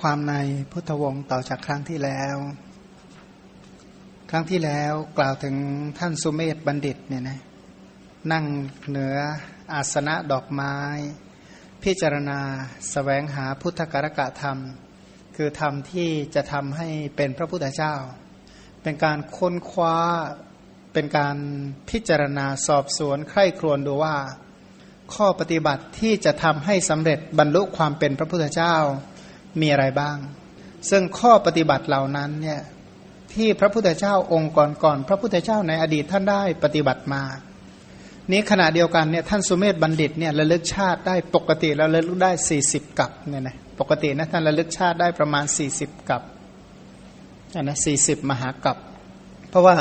ความในพุทธวงศ์ต่อจากครั้งที่แล้ว ครั้งที่แล้วกล่าวถึงท่านสุเมธบัณฑิตเนี่ยนะนั่งเหนืออาสนะดอกไม้ พิจารณาสแสวงหาพุทธกรกะธรรม คือธรรมที่จะทำให้เป็นพระพุทธเจ้า เป็นการค้นคว้าเป็นการพิจารณาสอบสวนใคร่ครวญดูว่า ข้อปฏิบัติที่จะทำให้สำเร็จบรรลุความเป็นพระพุทธเจ้า มีอะไรบ้าง ซึ่งข้อปฏิบัติเหล่านั้นเนี่ยที่พระพุทธเจ้าองค์ก่อนๆพระพุทธเจ้าในอดีตท่านได้ปฏิบัติมา นี้ขณะเดียวกันเนี่ยท่านสุเมธบัณฑิตเนี่ยระลึกชาติได้ปกติแล้วระลึกได้ 40 กับเนี่ยนะปกตินะท่านระลึกชาติได้ประมาณ 40 กับอันนะสี่สิบมหากับ เพราะว่า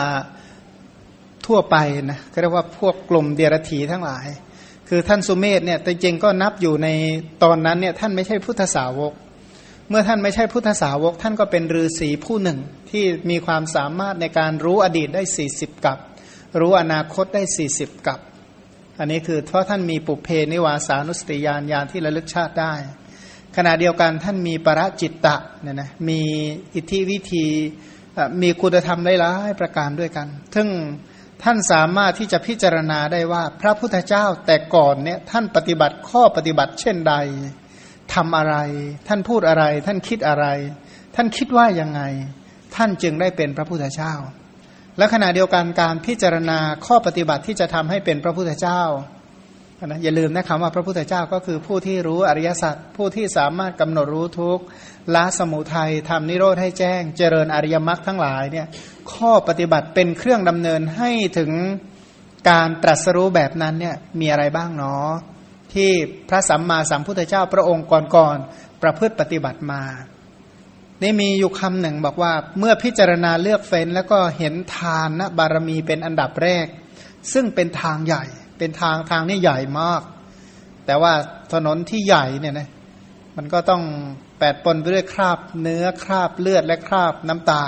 ทั่วไปนะก็เรียกว่าพวกกลุ่มเดียรถีทั้งหลาย คือท่านสุเมธเนี่ยแต่จริงก็นับอยู่ในตอนนั้นเนี่ยท่านไม่ใช่พุทธสาวก เมื่อท่านไม่ใช่พุทธสาวก ท่านก็เป็นฤาษีผู้หนึ่งที่มีความสามารถในการรู้อดีตได้ 40 กับ รู้อนาคตได้ 40 กับ อันนี้คือเพราะท่านมีปุเพนิวาสานุสติยานยานที่ระลึกชาติได้ ขณะเดียวกันท่านมีประจิตตะเนี่ยนะมีอิทธิวิธีมีคุณธรรมหลายๆประการด้วยกัน ซึ่งท่านสามารถที่จะพิจารณาได้ว่าพระพุทธเจ้าแต่ก่อนเนี่ยท่านปฏิบัติข้อปฏิบัติเช่นใด ทำอะไร ท่านพูดอะไร ท่านคิดอะไร ท่านคิดว่ายังไง ท่านจึงได้เป็นพระพุทธเจ้า และขณะเดียวกันการพิจารณาข้อปฏิบัติที่จะทำให้เป็นพระพุทธเจ้านะอย่าลืมนะคำว่าพระพุทธเจ้าก็คือผู้ที่รู้อริยสัจผู้ที่สามารถกำหนดรู้ทุกละสมุทัยทำนิโรธให้แจ้ง เจริญอริยมรรคทั้งหลายเนี่ยข้อปฏิบัติเป็นเครื่องดำเนินให้ถึงการตรัสรู้แบบนั้นเนี่ยมีอะไรบ้างเนาะ ที่พระสัมมาสัมพุทธเจ้าพระองค์ก่อนๆประพฤติปฏิบัติมานี่มีอยู่คำหนึ่งบอกว่าเมื่อพิจารณาเลือกเฟ้น แล้วก็เห็นทานนะบารมีเป็นอันดับแรก ซึ่งเป็นทางใหญ่ เป็นทางทางนี่ใหญ่มาก แต่ว่าถนนที่ใหญ่เนี่ยนะมันก็ต้องแปดปนไปด้วยคราบเนื้อคราบเลือดและคราบน้ำตา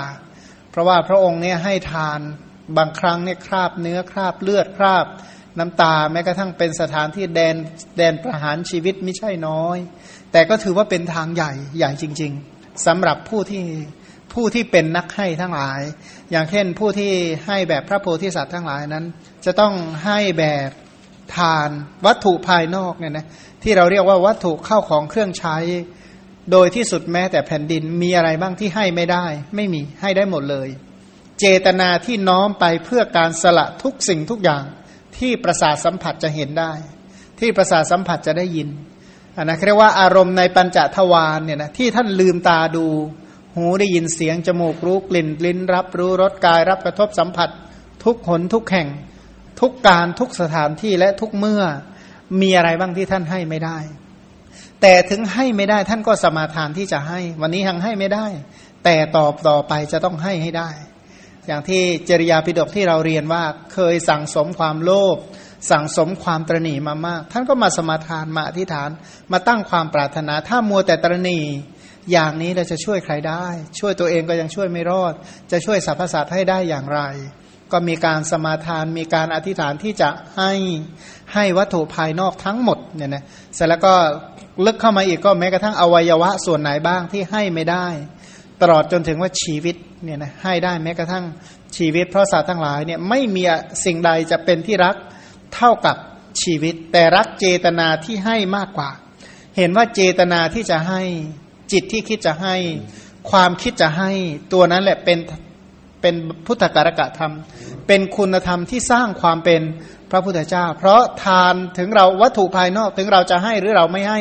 เพราะว่าพระองค์เนี่ยให้ทานบางครั้งเนี่ยคราบเนื้อคราบเลือดคราบ น้ำตาแม้กระทั่งเป็นสถานที่แดนแดนประหารชีวิตไม่ใช่น้อย แต่ก็ถือว่าเป็นทางใหญ่ใหญ่จริง ๆสำหรับผู้ที่ผู้ที่เป็นนักให้ทั้งหลาย อย่างเช่นผู้ที่ให้แบบพระโพธิสัตว์ทั้งหลายนั้น จะต้องให้แบบทานวัตถุภายนอกเนี่ยนะที่เราเรียกว่าวัตถุเข้าของเครื่องใช้ โดยที่สุดแม้แต่แผ่นดินมีอะไรบ้างที่ให้ไม่ได้ ไม่มีให้ได้หมดเลย เจตนาที่น้อมไปเพื่อการสละทุกสิ่งทุกอย่าง ที่ประสาทสัมผัสจะเห็นได้ ที่ประสาทสัมผัสจะได้ยินอันนะเรียกว่าอารมณ์ในปัญจทวารเนี่ยนะที่ท่านลืมตาดู หูได้ยินเสียงจมูกรู้กลิ่นลิ้น รับรู้รสกายรับกระทบสัมผัส ทุกหนทุกแห่ง ทุกการทุกสถานที่และทุกเมื่อมีอะไรบ้างที่ท่านให้ไม่ได้ แต่ถึงให้ไม่ได้ท่านก็สมาทานที่จะให้ วันนี้ยังให้ไม่ได้ แต่ตอบต่อไปจะต้องให้ให้ได้ อย่างที่จริยาปิฎกที่เราเรียนว่าเคยสั่งสมความโลภสั่งสมความตรณีมามาก ท่านก็มาสมาทานมาอธิษฐาน มาตั้งความปรารถนา ถ้ามัวแต่ตรณีอย่างนี้เราจะช่วยใครได้ ช่วยตัวเองก็ยังช่วยไม่รอด จะช่วยสรรพสัตว์ให้ได้อย่างไร ก็มีการสมาทานมีการอธิษฐานที่จะให้ให้วัตถุภายนอกทั้งหมดเนี่ยนะเสร็จแล้วก็ลึกเข้ามาอีกก็แม้กระทั่งอวัยวะส่วนไหนบ้างที่ให้ไม่ได้ ตลอดจนถึงว่าชีวิต เนี่ยนะให้ได้แม้กระทั่งชีวิต เพราะสัตว์ทั้งหลายเนี่ยไม่มีสิ่งใดจะเป็นที่รักเท่ากับชีวิต แต่รักเจตนาที่ให้มากกว่า เห็นว่าเจตนาที่จะให้จิตที่คิดจะให้ ความคิดจะให้ตัวนั้นแหละเป็นเป็นพุทธการกะธรรม เป็นคุณธรรมที่สร้างความเป็นพระพุทธเจ้า เพราะทานถึงเราวัตถุภายนอกถึงเราจะให้หรือเราไม่ให้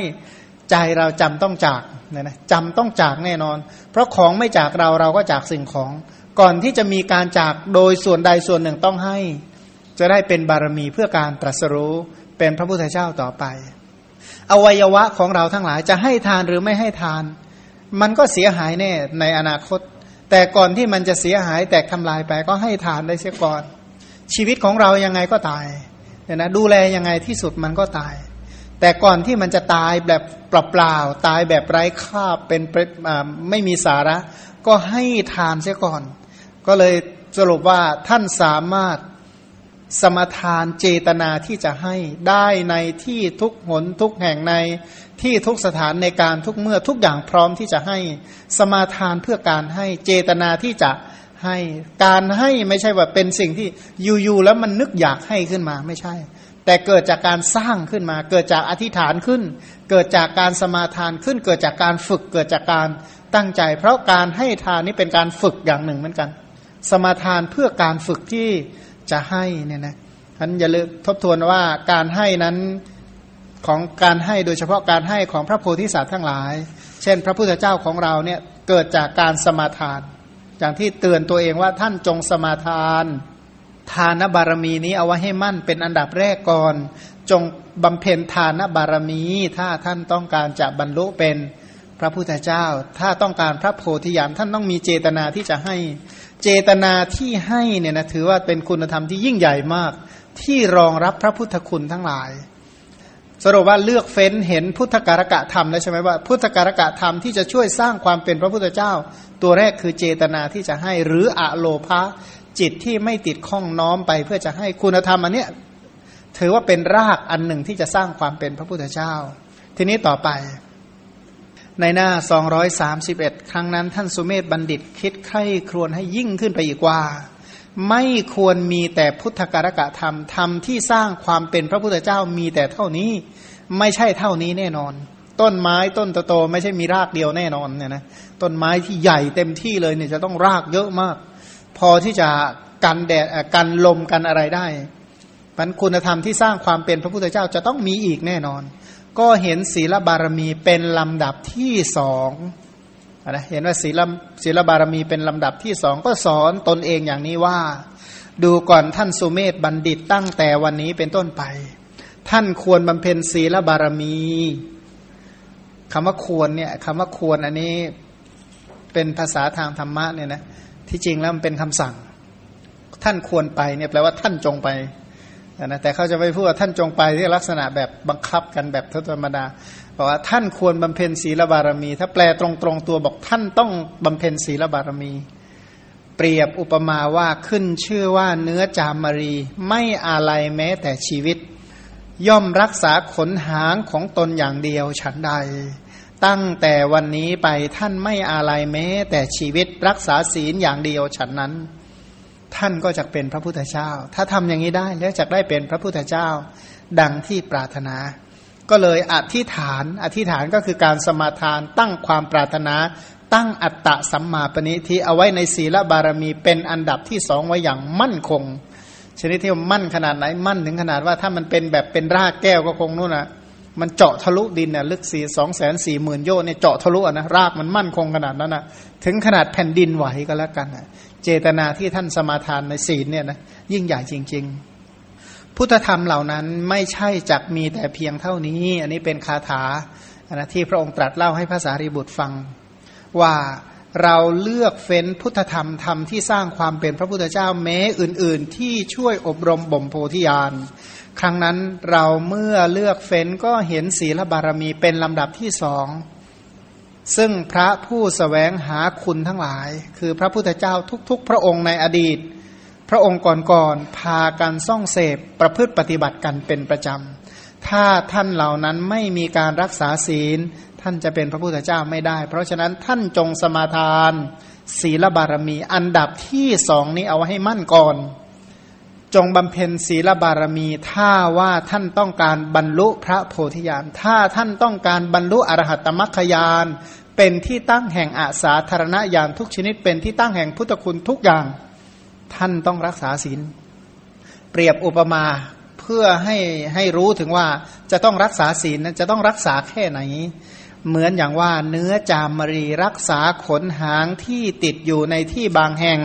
ใจเราจำต้องจาก เนี่ยนะจำต้องจากแน่นอน เพราะของไม่จากเราเราก็จากสิ่งของ ก่อนที่จะมีการจากโดยส่วนใดส่วนหนึ่งต้องให้ จะได้เป็นบารมีเพื่อการตรัสรู้เป็นพระพุทธเจ้าต่อไป อวัยวะของเราทั้งหลายจะให้ทานหรือไม่ให้ทาน มันก็เสียหายแน่ในอนาคต แต่ก่อนที่มันจะเสียหายแตกทำลายไปก็ให้ทานได้เสียก่อน ชีวิตของเรายังไงก็ตายเนี่ยนะดูแลยังไงที่สุดมันก็ตาย แต่ก่อนที่มันจะตายแบบเปล่าๆตายแบบไร้ค่าเป็นไม่มีสาระ ก็ให้ทานเสียก่อน ก็เลยสรุปว่าท่านสามารถสมทานเจตนาที่จะให้ได้ในที่ทุกหนทุกแห่งในที่ทุกสถานในการทุกเมื่อทุกอย่างพร้อมที่จะให้สมาทานเพื่อการให้เจตนาที่จะให้การให้ไม่ใช่ว่าเป็นสิ่งที่อยู่ๆแล้วมันนึกอยากให้ขึ้นมาไม่ใช่ แต่เกิดจากการสร้างขึ้นมา เกิดจากอธิษฐานขึ้น เกิดจากการสมาทานขึ้น เกิดจากการฝึก เกิดจากการตั้งใจ เพราะการให้ทานนี้เป็นการฝึกอย่างหนึ่งเหมือนกัน สมาทานเพื่อการฝึกที่จะให้เนี่ยนะท่านอย่าลืมทบทวนว่าการให้นั้นของการให้โดยเฉพาะการให้ของพระโพธิสัตว์ทั้งหลาย เช่น พระพุทธเจ้าของเราเนี่ยเกิดจากการสมาทาน อย่างที่เตือนตัวเองว่าท่านจงสมาทาน ทานบารมีนี้เอาไว้ให้มั่นเป็นอันดับแรกก่อน จงบำเพ็ญทานบารมี ถ้าท่านต้องการจะบรรลุเป็นพระพุทธเจ้า ถ้าต้องการพระโพธิญาณท่านต้องมีเจตนาที่จะให้เจตนาที่ให้เนี่ยนะถือว่าเป็นคุณธรรมที่ยิ่งใหญ่มาก ที่รองรับพระพุทธคุณทั้งหลาย สรุปว่าเลือกเฟ้นเห็นพุทธการกะธรรมแล้วใช่ไหมว่า พุทธการกะธรรมที่จะช่วยสร้างความเป็นพระพุทธเจ้า ตัวแรกคือเจตนาที่จะให้หรืออะโลภะ จิตที่ไม่ติดข้องน้อมไป เพื่อจะให้คุณธรรมอันเนี้ยถือว่าเป็นรากอันหนึ่งที่จะสร้างความเป็นพระพุทธเจ้า ทีนี้ต่อไปในหน้า 231 ครั้งนั้นท่านสุเมธบัณฑิตคิดใคร่ครวญให้ยิ่งขึ้นไปอีกว่า ไม่ควรมีแต่พุทธการกะธรรมธรรมที่สร้างความเป็นพระพุทธเจ้ามีแต่เท่านี้ ไม่ใช่เท่านี้แน่นอน ต้นไม้ต้นโตๆไม่ใช่มีรากเดียวแน่นอนเนี่ยนะต้นไม้ที่ใหญ่เต็มที่เลยเนี่ยจะต้องรากเยอะมาก พอที่จะกันแดดกันลมกันอะไรได้ปัญคุณธรรมที่สร้างความเป็นพระพุทธเจ้าจะต้องมีอีกแน่นอน ก็เห็นศีลบารมีเป็นลำดับที่สองนะเห็นว่าศีลศีลบารมีเป็นลำดับที่สองก็สอนตนเองอย่างนี้ว่า ดูก่อนท่านสุเมธบัณฑิตตั้งแต่วันนี้เป็นต้นไป ท่านควรบำเพ็ญศีลบารมีคำว่าควรเนี่ยคำว่าควรอันนี้เป็นภาษาทางธรรมะเนี่ยนะ ที่จริงแล้วมันเป็นคำสั่ง ท่านควรไปเนี่ยแปลว่าท่านจงไปนะแต่เขาจะไม่พูดว่าท่านจงไปที่ลักษณะแบบบังคับกันแบบธรรมดาบอกว่าท่านควรบำเพ็ญศีลบารมี ถ้าแปลตรงๆตัวบอกท่านต้องบำเพ็ญศีลบารมี เปรียบอุปมาว่าขึ้นชื่อว่าเนื้อจามรีไม่อะไรแม้แต่ชีวิต ย่อมรักษาขนหางของตนอย่างเดียวฉันใด ตั้งแต่วันนี้ไปท่านไม่อะไรแม้ แต่ชีวิตรักษาศีลอย่างเดียวฉันนั้น ท่านก็จะเป็นพระพุทธเจ้า ถ้าทำอย่างนี้ได้แล้วจะได้เป็นพระพุทธเจ้า ดังที่ปรารถนา ก็เลยอธิษฐาน อธิษฐานก็คือการสมาทานตั้งความปรารถนา ตั้งอัตตะสัมมาปณิทิเอาไว้ในศีลบารมีเป็นอันดับที่สองไว้อย่างมั่นคงชนิดที่มั่นขนาดไหนมั่นถึงขนาดว่าถ้ามันเป็นแบบเป็นรากแก้วก็คงนู่นนะ มันเจาะทะลุดินเนี่ยลึกสี่สองแสนสี่หมื่นโยชน์เนี่ยเจาะทะลุนะรากมันมั่นคงขนาดนั้นนะถึงขนาดแผ่นดินไหวก็แล้วกันนะเจตนาที่ท่านสมาทานในศีลเนี่ยนะยิ่งใหญ่จริง ๆ พุทธธรรมเหล่านั้นไม่ใช่จักมีแต่เพียงเท่านี้ อันนี้เป็นคาถานะที่พระองค์ตรัสเล่าให้ภาษาริบุตรฟัง ว่าเราเลือกเฟ้นพุทธธรรมธรรมที่สร้างความเป็นพระพุทธเจ้าแม้อื่น ๆ ที่ช่วยอบรมบ่มโพธิญาณ ครั้งนั้นเราเมื่อเลือกเฟ้นก็เห็นศีลบารมีเป็นลำดับที่สองซึ่งพระผู้สแสวงหาคุณทั้งหลาย คือพระพุทธเจ้าทุก ๆ พระองค์ในอดีต พระองค์ก่อนๆพากันซ่องเสพประพฤติปฏิบัติกันเป็นประจำ ถ้าท่านเหล่านั้นไม่มีการรักษาศีล ท่านจะเป็นพระพุทธเจ้าไม่ได้ เพราะฉะนั้นท่านจงสมาทาน ศีลบารมีอันดับที่สองนี้เอาไว้ให้มั่นก่อน จงบำเพ็ญศีลบารมี ถ้าว่าท่านต้องการบรรลุพระโพธิญาณถ้าท่านต้องการบรรลุอรหัตตมรรคญาณเป็นที่ตั้งแห่งอาสาธารณญาณทุกชนิด เป็นที่ตั้งแห่งพุทธคุณทุกอย่าง ท่านต้องรักษาศีล เปรียบอุปมาเพื่อให้ให้รู้ถึงว่าจะต้องรักษาศีลนั้นจะต้องรักษาแค่ไหน เหมือนอย่างว่าเนื้อจามมรีรักษาขนหางที่ติดอยู่ในที่บางแห่ง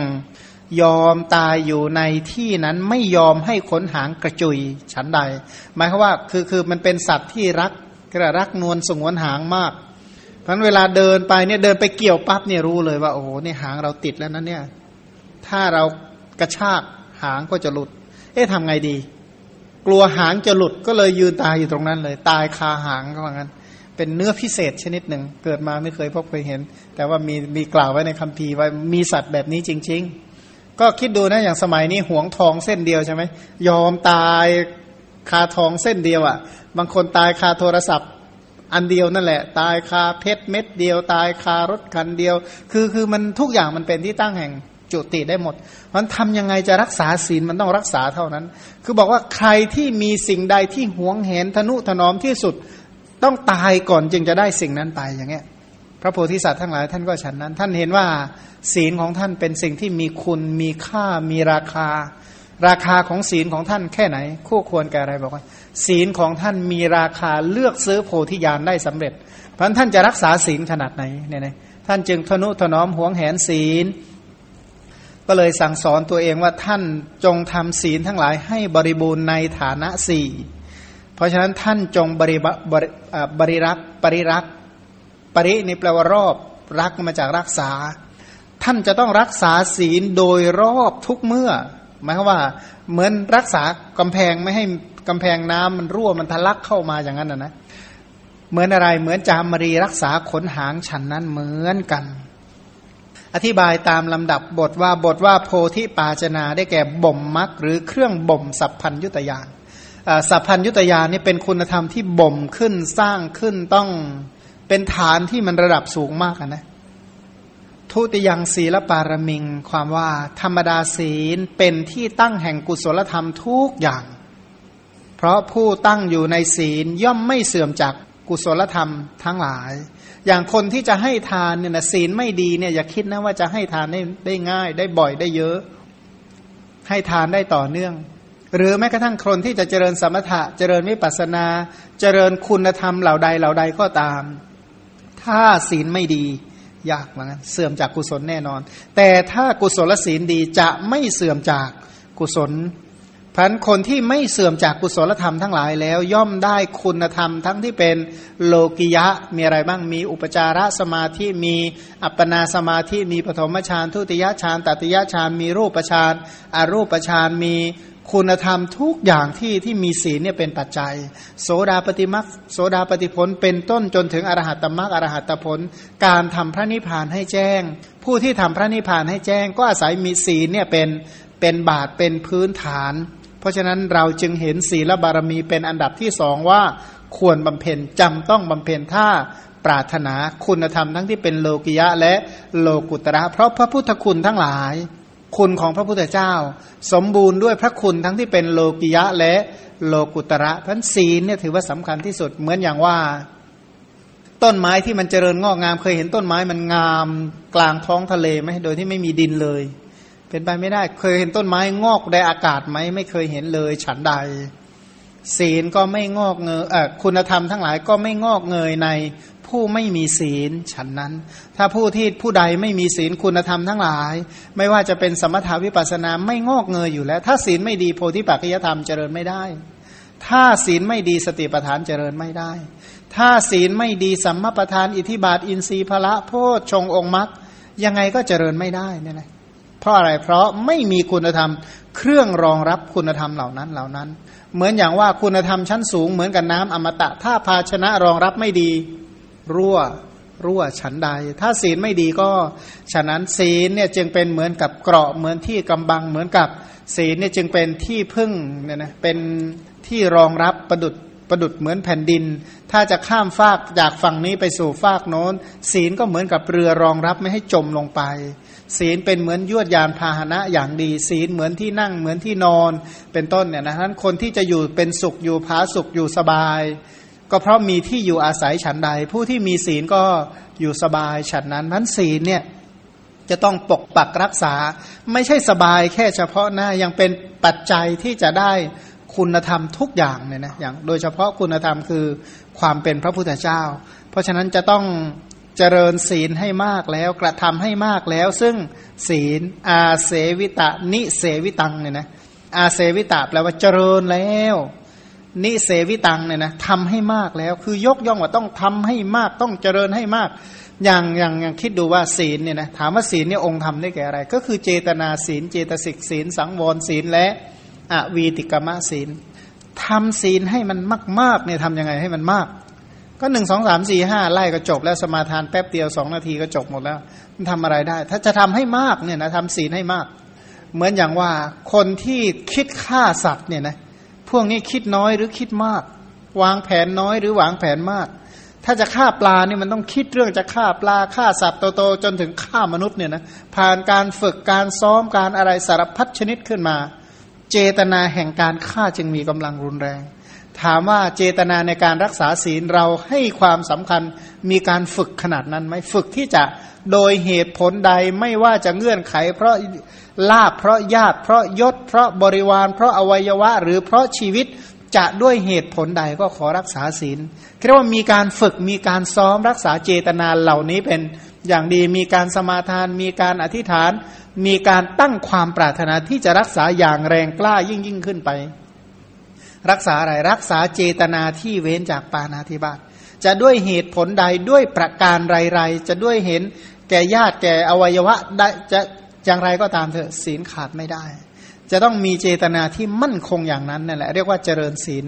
ยอมตายอยู่ในที่นั้นไม่ยอมให้ขนหางกระจุยฉันใด หมายความว่าคือคือมันเป็นสัตว์ที่รักกระรักนวลสงวนหางมากเพราะเวลาเดินไปเนี่ยเดินไปเกี่ยวปั๊บเนี่ยรู้เลยว่าโอ้โหเนี่ยหางเราติดแล้วนะเนี่ย ถ้าเรากระชากหางก็จะหลุด เอ๊ะทำไงดี กลัวหางจะหลุดก็เลยยืนตายอยู่ตรงนั้นเลย ตายคาหางก็ว่างั้น เป็นเนื้อพิเศษชนิดหนึ่ง เกิดมาไม่เคยพบเคยเห็น แต่ว่ามีมีกล่าวไว้ในคัมภีร์ว่ามีสัตว์แบบนี้จริง ๆ ก็คิดดูนะอย่างสมัยนี้หวงทองเส้นเดียวใช่ไหมยอมตายคาทองเส้นเดียวอะ่ะ บางคนตายคาโทรศัพท์อันเดียวนั่นแหละ ตายคาเพชรเม็ดเดียว ตายคารถคันเดียว คือคือมันทุกอย่างมันเป็นที่ตั้งแห่งจุติได้หมดมันทำยังไงจะรักษาศีลมันต้องรักษาเท่านั้น คือบอกว่าใครที่มีสิ่งใดที่หวงแหนทนุถนอมที่สุด ต้องตายก่อนจึงจะได้สิ่งนั้นไปอย่างเงี้ย ระโพธิสัตว์ทั้งหลายท่านก็ฉันนั้น ท่านเห็นว่าศีลของท่านเป็นสิ่งที่มีคุณมีค่ามีราคา ราคาของศีลของท่านแค่ไหน คู่ควรแก่อะไรบอกว่า ศีลของท่านมีราคาเลือกซื้อโพธิญาณได้สำเร็จ เพราะท่านจะรักษาศีลขนาดไหนเนี่ยนะท่านจึงทนุถนอมหวงแหนศีล ก็เลยสั่งสอนตัวเองว่าท่านจงทำศีลทั้งหลายให้บริบูรณ์ในฐานะสี่เพราะฉะนั้นท่านจงบริบริบริรักปริรัก ปรินี่แปลว่ารอบรักมาจากรักษา ท่านจะต้องรักษาศีลโดยรอบทุกเมื่อ หมายความว่า เหมือนรักษากำแพงไม่ให้กำแพงน้ำมันรั่วมันทะลักเข้ามาอย่างนั้นนะนะเหมือนอะไรเหมือนจามรีรักษาขนหางฉันนั้นเหมือนกัน อธิบายตามลำดับบทว่าบทว่าโพธิปาจนาได้แก่บ่มมักหรือเครื่องบ่มสัพพัญยุตยานสัพพัญยุตยานนี่เป็นคุณธรรมที่บ่มขึ้นสร้างขึ้นต้อง เป็นฐานที่มันระดับสูงมากนะทุติยังศีลปารมิง ความว่า ธรรมดาศีลเป็นที่ตั้งแห่งกุศลธรรมทุกอย่าง เพราะผู้ตั้งอยู่ในศีลย่อมไม่เสื่อมจากกุศลธรรมทั้งหลาย อย่างคนที่จะให้ทานเนี่ยนะศีลไม่ดีเนี่ยอย่าคิดนะว่าจะให้ทานได้ได้ง่าย ได้บ่อยได้เยอะ ให้ทานได้ต่อเนื่อง หรือแม้กระทั่งคนที่จะเจริญสมถะ เจริญวิปัสนา เจริญคุณธรรมเหล่าใดเหล่าใดก็ตาม ถ้าศีลไม่ดี ยากเหมือนกันเสื่อมจากกุศลแน่นอน แต่ถ้ากุศลศีลดีจะไม่เสื่อมจากกุศลพันคนที่ไม่เสื่อมจากกุศลธรรมทั้งหลายแล้วย่อมได้คุณธรรมทั้งที่เป็นโลกิยะ มีอะไรบ้างมีอุปจารสมาธิมีอัปปนาสมาธิมีปฐมฌานทุติยฌานตติยฌานมีรูปฌานอารูปฌานมี คุณธรรมทุกอย่างที่ที่มีศีลเนี่ยเป็นปัจจัย โสดาปฏิมักโสดาปฏิผลเป็นต้นจนถึงอรหัตตมักอรหัตผล การทำพระนิพพานให้แจ้ง ผู้ที่ทำพระนิพพานให้แจ้ง ก็อาศัยมีศีลเนี่ยเป็นเป็นบาทเป็นพื้นฐาน เพราะฉะนั้นเราจึงเห็นศีลบารมีเป็นอันดับที่สองว่าควรบำเพ็ญจำต้องบำเพ็ญถ้าปรารถนาคุณธรรมทั้งที่เป็นโลกิยะและโลกุตระ เพราะพระพุทธคุณทั้งหลาย คุณของพระพุทธเจ้า สมบูรณ์ด้วยพระคุณทั้งที่เป็นโลกิยะและโลกุตระพันศีลเนี่ยถือว่าสำคัญที่สุดเหมือนอย่างว่า ต้นไม้ที่มันเจริญงอกงาม เคยเห็นต้นไม้มันงามกลางท้องทะเลไหมโดยที่ไม่มีดินเลย เป็นไปไม่ได้ เคยเห็นต้นไม้งอกในอากาศไหมไม่เคยเห็นเลย ฉันใด ศีลก็ไม่งอกเงยคุณธรรมทั้งหลายก็ไม่งอกเงยใน ผู้ไม่มีศีลฉันนั้น ถ้าผู้ที่ผู้ใดไม่มีศีลคุณธรรมทั้งหลาย ไม่ว่าจะเป็นสมถาวิปัสนาไม่งอกเงยอยู่แล้ว ถ้าศีลไม่ดีโพธิปัจจยธรรมเจริญไม่ได้ ถ้าศีลไม่ดีสติปัฏฐานเจริญไม่ได้ ถ้าศีลไม่ดีสัมมาประธานอิทิบาทอินทรีย์พละโพชฌงองค์มรรคยังไงก็เจริญไม่ได้เนี่ยนะเพราะอะไรเพราะไม่มีคุณธรรมเครื่องรองรับคุณธรรมเหล่านั้นเหล่านั้น เหมือนอย่างว่าคุณธรรมชั้นสูงเหมือนกับน้ำอมตะ ถ้าภาชนะรองรับไม่ดี รั่วรั่วฉันใด ถ้าศีลไม่ดีก็ ฉะนั้นศีลเนี่ยจึงเป็นเหมือนกับเกราะเหมือนที่กำบังเหมือนกับศีลเนี่ยจึงเป็นที่พึ่งเนี่ยนะเป็นที่รองรับประดุดประดุดเหมือนแผ่นดิน ถ้าจะข้ามฟากจากฝั่งนี้ไปสู่ฟากโน้น ศีลก็เหมือนกับเรือรองรับไม่ให้จมลงไป ศีลเป็นเหมือนยวดยานพาหนะอย่างดี ศีลเหมือนที่นั่งเหมือนที่นอนเป็นต้นเนี่ยนะนั้นคนที่จะอยู่เป็นสุขอยู่ผาสุขอยู่สบาย ก็เพราะมีที่อยู่อาศัยฉันใด ผู้ที่มีศีลก็อยู่สบายฉันนั้นนั้นศีลเนี่ยจะต้องปกปักรักษา ไม่ใช่สบายแค่เฉพาะหน้ายังเป็นปัจจัยที่จะได้คุณธรรมทุกอย่างเนี่ยนะอย่างโดยเฉพาะคุณธรรมคือความเป็นพระพุทธเจ้า เพราะฉะนั้นจะต้องเจริญศีลให้มากแล้วกระทำให้มากแล้ว ซึ่งศีลอาเสวิตะนิเสวิตังเนี่ยนะอาเสวิตะแปลว่าเจริญแล้ว นิเสวิตังเนี่ยนะทำให้มากแล้ว คือยกย่องว่าต้องทำให้มากต้องเจริญให้มาก อย่างอย่างอย่างคิดดูว่าศีลเนี่ยนะถามว่าศีลเนี่ยองค์ทำได้แก่อะไร ก็คือเจตนาศีล เจตสิกศีล สังวรศีลและอวีติกรรมศีลทำศีลให้มันมากๆเนี่ยทำยังไงให้มันมาก ก็หนึ่งสองสามสี่ห้าไล่ก็จบแล้วสมาทานแป๊บเดียวสองนาทีก็จบหมดแล้วมันทำอะไรได้ ถ้าจะทำให้มากเนี่ยนะทำศีลให้มาก เหมือนอย่างว่าคนที่คิดฆ่าสัตว์เนี่ยนะ พวกนี้คิดน้อยหรือคิดมาก วางแผนน้อยหรือวางแผนมาก ถ้าจะฆ่าปลาเนี่ยมันต้องคิดเรื่องจะฆ่าปลาฆ่าสัตว์โตๆจนถึงฆ่ามนุษย์เนี่ยนะผ่านการฝึกการซ้อมการอะไรสารพัดชนิดขึ้นมา เจตนาแห่งการฆ่าจึงมีกำลังรุนแรง ถามว่าเจตนาในการรักษาศีลเราให้ความสำคัญมีการฝึกขนาดนั้นไหมฝึกที่จะโดยเหตุผลใดไม่ว่าจะเงื่อนไข เพราะลาบเพราะญาติเพราะยศ เพราะบริวาร เพราะอวัยวะ หรือเพราะชีวิตจะด้วยเหตุผลใดก็ขอรักษาศีลเรียกว่ามีการฝึกมีการซ้อมรักษาเจตนาเหล่านี้เป็นอย่างดีมีการสมาทาน มีการอธิษฐาน มีการตั้งความปรารถนาที่จะรักษาอย่างแรงกล้ายิ่งยิ่งขึ้นไป รักษาอะไรรักษาเจตนาที่เว้นจากปานาธิบาตจะด้วยเหตุผลใดด้วยประการไรๆ จะด้วยเห็นแก่ญาติแก่อวัยวะได้จะอย่างไรก็ตามเถอะศีลขาดไม่ได้ จะต้องมีเจตนาที่มั่นคงอย่างนั้นนั่นแหละเรียกว่าเจริญศีล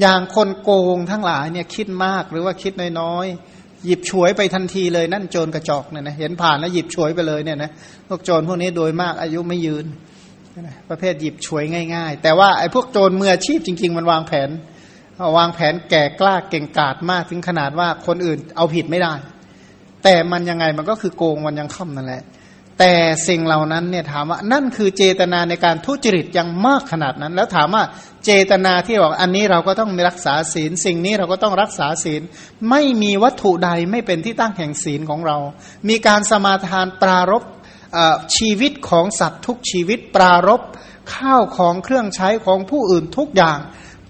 อย่างคนโกงทั้งหลายเนี่ยคิดมากหรือว่าคิดน้อยๆหยิบฉวยไปทันทีเลยนั่นโจรกระจอกเนี่ยนะเห็นผ่านแล้วหยิบฉวยไปเลยเนี่ยนะพวกโจรพวกนี้โดยมากอายุไม่ยืน ประเภทหยิบฉวยง่าย ๆ แต่ว่าไอ้พวกโจรมืออาชีพจริง ๆ มันวางแผนวางแผนแก่กล้าเก่งกาจมากถึงขนาดว่าคนอื่นเอาผิดไม่ได้ แต่มันยังไงมันก็คือโกงมันยังค่ำนั่นแหละ แต่สิ่งเหล่านั้นเนี่ยถามว่านั่นคือเจตนาในการทุจริตยังมากขนาดนั้น แล้วถามว่าเจตนาที่บอกอันนี้เราก็ต้องรักษาศีล สิ่งนี้เราก็ต้องรักษาศีล ไม่มีวัตถุใดไม่เป็นที่ตั้งแห่งศีลของเรา มีการสมาทานปรารบ ชีวิตของสัตว์ทุกชีวิตปรารบข้าวของเครื่องใช้ของผู้อื่นทุกอย่าง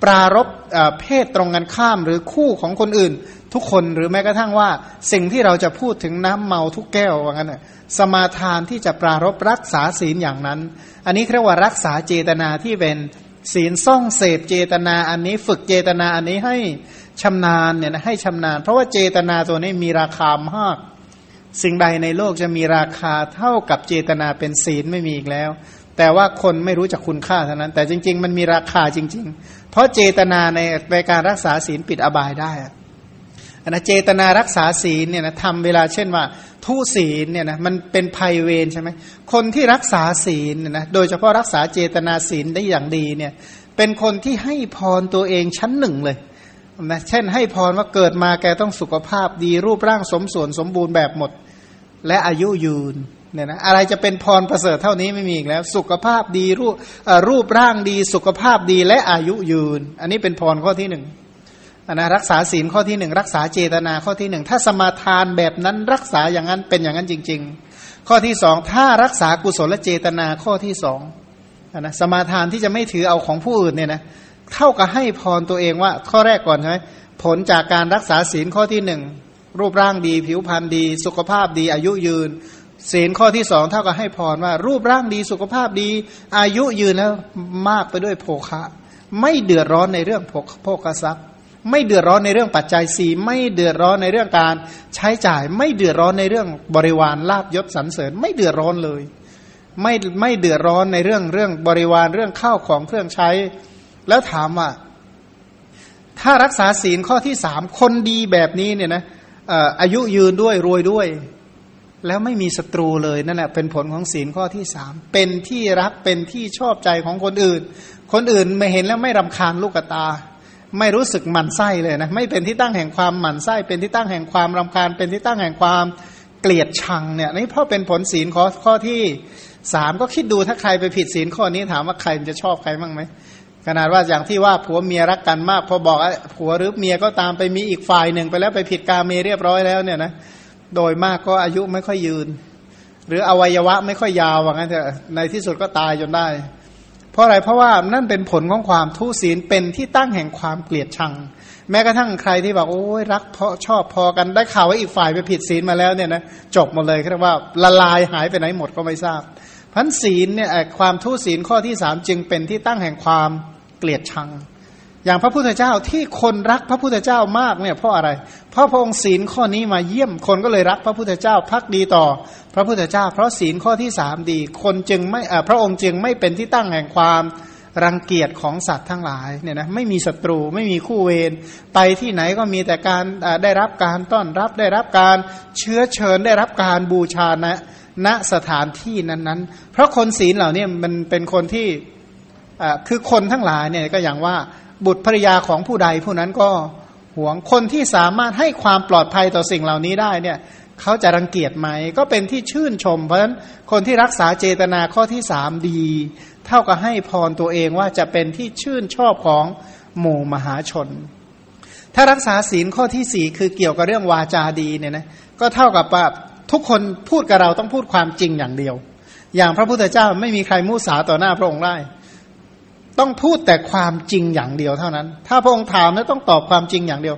ปรารบเพศตรงกันข้ามหรือคู่ของคนอื่น ทุกคนหรือแม้กระทั่งว่า สิ่งที่เราจะพูดถึงน้ำเมาทุกแก้วว่างั้นสมาทานที่จะปรารบรักษาศีลอย่างนั้น อันนี้เรียกว่ารักษาเจตนาที่เป็นศีลซ่องเสพเจตนาอันนี้ฝึกเจตนาอันนี้ให้ชำนาญเนี่ยนะให้ชำนาญ เพราะว่าเจตนาตัวนี้มีราคามาก สิ่งใดในโลกจะมีราคาเท่ากับเจตนาเป็นศีลไม่มีอีกแล้ว แต่ว่าคนไม่รู้จักคุณค่าเท่านั้น แต่จริง ๆ มันมีราคาจริง ๆ เพราะเจตนาในในการรักษาศีลปิดอบายได้นะเจตนารักษาศีลเนี่ยนะทำเวลาเช่นว่า ทุศีลเนี่ยนะมันเป็นภัยเวรใช่ไหมคนที่รักษาศีลเนี่ยนะโดยเฉพาะรักษาเจตนาศีลได้อย่างดีเนี่ยเป็นคนที่ให้พรตัวเองชั้นหนึ่งเลยนะเช่นให้พรว่าเกิดมาแกต้องสุขภาพดีรูปร่างสมส่วนสมบูรณ์แบบหมด และอายุยืนเนี่ยนะอะไรจะเป็นพรประเสริฐเท่านี้ไม่มีอีกแล้ว สุขภาพดีรูปรูปร่างดี สุขภาพดีและอายุยืน อันนี้เป็นพรข้อที่หนึ่งนะรักษาศีลข้อที่หนึ่งรักษาเจตนาข้อที่หนึ่งถ้าสมาทานแบบนั้นรักษาอย่างนั้นเป็นอย่างนั้นจริง ๆ ข้อที่สองถ้ารักษากุศลเจตนาข้อที่สองนะสมาทานที่จะไม่ถือเอาของผู้อื่นเนี่ยนะเท่ากับให้พรตัวเองว่าข้อแรกก่อนใช่ไหมผลจากการรักษาศีลข้อที่หนึ่ง รูปร่างดี ผิวพรรณดี สุขภาพดี อายุยืนศีลข้อที่สองเท่ากับให้พรว่า รูปร่างดีสุขภาพดี อายุยืนแล้วมากไปด้วยโภคะ ไม่เดือดร้อนในเรื่องโภคทรัพย์ ไม่เดือดร้อนในเรื่องปัจจัยสีไม่เดือดร้อนในเรื่องการใช้จ่าย ไม่เดือดร้อนในเรื่องบริวารลาบยศสรรเสริญ ไม่เดือดร้อนเลย ไม่ไม่เดือดร้อนในเรื่องเรื่องบริวารเรื่องข้าวของเครื่องใช้ แล้วถามว่า ถ้ารักษาศีลข้อที่สามคนดีแบบนี้เนี่ยนะ อายุยืนด้วยรวยด้วย แล้วไม่มีศัตรูเลยนั่นแหละเป็นผลของศีลข้อที่สามเป็นที่รักเป็นที่ชอบใจของคนอื่น คนอื่นไม่เห็นแล้วไม่รำคาญลูกตา ไม่รู้สึกหมันไส้เลยนะไม่เป็นที่ตั้งแห่งความหมันไส้ เป็นที่ตั้งแห่งความรำคาญ เป็นที่ตั้งแห่งความเกลียดชังเนี่ยนี่เพราะเป็นผลศีลข้อข้อที่สามก็คิดดูถ้าใครไปผิดศีลข้อนี้ถามว่าใครจะชอบใครบ้างไหม ขนาดว่าอย่างที่ว่าผัวเมียรักกันมาก พอบอกผัวหรือเมียก็ตามไปมีอีกฝ่ายหนึ่งไปแล้วไปผิดกาเมเรียบร้อยแล้วเนี่ยนะโดยมากก็อายุไม่ค่อยยืน หรืออวัยวะไม่ค่อยยาวว่างั้นเถอะในที่สุดก็ตายจนได้ เพราะอะไรเพราะว่านั่นเป็นผลของความทุศีลเป็นที่ตั้งแห่งความเกลียดชัง แม้กระทั่งใครที่บอกโอ้ยรักเพราะชอบพอกันได้ข่าวว่าอีกฝ่ายไปผิดศีลมาแล้วเนี่ยนะจบหมดเลยคือว่าละลายหายไปไหนหมดก็ไม่ทราบพันศีลเนี่ยความทุศีลข้อที่สามจึงเป็นที่ตั้งแห่งความเเกลียดชัง อย่างพระพุทธเจ้าที่คนรักพระพุทธเจ้ามากเนี่ยเพราะอะไร เพราะพระองค์ศีลข้อนี้มาเยี่ยมคนก็เลยรักพระพุทธเจ้าพักดีต่อ พระพุทธเจ้า เพราะศีลข้อที่สามดี คนจึงไม่พระองค์จึงไม่เป็นที่ตั้งแห่งความรังเกียจของสัตว์ทั้งหลายเนี่ยนะไม่มีศัตรูไม่มีคู่เวรไปที่ไหนก็มีแต่การได้รับการต้อนรับได้รับการเชื้อเชิญได้รับการบูชานะณสถานที่นั้นๆ เพราะคนศีลเหล่านี้มันเป็นคนที่ คือคนทั้งหลายเนี่ยก็อย่างว่าบุตรภรยาของผู้ใดผู้นั้นก็หวงคนที่สามารถให้ความปลอดภัยต่อสิ่งเหล่านี้ได้เนี่ยเขาจะรังเกียจไหม ก็เป็นที่ชื่นชม เพราะฉะนั้นคนที่รักษาเจตนาข้อที่สามดี เท่ากับให้พรตัวเองว่าจะเป็นที่ชื่นชอบของหมู่มหาชน ถ้ารักษาศีลข้อที่สี่คือเกี่ยวกับเรื่องวาจาดีเนี่ยนะก็เท่ากับว่าทุกคนพูดกับเราต้องพูดความจริงอย่างเดียว อย่างพระพุทธเจ้าไม่มีใครมุสาต่อหน้าพระองค์ได้ ต้องพูดแต่ความจริงอย่างเดียวเท่านั้น ถ้าพระองค์ถามแล้วต้องตอบความจริงอย่างเดียว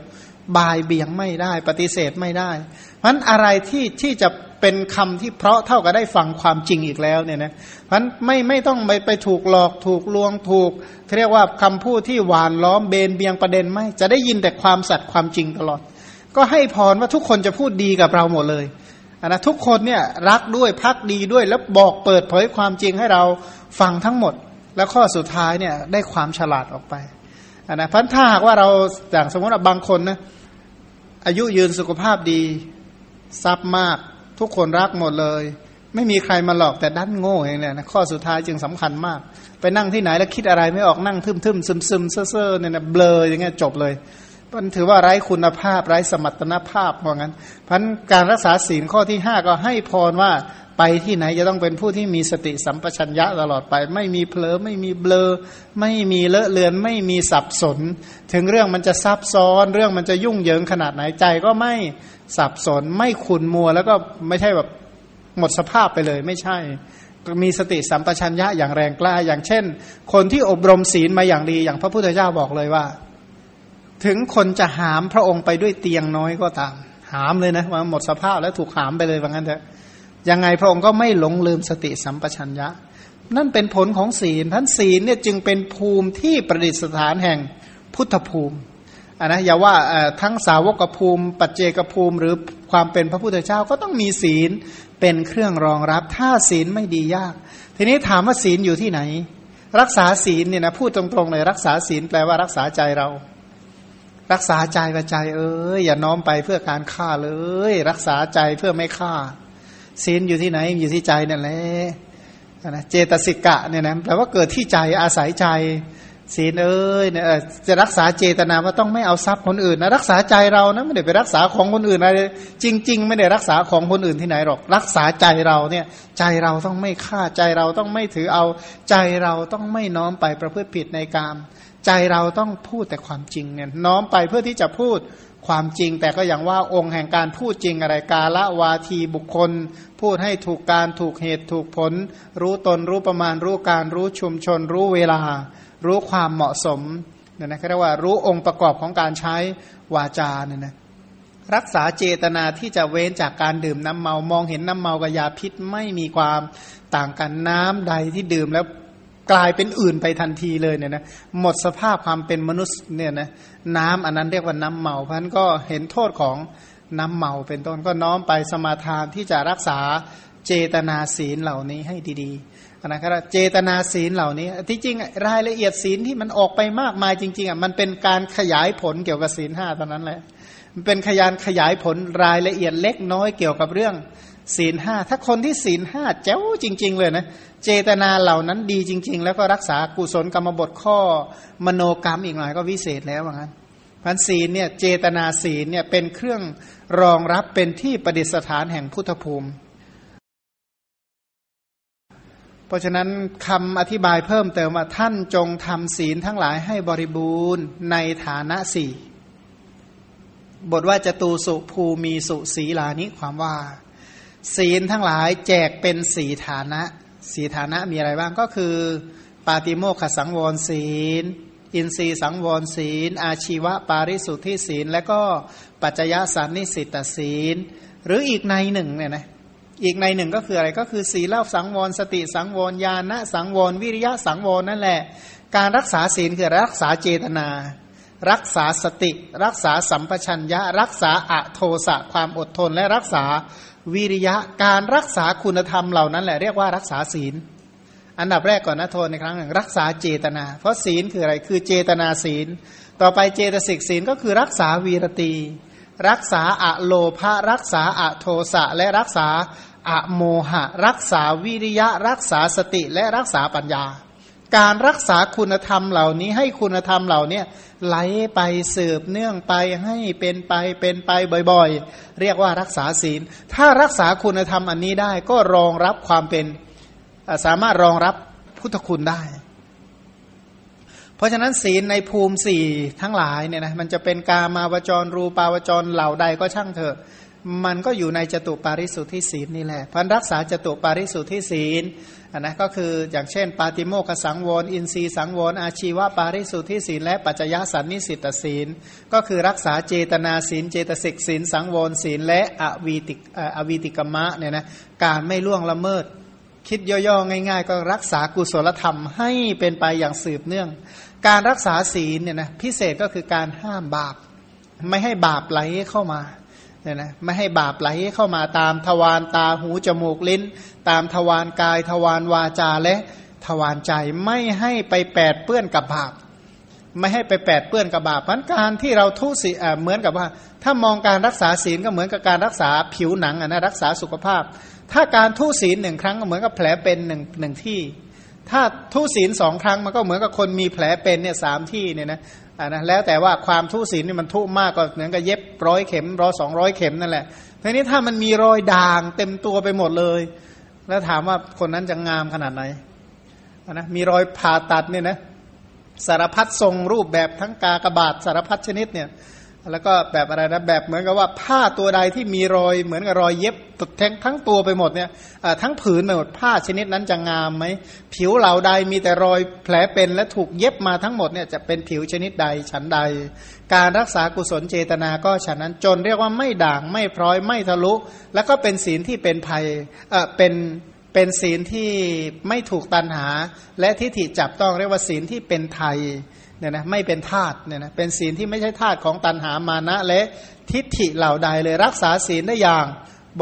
บายเบี่ยงไม่ได้ ปฏิเสธไม่ได้เพราะนั้นอะไรที่ที่จะเป็นคำที่เพราะเท่ากับได้ฟังความจริงอีกแล้วเนี่ยนะเพราะนั้นไม่ไม่ต้องไปไปถูกหลอกถูกลวงถูกเรียกว่าคำพูดที่หวานล้อมเบนเบียงประเด็นไม่ จะได้ยินแต่ความสัตย์ความจริงตลอด ก็ให้พรว่าทุกคนจะพูดดีกับเราหมดเลยนะทุกคนเนี่ยรักด้วยพักดีด้วยแล้วบอกเปิดเผยความจริงให้เราฟังทั้งหมด แล้วข้อสุดท้ายเนี่ยได้ความฉลาดออกไปนนะพันถ้าหากว่าเราอย่างสมมติว่าบางคนนะอายุยืนสุขภาพดีทรัพย์มากทุกคนรักหมดเลย ไม่มีใครมาหลอกแต่ดันโง่เองเนี่ยนะข้อสุดท้ายจึงสำคัญมาก ไปนั่งที่ไหนแล้วคิดอะไรไม่ออกนั่งทึมๆซึมๆเซ่อๆเนี่ยนะเบลออย่างเงี้ยจบเลย มันถือว่าไร้คุณภาพไร้สมรรถนภาพเพราะงั้นพันการรักษาศีลข้อที่ห้าก็ให้พรว่าไปที่ไหนจะต้องเป็นผู้ที่มีสติสัมปชัญญะตลอดไป ไม่มีเผลอไม่มีเบลอ ไม่มีเลอะเลือน ไม่มีสับสน ถึงเรื่องมันจะซับซ้อน เรื่องมันจะยุ่งเหยิงขนาดไหนใจก็ไม่สับสน ไม่ขุนมัว แล้วก็ไม่ใช่แบบหมดสภาพไปเลยไม่ใช่ มีสติสัมปชัญญะอย่างแรงกล้า อย่างเช่น คนที่อบรมศีลมาอย่างดีอย่างพระพุทธเจ้าบอกเลยว่า ถึงคนจะหามพระองค์ไปด้วยเตียงน้อยก็ตาม หามเลยนะว่าหมดสภาพแล้วถูกหามไปเลยว่างั้นเถอะยังไงพระองค์ก็ไม่หลงลืมสติสัมปชัญญะ นั่นเป็นผลของศีลท่านศีลเนี่ยจึงเป็นภูมิที่ประดิษฐานแห่งพุทธภูมิอันนะอย่าว่าทั้งสาวกภูมิ ปัจเจกภูมิ หรือความเป็นพระพุทธเจ้าก็ต้องมีศีลเป็นเครื่องรองรับ ถ้าศีลไม่ดียาก ทีนี้ถามว่าศีลอยู่ที่ไหน รักษาศีลเนี่ยนะพูดตรงๆเลยรักษาศีลแปลว่ารักษาใจเรา รักษาใจกับใจเอ้ยอย่าน้อมไปเพื่อการฆ่าเลย รักษาใจเพื่อไม่ฆ่าศีลอยู่ที่ไหนอยู่ที่ใจนั่นแหละนะเจตสิกะเนี่ยนะแปลว่าเกิดที่ใจอาศัยใจศีลเอ้ยเนี่ยจะรักษาเจตนาว่าต้องไม่เอาทรัพย์คนอื่นนะรักษาใจเรานะไม่ได้ไปรักษาของคนอื่นอะไรจริง ๆ ไม่ได้รักษาของคนอื่นที่ไหนหรอก รักษาใจเราเนี่ยใจเราต้องไม่ฆ่าใจเราต้องไม่ถือเอาใจเราต้องไม่น้อมไปประพฤติผิดในกาม ใจเราต้องพูดแต่ความจริงเนี่ยน้อมไปเพื่อที่จะพูดความจริง แต่ก็อย่างว่าองค์แห่งการพูดจริงอะไรกาละวาทีบุคคล พูดให้ถูกการถูกเหตุถูกผล รู้ตนรู้ประมาณรู้การรู้ชุมชน รู้เวลา รู้ความเหมาะสมเนี่ยนะเรียกว่ารู้องค์ประกอบของการใช้วาจาเนี่ยนะรักษาเจตนาที่จะเว้นจากการดื่มน้ำเมามองเห็นน้ำเมากับยาพิษไม่มีความต่างกันน้ำใดที่ดื่มแล้ว กลายเป็นอื่นไปทันทีเลยเนี่ยนะหมดสภาพความเป็นมนุษย์เนี่ยนะน้ำอันนั้นเรียกว่าน้ำเมาเพราะนั้นก็เห็นโทษของน้ำเมาเป็นต้นก็น้อมไปสมาทานที่จะรักษาเจตนาศีลเหล่านี้ให้ดีๆนะครับเจตนาศีลเหล่านี้ ที่จริงรายละเอียดศีลที่มันออกไปมากมายจริงๆอะมันเป็นการขยายผลเกี่ยวกับศีลห้าเท่านั้นแหละมันเป็นขยานขยายผลรายละเอียดเล็กน้อยเกี่ยวกับเรื่องศีลห้าถ้าคนที่ศีลห้าเจ้าจริง ๆ เลยนะ เจตนาเหล่านั้นดีจริง ๆ แล้วก็รักษากุศลกรรมบทข้อมโนกรรมอีกหน่อยก็วิเศษแล้วว่างั้นพันศีลเนี่ยเจตนาศีลเนี่ยเป็นเครื่องรองรับเป็นที่ประดิษฐานแห่งพุทธภูมิ เพราะฉะนั้นคำอธิบายเพิ่มเติมว่าท่านจงทำศีลทั้งหลายให้บริบูรณ์ในฐานะสี่บทว่าจะตูสุภูมีสุศีลานี้ความว่า ศีลทั้งหลายแจกเป็นสีฐานะ สีฐานะมีอะไรบ้างก็คือ ปาติโมขสังวรศีล อินทรีสังวรศีล อาชีวะปาริสุทธิศีล และก็ปัจจยสันนิสิตศีล หรืออีกในหนึ่งเนี่ยนะอีกในหนึ่งก็คืออะไรก็คือศีลสังวรสติสังวรญาณสังวรวิริยะสังวรนั่นแหละ การรักษาศีลคือรักษาเจตนา รักษาสติ รักษาสัมปชัญญะ รักษาอะโทสะความอดทนและรักษา วิริยะการรักษาคุณธรรมเหล่านั้นแหละเรียกว่ารักษาศีล อันดับแรกก่อนนะโทษในครั้งหนึ่งรักษาเจตนา เพราะศีลคืออะไรคือเจตนาศีล ต่อไปเจตสิกศีลก็คือรักษาวีรตี รักษาอะโลภะรักษาอะโทสะและรักษาอะโมหะ รักษาวิริยะ รักษาสติและรักษาปัญญา การรักษาคุณธรรมเหล่านี้ ให้คุณธรรมเหล่านี้ไหลไปสืบเนื่องไปให้เป็นไปเป็นไปบ่อยๆ เรียกว่ารักษาศีล ถ้ารักษาคุณธรรมอันนี้ได้ก็รองรับความเป็นสามารถรองรับพุทธคุณได้ เพราะฉะนั้นศีลในภูมิสี่ทั้งหลายเนี่ยนะมันจะเป็นกามาวจรรูปาวจรเหล่าใดก็ช่างเถอะ มันก็อยู่ในจตุปาริสุทธิศีลนี่แหละพันรักษาจตุปาริสุทธิศีลนนะก็คืออย่างเช่น ปาติโมกสังวรอินทรีสังวรอาชีวปาริสุทธิศีลและปัจจยสันนิสิตศีล ก็คือรักษาเจตนาศีล เจตสิกศีล สังวรศีล และอวีติอวีติกมะเนี่ยนะการไม่ล่วงละเมิด คิดย่อๆง่าย ๆ ก็รักษากุศลธรรมให้เป็นไปอย่างสืบเนื่อง การรักษาศีลเนี่ยนะพิเศษก็คือการห้ามบาปไม่ให้บาปไหลเข้ามา เนี่ยนะไม่ให้บาปไหลเข้ามาตามทวารตาหูจมูกลิ้น ตามทวารกายทวารวาจาและทวารใจไม่ให้ไปแปดเปื้อนกับบาป ไม่ให้ไปแปดเปื้อนกับบาปมันการที่เราทุศีเหมือนกับว่า ถ้ามองการรักษาศีลก็เหมือนกับการรักษาผิวหนังนะรักษาสุขภาพ ถ้าการทุศีลหนึ่งครั้งก็เหมือนกับแผลเป็นหนึ่งหนึ่งที่ ถ้าทุศีลสองครั้งมันก็เหมือนกับคนมีแผลเป็นเนี่ยสามที่เนี่ยนะ อ่านะแล้วแต่ว่าความทุศีลนี่มันทุมากก็เหมือนกับเย็บร้อยเข็มร้อยสองร้อยเข็มนั่นแหละทีนี้ถ้ามันมีรอยด่างเต็มตัวไปหมดเลย แล้วถามว่าคนนั้นจะงามขนาดไหนนะมีรอยผ่าตัดเนี่ยนะสารพัดทรงรูปแบบทั้งกากระบาดสารพัดชนิดเนี่ย แล้วก็แบบอะไรนะแบบเหมือนกับว่าผ้าตัวใดที่มีรอยเหมือนกับรอยเย็บตดแทงทั้งตัวไปหมดเนี่ยทั้งผืนไปหมดผ้าชนิดนั้นจะงามไหมผิวเหล่าใดมีแต่รอยแผลเป็นและถูกเย็บมาทั้งหมดเนี่ยจะเป็นผิวชนิดใดฉันใด การรักษากุศลเจตนาก็ฉะนั้นจนเรียกว่าไม่ด่างไม่พร้อยไม่ทะลุ แล้วก็เป็นศีลที่เป็นภัยเออเป็นเป็นศีลที่ไม่ถูกตันหา และทิฏฐิจับต้องเรียกว่าศีลที่เป็นไทย เนี่ยนะไม่เป็นธาตุเนี่ยนะเป็นศีลที่ไม่ใช่ธาตุของตันหามานะและทิฏฐิเหล่าใดเลยรักษาศีลได้อย่าง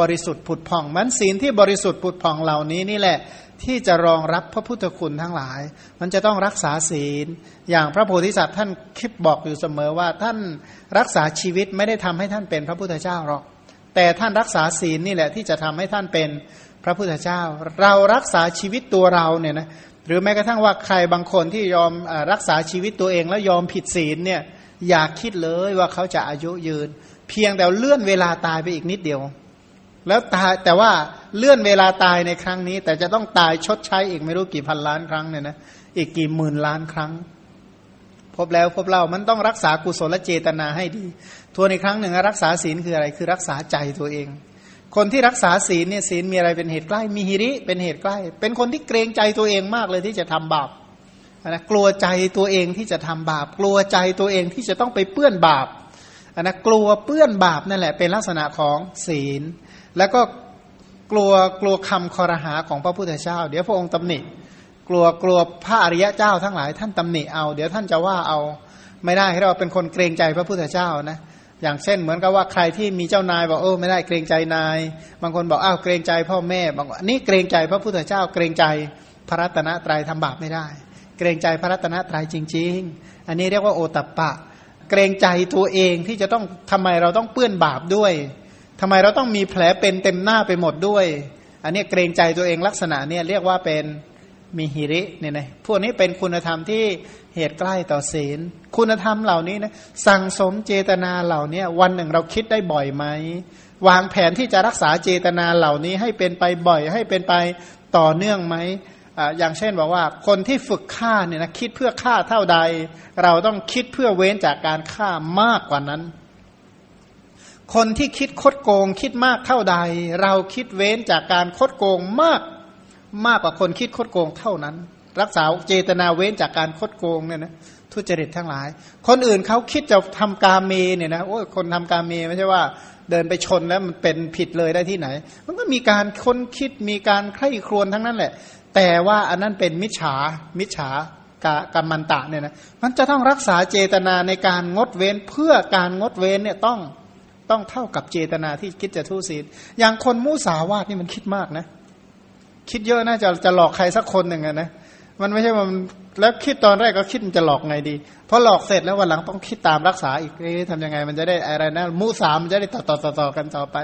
บริสุทธิ์ผุดผ่องมันศีลที่บริสุทธิ์ผุดผ่องเหล่านี้นี่แหละที่จะรองรับพระพุทธคุณทั้งหลาย มันจะต้องรักษาศีล อย่างพระโพธิสัตว์ท่านคิดบอกอยู่เสมอว่าท่านรักษาชีวิตไม่ได้ทำให้ท่านเป็นพระพุทธเจ้าหรอก แต่ท่านรักษาศีลนี่แหละที่จะทำให้ท่านเป็นพระพุทธเจ้า เรารักษาชีวิตตัวเราเนี่ยนะ หรือแม้กระทั่งว่าใครบางคนที่ยอมรักษาชีวิตตัวเองแล้วยอมผิดศีลเนี่ยอยากคิดเลยว่าเขาจะอายุยืน เพียงแต่เลื่อนเวลาตายไปอีกนิดเดียว แล้วตายแต่ว่าเลื่อนเวลาตายในครั้งนี้ แต่จะต้องตายชดใช้อีกไม่รู้กี่พันล้านครั้งเนี่ยนะอีกกี่หมื่นล้านครั้ง พบแล้วพบเล่ามันต้องรักษากุศลเจตนาให้ดี ทัวในครั้งหนึ่งรักษาศีลคืออะไรคือรักษาใจตัวเอง คนที่รักษาศีลเนี่ยศีลมีอะไรเป็นเหตุใกล้ มีฮิริเป็นเหตุใกล้ เป็นคนที่เกรงใจตัวเองมากเลยที่จะทำบาปนะกลัวใจตัวเองที่จะทำบาป กลัวใจตัวเองที่จะต้องไปเปื้อนบาปนะกลัวเปื้อนบาปนั่นแหละเป็นลักษณะของศีล แล้วก็กลัวกลัวคำคอรหาของพระพุทธเจ้า เดี๋ยวพระองค์ตำหนิ กลัวกลัวพระอริยะเจ้าทั้งหลายท่านตำหนิเอา เดี๋ยวท่านจะว่าเอาไม่ได้ให้เราเป็นคนเกรงใจพระพุทธเจ้านะ อย่างเช่นเหมือนกับว่าใครที่มีเจ้านายบอกเออไม่ได้เกรงใจนาย บางคนบอกอ้าวเกรงใจพ่อแม่บางนี่เกรงใจพระพุทธเจ้าเกรงใจพระรัตนตรัยทำบาปไม่ได้ เกรงใจพระรัตนตรัยจริง ๆ อันนี้เรียกว่าโอตัปปะ เกรงใจตัวเองที่จะต้องทำไมเราต้องเปื้อนบาปด้วยทำไมเราต้องมีแผลเป็นเต็มหน้าไปหมดด้วย อันนี้เกรงใจตัวเองลักษณะเนี่ยเรียกว่าเป็นมีหิริเนี่ยนะพวกนี้เป็นคุณธรรมที่ เหตุใกล้ต่อศีล คุณธรรมเหล่านี้นะสั่งสมเจตนาเหล่านี้วันหนึ่งเราคิดได้บ่อยไหม วางแผนที่จะรักษาเจตนาเหล่านี้ให้เป็นไปบ่อยให้เป็นไปต่อเนื่องไหมออย่างเช่นบอกว่าคนที่ฝึกฆ่าเนี่ยนะคิดเพื่อฆ่าเท่าใด เราต้องคิดเพื่อเว้นจากการฆ่ามากกว่านั้น คนที่คิดคดโกงคิดมากเท่าใด เราคิดเว้นจากการคดโกงมากมากกว่าคนคิดคดโกงเท่านั้น รักษาเจตนาเว้นจากการคดโกงเนี่ยนะทุจริตทั้งหลาย คนอื่นเขาคิดจะทำกาเมเนี่ยนะโอ้ยคนทำกาเมไม่ใช่ว่าเดินไปชนแล้วมันเป็นผิดเลยได้ที่ไหน มันก็มีการค้นคิดมีการใคร่ครวญทั้งนั้นแหละ แต่ว่าอันนั้นเป็นมิจฉา มิจฉากากรรมันตะเนี่ยนะมันจะต้องรักษาเจตนาในการงดเว้นเพื่อการงดเว้นเนี่ยต้องต้องเท่ากับเจตนาที่คิดจะทุศีลอย่างคนมุสาวาทนี่มันคิดมากนะ คิดเยอะน่าจะจะหลอกใครสักคนหนึ่งนะ มันไม่ใช่มันแล้วคิดตอนแรกก็คิดจะหลอกไงดีพอหลอกเสร็จแล้ววันหลังต้องคิดตามรักษาอีกเอ๊ะทำยังไง มันจะได้อะไรนะมุสามมันจะได้ต่อต่อต่อต่อกันต่อไป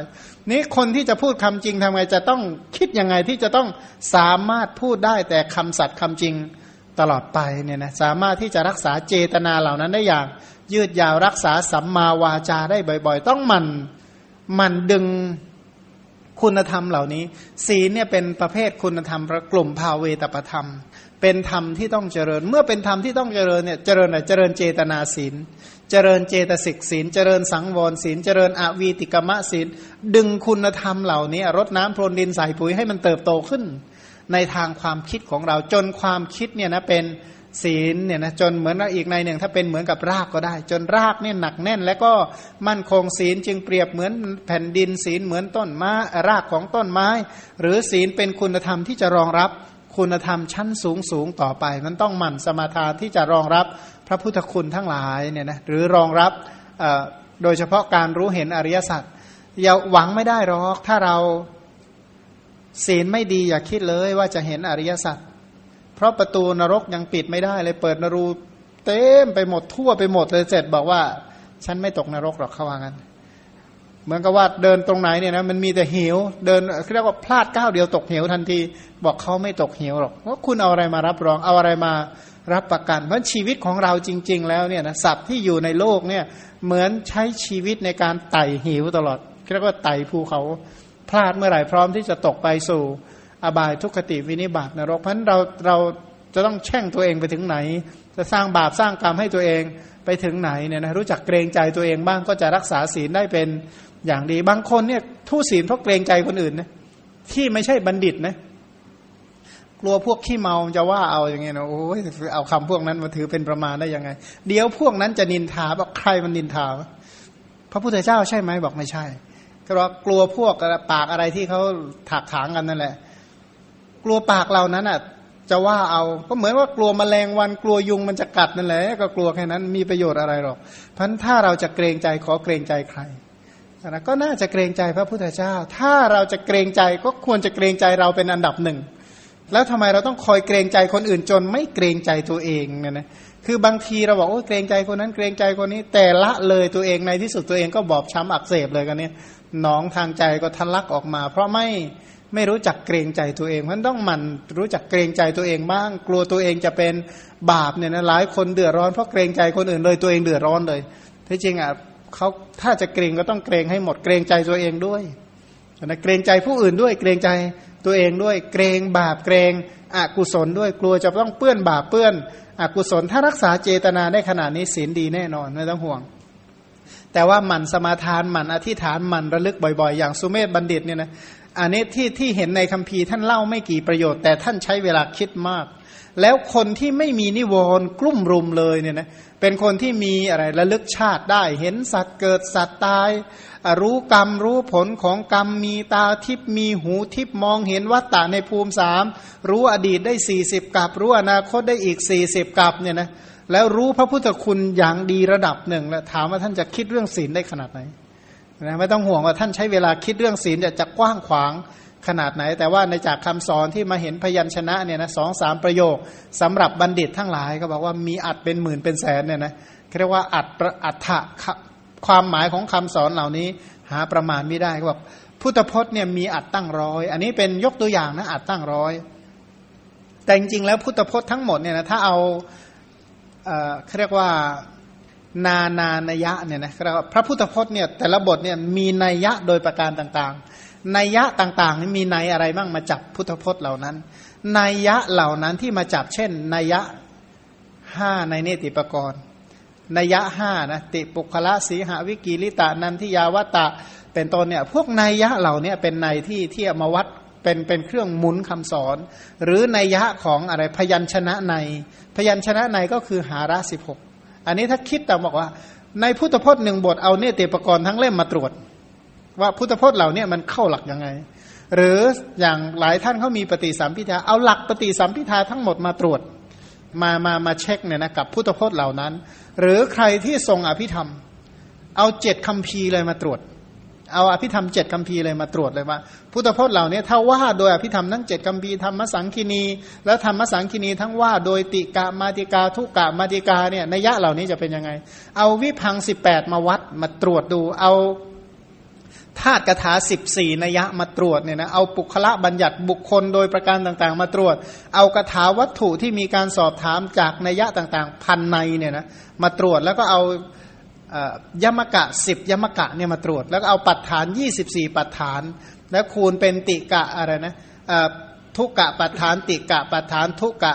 นี่คนที่จะพูดคำจริงทำไงจะต้องคิดยังไงที่จะต้องสามารถพูดได้แต่คำสัตย์คำจริงตลอดไปเนี่ยนะสามารถที่จะรักษาเจตนาเหล่านั้นได้อย่าง ยืดยาวรักษาสัมมาวาจาได้บ่อย ๆ ต้องมันมันดึงคุณธรรมเหล่านี้ ศีลเนี่ยเป็นประเภทคุณธรรมกลุ่มภาเวตประธรรม เป็นธรรมที่ต้องเจริญ เมื่อเป็นธรรมที่ต้องเจริญเนี่ยเจริญอะไรเจริญเจตนาศีล เจริญเจตสิกศีล เจริญสังวรศีล เจริญอวีติกมะศีล ดึงคุณธรรมเหล่านี้รดน้ำพรวนดินใส่ปุ๋ยให้มันเติบโตขึ้น ในทางความคิดของเราจนความคิดเนี่ยนะเป็นศีลเนี่ยนะจนเหมือนอีกในหนึ่ง ถ้าเป็นเหมือนกับรากก็ได้ จนรากเนี่ยหนักแน่น แล้วก็มั่นคงศีลจึงเปรียบเหมือนแผ่นดินศีลเหมือนต้นไม้รากของต้นไม้ หรือศีลเป็นคุณธรรมที่จะรองรับ คุณธรรมชั้นสูงสูงต่อไป มันต้องหมั่นสมาทานที่จะรองรับพระพุทธคุณทั้งหลายเนี่ยนะหรือรองรับโดยเฉพาะการรู้เห็นอริยสัจอย่าหวังไม่ได้หรอกถ้าเราศีลไม่ดีอย่าคิดเลยว่าจะเห็นอริยสัจเพราะประตูนรกยังปิดไม่ได้เลยเปิดนรูเต็มไปหมดทั่วไปหมดเลยเสร็จบอกว่า ฉันไม่ตกนรกหรอกเขาว่างั้น เหมือนกับว่าเดินตรงไหนเนี่ยนะมันมีแต่เหว เดินเรียกว่าพลาดก้าวเดียวตกเหวทันที บอกเขาไม่ตกเหวหรอกว่าคุณเอาอะไรมารับรองเอาอะไรมารับประกันเพราะชีวิตของเราจริง ๆ แล้วเนี่ยนะสัตว์ที่อยู่ในโลกเนี่ยเหมือนใช้ชีวิตในการไต่เหวตลอดเรียกว่าไต่ภูเขาพลาดเมื่อไหร่พร้อมที่จะตกไปสู่อบายทุกขติวินิบาตนรกเพราะนั้นเราเราจะต้องแช่งตัวเองไปถึงไหน จะสร้างบาปสร้างกรรมให้ตัวเองไปถึงไหนเนี่ยนะรู้จักเกรงใจตัวเองบ้างก็จะรักษาศีลได้เป็น อย่างดีบางคนเนี่ยทุศีลเพราะเกรงใจคนอื่นนะที่ไม่ใช่บัณฑิตนะกลัวพวกขี้เมาจะว่าเอาอย่างเงี้ยนะโอ้ยเอาคำพวกนั้นมาถือเป็นประมาณได้ยังไง เดี๋ยวพวกนั้นจะนินทาบอกใครมันนินทาพระพุทธเจ้าใช่ไหมบอกไม่ใช่ ก็กลัวพวกปากอะไรที่เขาถักถางกันนั่นแหละ กลัวปากเรานั้นอะ จะว่าเอาก็เหมือนว่ากลัวมแมลงวันกลัวยุงมันจะกัดนั่นแหละ ก็กลัวแค่นั้นมีประโยชน์อะไรหรอก เพราะถ้าเราจะเกรงใจขอเกรงใจใคร นะก็น่าจะเกรงใจพระพุทธเจ้า ถ้าเราจะเกรงใจก็ควรจะเกรงใจเราเป็นอันดับหนึ่ง แล้วทำไมเราต้องคอยเกรงใจคนอื่นจนไม่เกรงใจตัวเองเนี่ยนะคือบางทีเราบอกโอ้เกรงใจคนนั้นเกรงใจคนนี้ แต่ละเลยตัวเองในที่สุดตัวเองก็บอบช้ำอักเสบเลยกันเนี่ยหนองทางใจก็ทะลักออกมา เพราะไม่ไม่รู้จักเกรงใจตัวเองมันต้องมันรู้จักเกรงใจตัวเองบ้าง กลัวตัวเองจะเป็นบาปเนี่ยนะหลายคนเดือดร้อนเพราะเกรงใจคนอื่นเลยตัวเองเดือดร้อนเลยที่จริงอะ เขาถ้าจะเกรงก็ต้องเกรงให้หมดเกรงใจตัวเองด้วยนะเกรงใจผู้อื่นด้วยเกรงใจตัวเองด้วย เกรงบาปเกรงอกุศลด้วยกลัวจะต้องเปื้อนบาปเปื้อนอกุศลถ้ารักษาเจตนาได้ขนาดนี้ศีลดีแน่นอนไม่ต้องห่วง แต่ว่าหมั่นสมาทานหมั่นอธิษฐานหมั่นระลึกบ่อยๆ อย่างสุเมธบัณฑิตเนี่ยนะ อันนี้ที่ที่เห็นในคัมภีร์ท่านเล่าไม่กี่ประโยชน์แต่ท่านใช้เวลาคิดมาก แล้วคนที่ไม่มีนิวรณ์กลุ่มรุมเลยเนี่ยนะเป็นคนที่มีอะไรระลึกชาติได้ เห็นสัตว์เกิดสัตว์ตาย รู้กรรมรู้ผลของกรรมมีตาทิพมีหูทิพมองเห็นวัตตะในภูมิสามรู้อดีตได้สี่สิบกับ รู้อนาคตได้อีกสี่สิบกับเนี่ยนะแล้วรู้พระพุทธคุณอย่างดีระดับหนึ่งแล้วถามว่าท่านจะคิดเรื่องศีลได้ขนาดไหน นะไม่ต้องห่วงว่าท่านใช้เวลาคิดเรื่องศีลจะกว้างขวางขนาดไหน แต่ว่าในจากคำสอนที่มาเห็นพยัญชนะเนี่ยนะสองสามประโยคสำหรับบัณฑิตทั้งหลายก็บอกว่ามีอัดเป็นหมื่นเป็นแสนเนี่ยนะเรียกว่าอัดอัฐะความหมายของคำสอนเหล่านี้หาประมาณไม่ได้ก็บอกพุทธพจน์เนี่ยมีอัดตั้งร้อย อันนี้เป็นยกตัวอย่างนะอัดตั้งร้อย แต่จริงๆแล้วพุทธพจน์ทั้งหมดเนี่ยนะถ้าเอาเเรียกว่า นานานยะเนี่ยนะครับพระพุทธพจน์เนี่ยแต่ละบทเนี่ยมีนัยยะโดยประการต่างๆ นัยยะต่างๆนี่มีนัยอะไรบ้างมาจับพุทธพจน์เหล่านั้น นัยยะเหล่านั้นที่มาจับเช่น นัยยะห้าในเนติปกรณ์นัยยะห้านะติปุคละสีหาวิกิลิตานันทิยาวตะเป็นต้นเนี่ยพวกนัยยะเหล่านี้เป็นในที่ที่มาวัดเป็นเป็นเครื่องหมุนคำสอน หรือนัยยะของอะไรพยัญชนะใน พยัญชนะในก็คือหาระสิบหก อันนี้ถ้าคิดแต่บอกว่า ในพุทธพจน์หนึ่งบทเอาเนติปกรณ์ทั้งเล่มมาตรวจ ว่าพุทธพจน์เหล่านี้มันเข้าหลักยังไง หรืออย่างหลายท่านเขามีปฏิสัมพิทาเอาหลักปฏิสัมพิทาทั้งหมดมาตรวจ มามามาเช็คเนี่ยนะกับพุทธพจน์เหล่านั้น หรือใครที่ทรงอภิธรรม เอาเจ็ดคำพีเลยมาตรวจ เอาอภิธรรมเจ็ดคำพีเลยมาตรวจเลยว่า พุทธพจน์เหล่านี้ถ้าว่าโดยอภิธรรมทั้งเจ็ดคำพีธรรมสังคีนี แล้วธรรมสังคีนีทั้งว่าโดยติกามาติกาทุกกะมาติกาเนี่ยนัยยะเหล่านี้จะเป็นยังไง เอาวิพังสิบแปดมาวัดมาตรวจดู เอาธาตุกถาสิบสี่นัยยะมาตรวจเนี่ยนะเอาปุคละบัญญัติบุคคลโดยประการต่างๆ มาตรวจ เอากถาวัตถุที่มีการสอบถามจากนัยยะต่างๆ พันในเนี่ยนะมาตรวจแล้วก็เอา ยมกะสิบยมกะเนี่ยมาตรวจ แล้วก็เอาปัฏฐานยี่สิบสี่ปัฏฐาน แล้วคูณเป็นติกะอะไรนะทุกะปัฏฐานติกะปัฏฐานทุกะ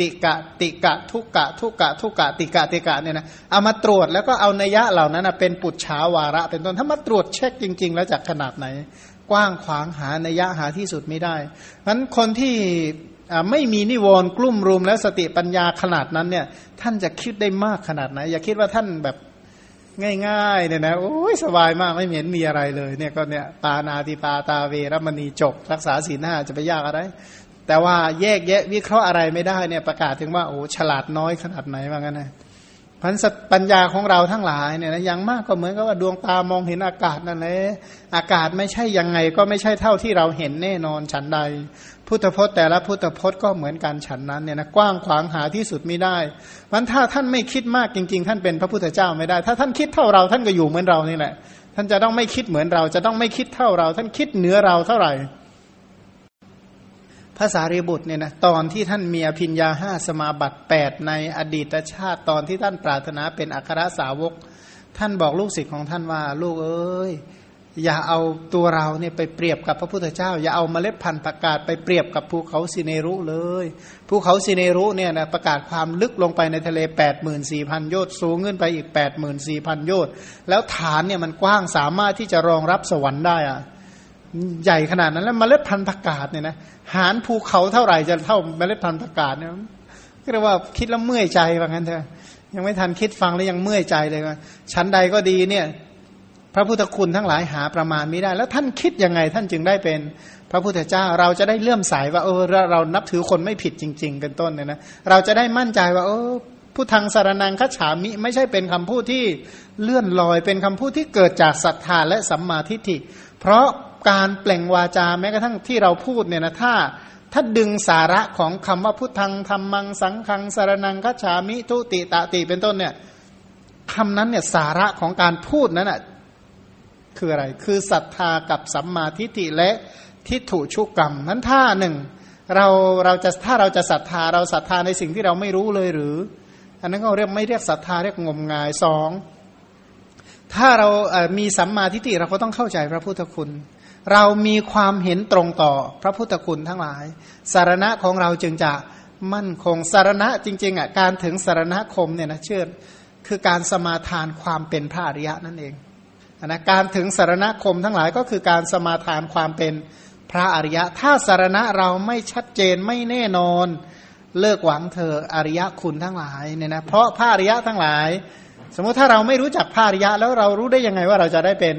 ติกะติกะทุกะทุกะทุกะติกะติกะเนี่ยนะเอามาตรวจแล้วก็เอานัยยะเหล่านั้นเป็นปุจฉาวาระ เป็นต้นถ้ามาตรวจเช็คจริง ๆ แล้วจากขนาดไหน กว้างขวางหานัยยะหาที่สุดไม่ได้เพราะนั้นคนที่ไม่มีนิวรณ์กลุ่มรุมและสติปัญญาขนาดนั้นเนี่ยท่านจะคิดได้มากขนาดไหน อย่าคิดว่าท่านแบบ ง่ายๆเนี่ยนะโอ้ยสบายมากไม่เห็นมีอะไรเลยเนี่ยก็เนี่ยปานาติปาตาเวรมณีจบ รักษาศีลห้าจะไปยากอะไร แต่ว่าแยกแยะวิเคราะห์อะไรไม่ได้เนี่ยประกาศถึงว่าโอ้ฉลาดน้อยขนาดไหนว่างั้นนะพันปัญญาของเราทั้งหลายเนี่ยนะยังมากก็เหมือนกับว่าดวงตามองเห็นอากาศนั่นแหละอากาศไม่ใช่ยังไงก็ไม่ใช่เท่าที่เราเห็นแน่นอนฉันใด พุทธพจน์แต่ละพุทธพจน์ก็เหมือนกันฉันนั้นเนี่ยนะกว้างขวางหาที่สุดไม่ได้มันถ้าท่านไม่คิดมากจริง ๆ ท่านเป็นพระพุทธเจ้าไม่ได้ ถ้าท่านคิดเท่าเราท่านก็อยู่เหมือนเรานี่แหละ ท่านจะต้องไม่คิดเหมือนเรา จะต้องไม่คิดเท่าเรา ท่านคิดเหนือเราเท่าไหร่ภาษารีบุตรเนี่ยนะตอนที่ท่านมีอภิญญาห้าสมาบัติแปดในอดีตชาติตอนที่ท่านปรารถนาเป็นอัครสาวก ท่านบอกลูกศิษย์ของท่านว่า ลูกเอ้ย อย่าเอาตัวเราเนี่ยไปเปรียบกับพระพุทธเจ้า อย่าเอาเมล็ดพันธุ์ประกาศไปเปรียบกับภูเขาสิเนรุเลย ภูเขาสิเนรุเนี่ยนะประกาศความลึกลงไปในทะเล 8 4 0 0 0 โยชน์สูงขึ้นไปอีก 8 4 0 0 0 โยชน์แล้วฐานเนี่ยมันกว้างสามารถที่จะรองรับสวรรค์ได้อะใหญ่ขนาดนั้นแล้วเมล็ดพันธุ์ผักกาดเนี่ยนะหารภูเขาเท่าไหร่จะเท่าเมล็ดพันธุ์ผักกาดเนี่ยก็เรียกว่าคิดแล้วเมื่อยใจว่างั้นเถอะยังไม่ทันคิดฟังแล้วยังเมื่อยใจเลยว่าชั้นใดก็ดีเนี่ย พระพุทธคุณทั้งหลายหาประมาณไม่ได้ แล้วท่านคิดยังไงท่านจึงได้เป็นพระพุทธเจ้าเราจะได้เลื่อมใสว่าเออเรานับถือคนไม่ผิดจริง ๆ เป็นต้นเนี่ยนะเราจะได้มั่นใจว่าเออผู้ทางสารนังคัจฉามิไม่ใช่เป็นคำพูดที่เลื่อนลอยเป็นคำพูดที่เกิดจากศรัทธาและสัมมาทิฏฐิ เพราะการเปล่งวาจาแม้กระทั่งที่เราพูดเนี่ยนะถ้าถ้าดึงสาระของคำว่าพุทธังธรรมังสังขังสารนังคัจฉามิทุติตาติเป็นต้นเนี่ยคำนั้นเนี่ยสาระของการพูดนั้นอะ คืออะไร คือศรัทธากับสัมมาทิฏฐิและทิฏฐุชุกกรรม นั้นถ้าหนึ่งเราเราจะถ้าเราจะศรัทธาเราศรัทธาในสิ่งที่เราไม่รู้เลยหรือ อันนั้นก็เรียกไม่เรียกศรัทธาเรียกงมงายสองถ้าเรามีสัมมาทิฏฐิเราก็ต้องเข้าใจพระพุทธคุณ เรามีความเห็นตรงต่อพระพุทธคุณทั้งหลาย สารณะของเราจึงจะมั่นคงสารณะจริงๆอะการถึงสารณคมเนี่ยนะเชื่อคือการสมาทานความเป็นพระอริยะนั่นเอง นะการถึงสารณคมทั้งหลายก็คือการสมาทานความเป็นพระอริยะ ถ้าสารณะเราไม่ชัดเจนไม่แน่นอน เลิกหวังเธออริยะคุณทั้งหลายเนี่ยนะเพราะพระอริยะทั้งหลาย สมมติถ้าเราไม่รู้จักพระอริยะ แล้วเรารู้ได้ยังไงว่าเราจะได้เป็น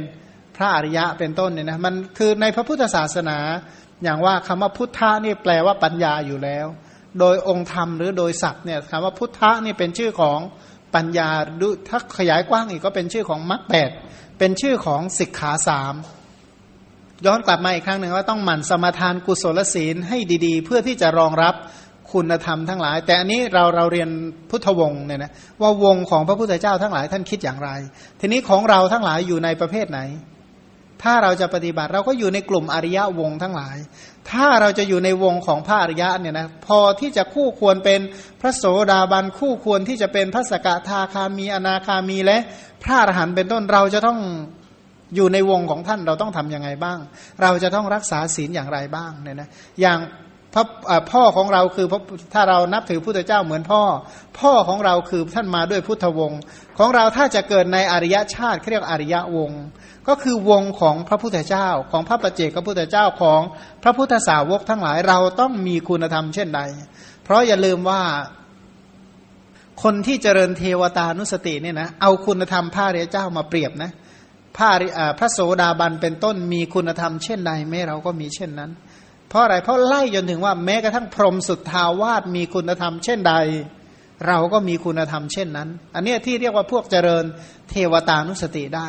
พระอริยะเป็นต้นเนี่ยนะมันคือในพระพุทธศาสนา อย่างว่าคำว่าพุทธะนี่แปลว่าปัญญาอยู่แล้ว โดยองค์ธรรมหรือโดยศัพท์เนี่ยคำว่าพุทธะนี่เป็นชื่อของปัญญาดูถ้าขยายกว้างอีกก็เป็นชื่อของมรรคแปด เป็นชื่อของสิกขาสามย้อนกลับมาอีกครั้งหนึ่งว่าต้องหมั่นสมาทานกุศลศีลให้ดีๆ เพื่อที่จะรองรับคุณธรรมทั้งหลาย แต่อันนี้เราเราเรียนพุทธวงศ์เนี่ยนะว่าวงของพระพุทธเจ้าทั้งหลายท่านคิดอย่างไร ทีนี้ของเราทั้งหลายอยู่ในประเภทไหน ถ้าเราจะปฏิบัติเราก็อยู่ในกลุ่มอริยวงทั้งหลาย ถ้าเราจะอยู่ในวงของพระอริยะเนี่ยนะพอที่จะคู่ควรเป็นพระโสดาบันคู่ควรที่จะเป็นพระสกทาคามีอนาคามีและพระอรหันต์เป็นต้นเราจะต้องอยู่ในวงของท่านเราต้องทํำยังไงบ้าง เราจะต้องรักษาศีลอย่างไรบ้างเนี่ยนะอย่างพระพ่อของเราคือถ้าเรานับถือพุทธเจ้าเหมือนพ่อ พ่อของเราคือท่านมาด้วยพุทธวงศ์ของเราถ้าจะเกิดในอริยชาติเรียกอริยวงศ์ ก็คือวงของพระพุทธเจ้า ของพระประเจกพระพุทธเจ้าของพระพุทธสาวกทั้งหลายเราต้องมีคุณธรรมเช่นใด เพราะอย่าลืมว่า คนที่เจริญเทวตานุสติเนี่ยนะเอาคุณธรรมพระเรียเจ้ามาเปรียบนะพระพระโสดาบันเป็นต้นมีคุณธรรมเช่นใดแม้เราก็มีเช่นนั้น เพราะอะไรเพราะไล่จนถึงว่าแม้กระทั่งพรหมสุดทาวาสมีคุณธรรมเช่นใด เราก็มีคุณธรรมเช่นนั้น อันนี้ที่เรียกว่าพวกเจริญเทวตานุสติได้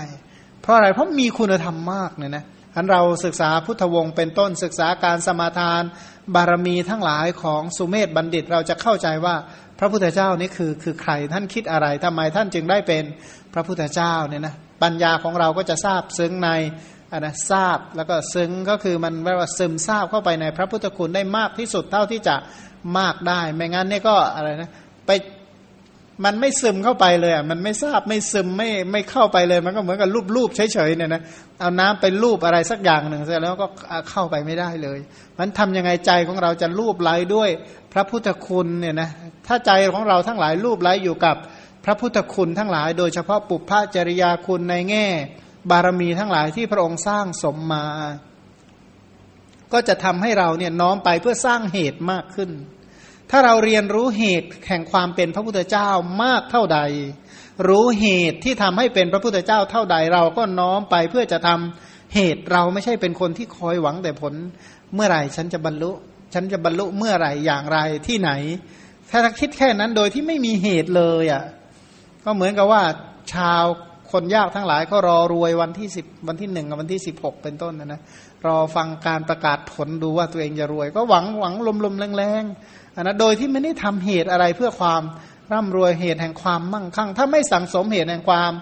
เพราะอะไรเพราะมีคุณธรรมมากเนี่ยนะอันเราศึกษาพุทธวงศ์เป็นต้นศึกษาการสมาทาน บารมีทั้งหลายของสุเมธบัณฑิตเราจะเข้าใจว่าพระพุทธเจ้านี่คือคือใครท่านคิดอะไรทำไมท่านจึงได้เป็นพระพุทธเจ้าเนี่ยนะปัญญาของเราก็จะทราบซึ้งในอันนะทราบแล้วก็ซึ้งก็คือมันแปลว่าซึมทราบเข้าไปในพระพุทธคุณได้มากที่สุดเท่าที่จะมากได้ ไม่งั้นนี่ก็อะไรนะไป มันไม่ซึมเข้าไปเลยอะมันไม่ทราบไม่ซึมไม่ไม่เข้าไปเลย มันก็เหมือนกับรูปๆเฉยๆเนี่ยนะเอาน้ำไปรูปอะไรสักอย่างหนึ่งเสร็จแล้วก็เข้าไปไม่ได้เลย มันทำยังไงใจของเราจะรูปไหลด้วยพระพุทธคุณเนี่ยนะถ้าใจของเราทั้งหลายรูปไหลอยู่กับพระพุทธคุณทั้งหลาย โดยเฉพาะปุพพจริยาคุณในแง่ บารมีทั้งหลายที่พระองค์สร้างสมมา ก็จะทำให้เราเนี่ยน้อมไปเพื่อสร้างเหตุมากขึ้น ถ้าเราเรียนรู้เหตุแห่งความเป็นพระพุทธเจ้ามากเท่าใด รู้เหตุที่ทำให้เป็นพระพุทธเจ้าเท่าใด เราก็น้อมไปเพื่อจะทำเหตุเราไม่ใช่เป็นคนที่คอยหวังแต่ผล เมื่อไหร่ฉันจะบรรลุ ฉันจะบรรลุเมื่อไหร่อย่างไรที่ไหน ถ้าคิดแค่นั้นโดยที่ไม่มีเหตุเลยอะก็เหมือนกับว่าชาวคนยากทั้งหลายก็รอรวยวันที่สิบวันที่หนึ่งกับวันที่สิบหกเป็นต้นนะนะรอฟังการประกาศผลดูว่าตัวเองจะรวย ก็หวังหวังลมๆแรงๆ นะโดยที่ไม่ได้ทำเหตุอะไรเพื่อความร่ำรวยเหตุแห่งความมั่งคั่ง ถ้าไม่สั่งสมเหตุแห่งความ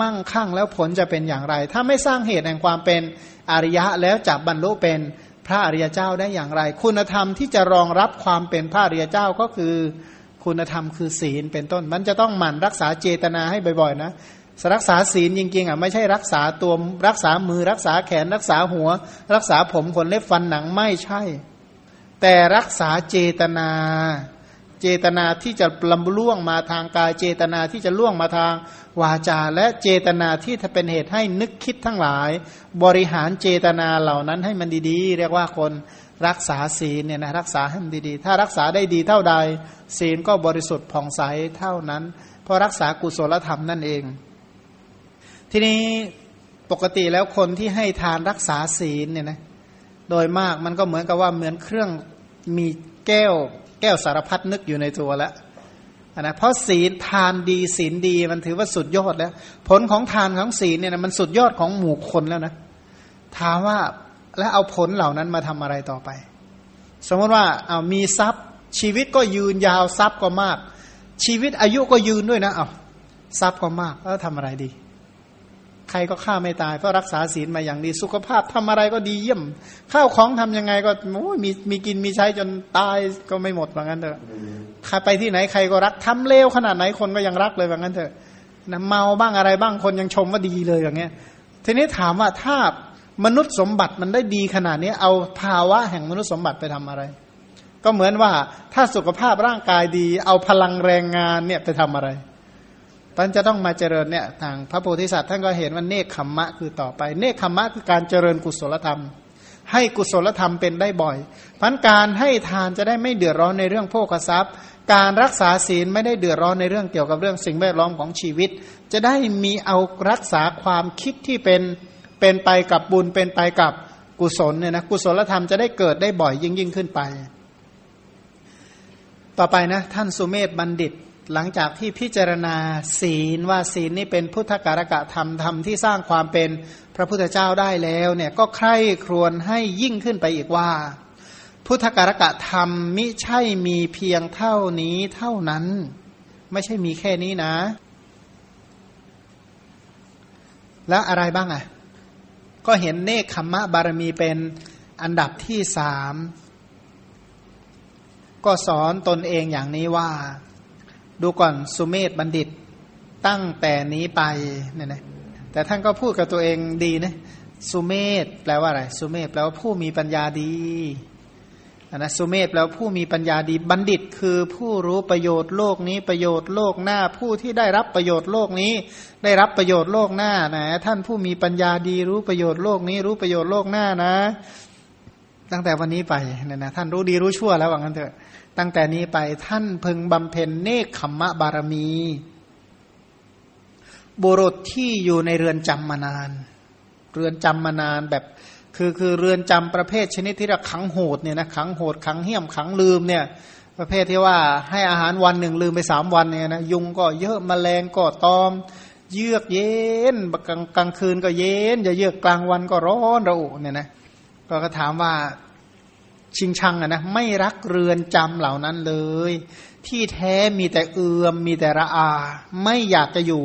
มั่งคั่งแล้วผลจะเป็นอย่างไร ถ้าไม่สร้างเหตุแห่งความเป็นอริยะแล้วจับบรรลุเป็นพระอริยเจ้าได้อย่างไร คุณธรรมที่จะรองรับความเป็นพระอริยเจ้าก็คือ คุณธรรมคือศีลเป็นต้น มันจะต้องหมั่นรักษาเจตนาให้บ่อยๆนะรักษาศีลจริงๆอะไม่ใช่รักษาตัวรักษามือรักษาแขนรักษาหัว รักษาผมขนเล็บฟันหนังไม่ใช่ แต่รักษาเจตนา เจตนาที่จะลำล่วงมาทางกาย เจตนาที่จะล่วงมาทางวาจา และเจตนาที่จะเป็นเหตุให้นึกคิดทั้งหลาย บริหารเจตนาเหล่านั้นให้มันดีๆ เรียกว่าคนรักษาศีลเนี่ยนะรักษาให้มันดีๆ ถ้ารักษาได้ดีเท่าใด ศีลก็บริสุทธิ์ผ่องใสเท่านั้น เพราะรักษากุศลธรรมนั่นเอง ทีนี้ปกติแล้วคนที่ให้ทานรักษาศีลเนี่ยนะ โดยมากมันก็เหมือนกับว่าเหมือนเครื่องมีแก้วแก้วสารพัดนึกอยู่ในตัวแล้วนะเพราะศีลทานดีศีลดีมันถือว่าสุดยอดแล้ว ผลของทานของศีลเนี่ยมันสุดยอดของหมู่คนแล้วนะถามว่าแล้วเอาผลเหล่านั้นมาทำอะไรต่อไป สมมติว่าเอามีทรัพย์ ชีวิตก็ยืนยาวทรัพย์ก็มาก ชีวิตอายุก็ยืนด้วยนะเอาทรัพย์ก็มากแล้วทำอะไรดี ใครก็ฆ่าไม่ตายเพราะรักษาศีลมาอย่างดี สุขภาพทำอะไรก็ดีเยี่ยม ข้าวของทํำยังไงก็โอ้มีมีกินมีใช้จนตายก็ไม่หมดว่างั้นเถอะใครไปที่ไหนใครก็รักทำเลวขนาดไหนคนก็ยังรักเลยว่างั้นเถอะนะเมาบ้างอะไรบ้างคนยังชมว่าดีเลยอย่างเงี้ย ทีนี้ถามว่าถ้ามนุษย์สมบัติมันได้ดีขนาดนี้เอาภาวะแห่งมนุษย์สมบัติไปทำอะไร ก็เหมือนว่าถ้าสุขภาพร่างกายดี เอาพลังแรงงานเนี่ยไปทำอะไร ท่านจะต้องมาเจริญเนี่ยทางพระโพธิสัตว์ท่านก็เห็นว่าเนคขมมะคือต่อไป เนคขมมะคือการเจริญกุศลธรรม ให้กุศลธรรมเป็นได้บ่อยพันการให้ทานจะได้ไม่เดือดร้อนในเรื่องโภคทรัพย์ การรักษาศีลไม่ได้เดือดร้อนในเรื่องเกี่ยวกับเรื่องสิ่งแวดล้อมของชีวิต จะได้มีเอารักษาความคิดที่เป็นเป็นไปกับบุญเป็นไปกับกุศลเนี่ยนะกุศลธรรมจะได้เกิดได้บ่อยยิ่งยิ่งขึ้นไป ต่อไปนะท่านสุเมธบัณฑิต หลังจากที่พิจารณาศีลว่าศีลนี่เป็นพุทธการกะธรรมธรรมที่สร้างความเป็นพระพุทธเจ้าได้แล้วเนี่ยก็ใคร่ครวญให้ยิ่งขึ้นไปอีกว่า พุทธการกะธรรมมิใช่มีเพียงเท่านี้เท่านั้น ไม่ใช่มีแค่นี้นะ แล้วอะไรบ้างอะ ก็เห็นเนคขมมะบารมีเป็นอันดับที่สามก็สอนตนเองอย่างนี้ว่า ดูก่อนสุเมธบัณฑิตตั้งแต่นี้ไปเนี่ยนะแต่ท่านก็พูดกับตัวเองดีนะสุเมธแปลว่าอะไรสุเมธแปลว่าผู้มีปัญญาดีนะสุเมธแปลว่าผู้มีปัญญาดีบัณฑิต คือผู้รู้ประโยชน์โลกนี้ประโยชน์โลกหน้า ผู้ที่ได้รับประโยชน์โลกนี้ ได้รับประโยชน์โลกหน้านะท่านผู้มีปัญญาดีรู้ประโยชน์โลกนี้ รู้ประโยชน์โลกหน้านะ ตั้งแต่วันนี้ไปเนี่ยนะท่านรู้ดีรู้ชั่วแล้วว่างั้นเถอะ ตั้งแต่นี้ไปท่านพึงบำเพ็ญเนคขมมะบารมี บุรุษที่อยู่ในเรือนจำมานาน เรือนจำมานานแบบคือคือเรือนจำประเภทชนิดที่เราขังโหดเนี่ยนะขังโหดขังเหี้ยมขังลืมเนี่ยประเภทที่ว่าให้อาหารวันหนึ่งลืมไปสามวันเนี่ยนะยุงก็เยอะมแมลงก็ตอม เยือกเย็นกลางกลางคืนก็เย็นจะเยือกกลางวันก็ร้อนระอุเนี่ยนะ ก็ถามว่าชิงชังอะนะไม่รักเรือนจำเหล่านั้นเลย ที่แท้มีแต่เอือมมีแต่ระอา ไม่อยากจะอยู่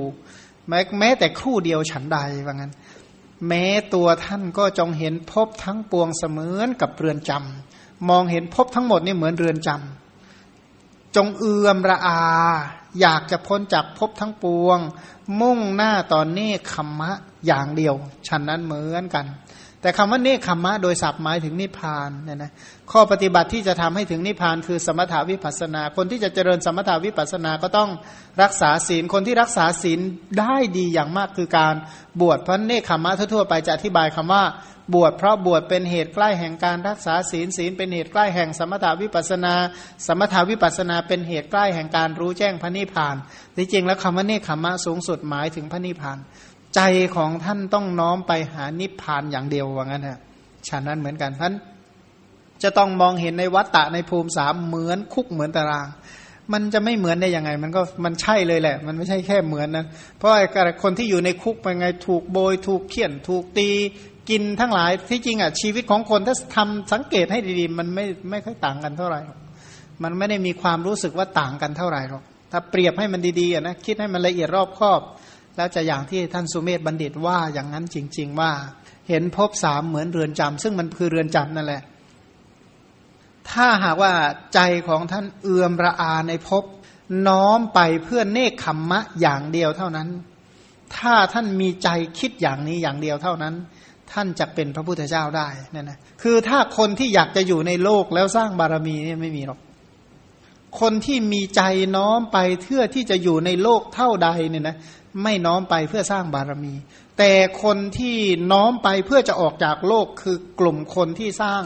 แม้แม้แต่ครู่เดียวฉันใดว่างั้น แม้ตัวท่านก็จงเห็นพบทั้งปวงเสมือนกับเรือนจำมองเห็นพบทั้งหมดนี่เหมือนเรือนจำจงเอือมระอา อยากจะพ้นจากพบทั้งปวง มุ่งหน้าตอนนี้คมะอย่างเดียวฉันนั้นเหมือนกัน แต่คำว่าเนคขมะโดยศัพท์หมายถึงนิพพานเนี่ยนะข้อปฏิบัติที่จะทำให้ถึงนิพพานคือสมถาวิปัสนา คนที่จะเจริญสมถาวิปัสนาก็ต้องรักษาศีลคนที่รักษาศีลได้ดีอย่างมากคือการบวชเพราะเนคขมะทั่วๆไปจะอธิบายคำว่า บวชเพราะบวชเป็นเหตุใกล้แห่งการรักษาศีลศีลเป็นเหตุใกล้แห่งสมถาวิปัสนา สมถาวิปัสนา เป็นเหตุใกล้แห่งการรู้แจ้งพระนิพพานจริงๆแล้วคำว่าเนคขมะสูงสุดหมายถึงพระนิพพาน ใจของท่านต้องน้อมไปหานิพพานอย่างเดียวว่างั้นฮะฉะนั้นเหมือนกันท่านจะต้องมองเห็นในวัตตะในภูมิสามเหมือนคุกเหมือนตาราง มันจะไม่เหมือนได้ยังไง มันก็มันใช่เลยแหละ มันไม่ใช่แค่เหมือนนะเพราะคนที่อยู่ในคุกเป็นไงถูกโบย ถูกเขี่ยนถูกตีกินทั้งหลายที่จริงอะชีวิตของคนถ้าทำสังเกตให้ดีๆ มันไม่ไม่ค่อยต่างกันเท่าไหร่ มันไม่ได้มีความรู้สึกว่าต่างกันเท่าไหร่หรอกถ้าเปรียบให้มันดีๆนะคิดให้มันละเอียดรอบคอบ แล้วจะอย่างที่ท่านสุเมธบัณฑิตว่าอย่างนั้นจริง ๆ ว่า เห็นพบสามเหมือนเรือนจำซึ่งมันคือเรือนจำนั่นแหละ ถ้าหากว่าใจของท่านเอื่อมระอาในพบน้อมไปเพื่อเนคขมมะอย่างเดียวเท่านั้น ถ้าท่านมีใจคิดอย่างนี้อย่างเดียวเท่านั้น ท่านจะเป็นพระพุทธเจ้าได้นั่นนะคือถ้าคนที่อยากจะอยู่ในโลกแล้วสร้างบารมีนี่ไม่มีหรอกคนที่มีใจน้อมไปเพื่อที่จะอยู่ในโลกเท่าใดเนี่ยนะไม่น้อมไปเพื่อสร้างบารมี แต่คนที่น้อมไปเพื่อจะออกจากโลกคือกลุ่มคนที่สร้าง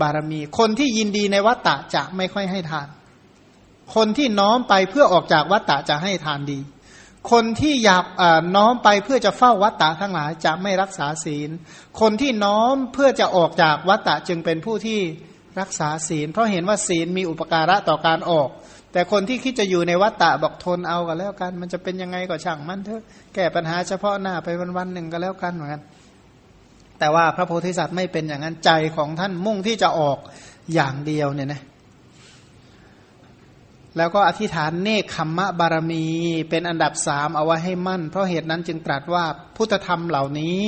บารมี คนที่ยินดีในวัตตะจะไม่ค่อยให้ทาน คนที่น้อมไปเพื่อออกจากวัตตะจะให้ทานดี คนที่อยากน้อมไปเพื่อจะเฝ้าวัตตะทั้งหลายจะไม่รักษาศีล คนที่น้อมเพื่อจะออกจากวัตตะจึงเป็นผู้ที่รักษาศีล เพราะเห็นว่าศีลมีอุปการะต่อการออก แต่คนที่คิดจะอยู่ในวัฏฏะบอกทนเอากันแล้วกัน มันจะเป็นยังไงก็ช่างมันเถอะแก้ปัญหาเฉพาะหน้าไปวันๆหนึ่งก็แล้วกันเหมือนกันแต่ว่าพระโพธิสัตว์ไม่เป็นอย่างนั้นใจของท่านมุ่งที่จะออกอย่างเดียวเนี่ยนะ แล้วก็อธิษฐานเนคขมมะบารมีเป็นอันดับสามเอาไว้ให้มั่น เพราะเหตุนั้นจึงตรัสว่าพุทธธรรมเหล่านี้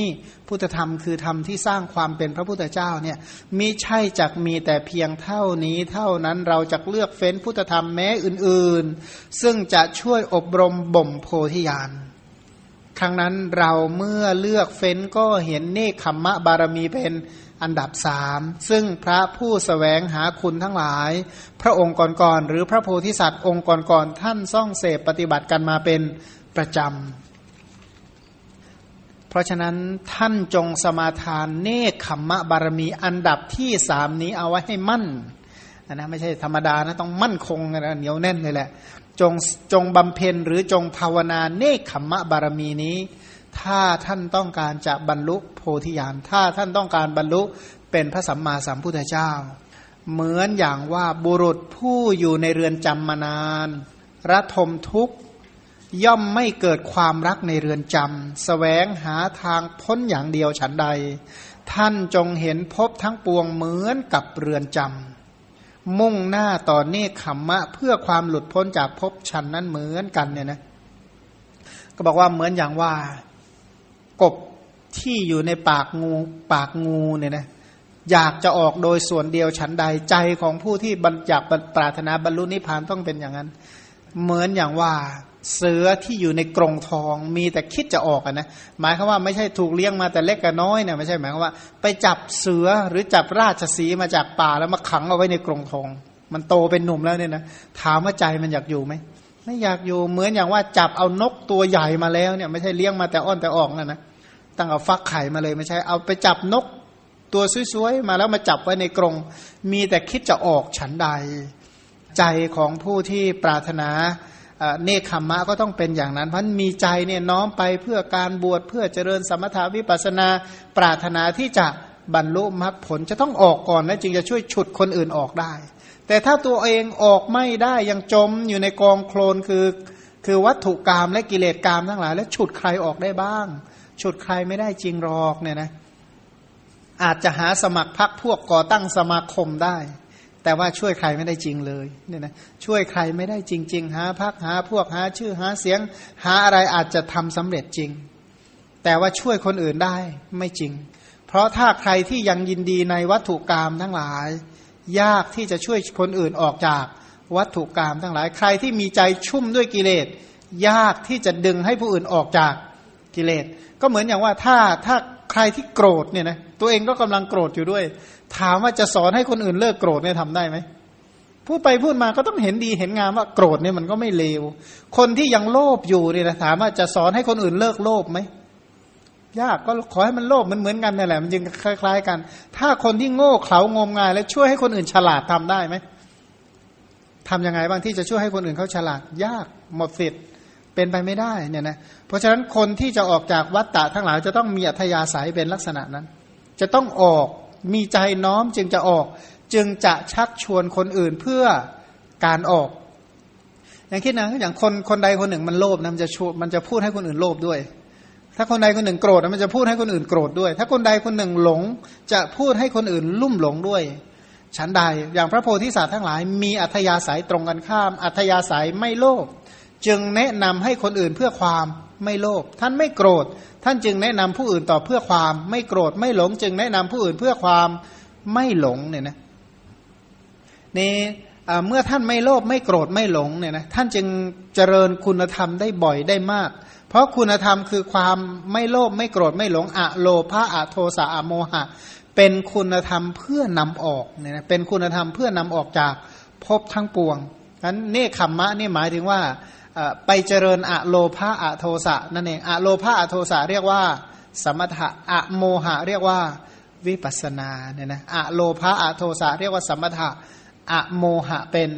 พุทธธรรมคือธรรมที่สร้างความเป็นพระพุทธเจ้าเนี่ยมิใช่จักมีแต่เพียงเท่านี้เท่านั้นเราจะเลือกเฟ้นพุทธธรรมแม้อื่นๆ ซึ่งจะช่วยอบรมบ่มโพธิญาณครั้งนั้นเราเมื่อเลือกเฟ้นก็เห็นเนคขมมะบารมีเป็น อันดับสามซึ่งพระผู้สแสวงหาคุณทั้งหลาย พระองค์ก่อนๆหรือพระโพธิสัตว์องค์ก่อนๆท่านซ่องเสพปฏิบัติกันมาเป็นประจำ เพราะฉะนั้นท่านจงสมาทานเนคขมมะบารมีอันดับที่สามนี้เอาไว้ให้มั่นนะไม่ใช่ธรรมดานะต้องมั่นคงนะเหนียวแน่นเลยแหละ จงจงบำเพ็ญหรือจงภาวนาเนคขมมะบารมีนี้ ถ้าท่านต้องการจะบรรลุโพธิญาณถ้าท่านต้องการบรรลุเป็นพระสัมมาสัมพุทธเจ้า เหมือนอย่างว่าบุรุษผู้อยู่ในเรือนจำมานาน ระทมทุกข์ย่อมไม่เกิดความรักในเรือนจำสแสวงหาทางพ้นอย่างเดียวฉันใด ท่านจงเห็นพบทั้งปวงเหมือนกับเรือนจำมุ่งหน้าต่อเนคขมมะเพื่อความหลุดพ้นจากภพชันนั้นเหมือนกันเนี่ยนะก็บอกว่าเหมือนอย่างว่า กบที่อยู่ในปากงูปากงูเนี่ยนะอยากจะออกโดยส่วนเดียวฉันใดใจของผู้ที่บรรจักปรารถนาบรรลุนิพพานต้องเป็นอย่างนั้น เหมือนอย่างว่าเสือที่อยู่ในกรงทองมีแต่คิดจะออกอนะหมายคือว่าไม่ใช่ถูกเลี้ยงมาแต่เล็กกับน้อยเนี่ยไม่ใช่หมายความว่า ไปจับเสือหรือจับราชสีมาจากป่าแล้วมาขังเอาไว้ในกรงทอง มันโตเป็นหนุ่มแล้วเนี่ยนะถามว่าใจมันอยากอยู่ไหม ไม่อยากอยู่เหมือนอย่างว่าจับเอานกตัวใหญ่มาแล้วเนี่ยไม่ใช่เลี้ยงมาแต่อ้อนแต่ออกนะนะตั้งเอาฟักไข่มาเลยไม่ใช่เอาไปจับนกตัวสวยๆมาแล้วมาจับไว้ในกรง มีแต่คิดจะออกฉันใด ใจของผู้ที่ปรารถนาเนคขมมะก็ต้องเป็นอย่างนั้น เพราะมีใจเนี่ยน้อมไปเพื่อการบวชเพื่อเจริญสมถาวิปัสนาปรารถนาที่จะบรรลุมรรคผลจะต้องออกก่อนแล้วจึงจะช่วยฉุดคนอื่นออกได้ แต่ถ้าตัวเองออกไม่ได้ยังจมอยู่ในกองโคลนคือ คือวัตถุกรรมและกิเลสกรรมทั้งหลาย แล้วฉุดใครออกได้บ้าง ฉุดใครไม่ได้จริงหรอกเนี่ยนะอาจจะหาสมัครพรรคพวกก่อตั้งสมาคมได้ แต่ว่าช่วยใครไม่ได้จริงเลยเนี่ยนะช่วยใครไม่ได้จริง ๆ หาพรรคหาพวกหาชื่อหาเสียง หาอะไรอาจจะทำสำเร็จจริง แต่ว่าช่วยคนอื่นได้ไม่จริง เพราะถ้าใครที่ยังยินดีในวัตถุกรรมทั้งหลาย ยากที่จะช่วยคนอื่นออกจากวัตถุกรรมทั้งหลาย ใครที่มีใจชุ่มด้วยกิเลส ยากที่จะดึงให้ผู้อื่นออกจากกิเลส ก็เหมือนอย่างว่าถ้าถ้าใครที่โกรธเนี่ยนะตัวเองก็กำลังโกรธอยู่ด้วย ถามว่าจะสอนให้คนอื่นเลิกโกรธเนี่ยทำได้ไหมพูดไปพูดมาก็ต้องเห็นดีเห็นงามว่าโกรธเนี่ยมันก็ไม่เลว คนที่ยังโลภอยู่เนี่ยนะถามว่าจะสอนให้คนอื่นเลิกโลภไหม ยากก็ขอให้มันโลภมันเหมือนกันนั่นแหละ มันจึงคล้ายๆกัน ถ้าคนที่โง่เขลางมงาย แล้วช่วยให้คนอื่นฉลาดทำได้ไหมทำยังไงบ้างที่จะช่วยให้คนอื่นเขาฉลาด ยากหมดสิทธิ์เป็นไปไม่ได้เนี่ยนะเพราะฉะนั้นคนที่จะออกจากวัฏฏะทั้งหลายจะต้องมีอัธยาศัยเป็นลักษณะนั้น จะต้องออกมีใจน้อมจึงจะออก จึงจะชักชวนคนอื่นเพื่อการออกอย่างคิดนะอย่างคนคนใดคนหนึ่งมันโลภนะมันจะชวนมันจะพูดให้คนอื่นโลภด้วย ถ้าคนใดคนหนึ่งโกรธมันจะพูดให้คนอื่นโกรธด้วย ถ้าคนใดคนหนึ่งหลง จะพูดให้คนอื่นลุ่มหลงด้วยฉันใดอย่างพระโพธิสัตว์ทั้งหลาย มีอัธยาศัยตรงกันข้าม อัธยาศัยไม่โลภจึงแนะนำให้คนอื่นเพื่อความไม่โลภท่านไม่โกรธ ท่านจึงแนะนำผู้อื่นต่อเพื่อความ ไม่โกรธไม่หลง จึงแนะนำผู้อื่นเพื่อความไม่หลงเนี่ยนะนี่เมื่อท่านไม่โลภไม่โกรธไม่หลงเนี่ยนะท่านจึงเจริญคุณธรรมได้บ่อยได้มาก ราะคุณธรรมคือความไม่โลภไม่โกรธไม่หลงอะโลภะอะโทสะอะโมหะ เป็นคุณธรรมเพื่อนำออกเนี่ยนะเป็นคุณธรรมเพื่อนำออกจากภพทั้งปวงนั้นเนคขมมะนี่หมายถึงว่าไปเจริญอะโลภะอะโทสะนั่นเองอะโลภะอะโทสะเรียกว่า สมถะอะโมหะ เรียกว่าวิปัสนาเนี่ยนะอะโลภะอะโทสะเรียกว่าสมถะอะโมหะเป็น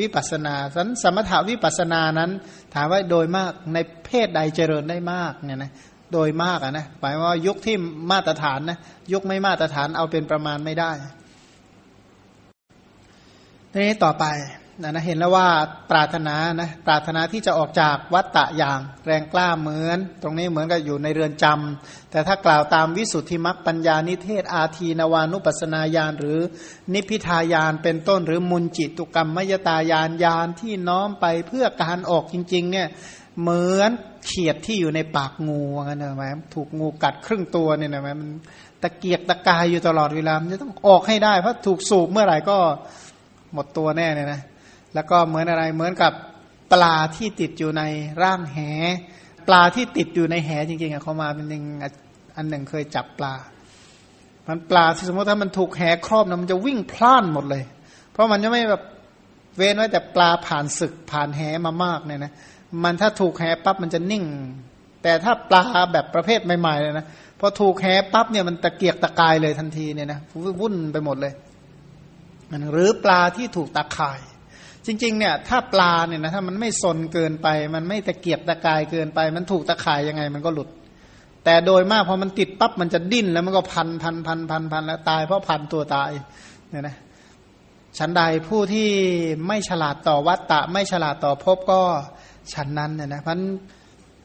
วิปัสนาสันสมถาวิปัสนานั้น ถามว่าโดยมากในเพศใดเจริญได้มากเนี่ยนะโดยมากอะนะหมายว่ายุคที่มาตรฐานนะยุคไม่มาตรฐานเอาเป็นประมาณไม่ได้ทีนี้ต่อไป นะนะเห็นแล้วว่าปรารถนานะปรารถนาที่จะออกจากวัฏฏะอย่างแรงกล้าเหมือน ตรงนี้เหมือนกับอยู่ในเรือนจำแต่ถ้ากล่าวตามวิสุทธิมักปัญญานิเทศอาทีนวานุปัสนาญาณหรือนิพิทายานเป็นต้นหรือมุนจิตุกรรมมยตายานยานที่น้อมไปเพื่อการออกจริง ๆ เนี่ยเหมือนเขียดที่อยู่ในปากงูกันนะไหมถูกงูกัดครึ่งตัวเนี่ยนะมันตะเกียกตะกายอยู่ตลอดเวลามันจะต้องออกให้ได้เพราะถูกสูบเมื่อไหร่ก็หมดตัวแน่เนี่ยนะ แล้วก็เหมือนอะไรเหมือนกับปลาที่ติดอยู่ในร่างแห ปลาที่ติดอยู่ในแหจริงๆเขามาเป็นหนึ่งอันหนึ่งเคยจับปลา มันปลาสมมติถ้ามันถูกแหครอบนะมันจะวิ่งพล่านหมดเลย เพราะมันจะไม่แบบเว้นไว้แต่ปลาผ่านศึกผ่านแหมามากเนี่ยนะมันถ้าถูกแหปั๊บมันจะนิ่ง แต่ถ้าปลาแบบประเภทใหม่ๆเลยนะพอถูกแหปั๊บเนี่ยมันตะเกียกตะกายเลยทันทีเนี่ยนะวุ่นไปหมดเลยมันหรือปลาที่ถูกตะข่าย จริงๆเนี่ยถ้าปลาเนี่ยนะถ้ามันไม่สนเกินไป มันไม่ตะเกียบตะกายเกินไป มันถูกตะข่ายยังไงมันก็หลุด แต่โดยมากพอมันติดปั๊บมันจะดิ้นแล้วมันก็พันพันพันพันพันแล้วตายเพราะพันตัวตายเนี่ยนะฉันใดผู้ที่ไม่ฉลาดต่อวัตตะ ไม่ฉลาดต่อภพก็ฉันนั้นเนี่ยนะพัน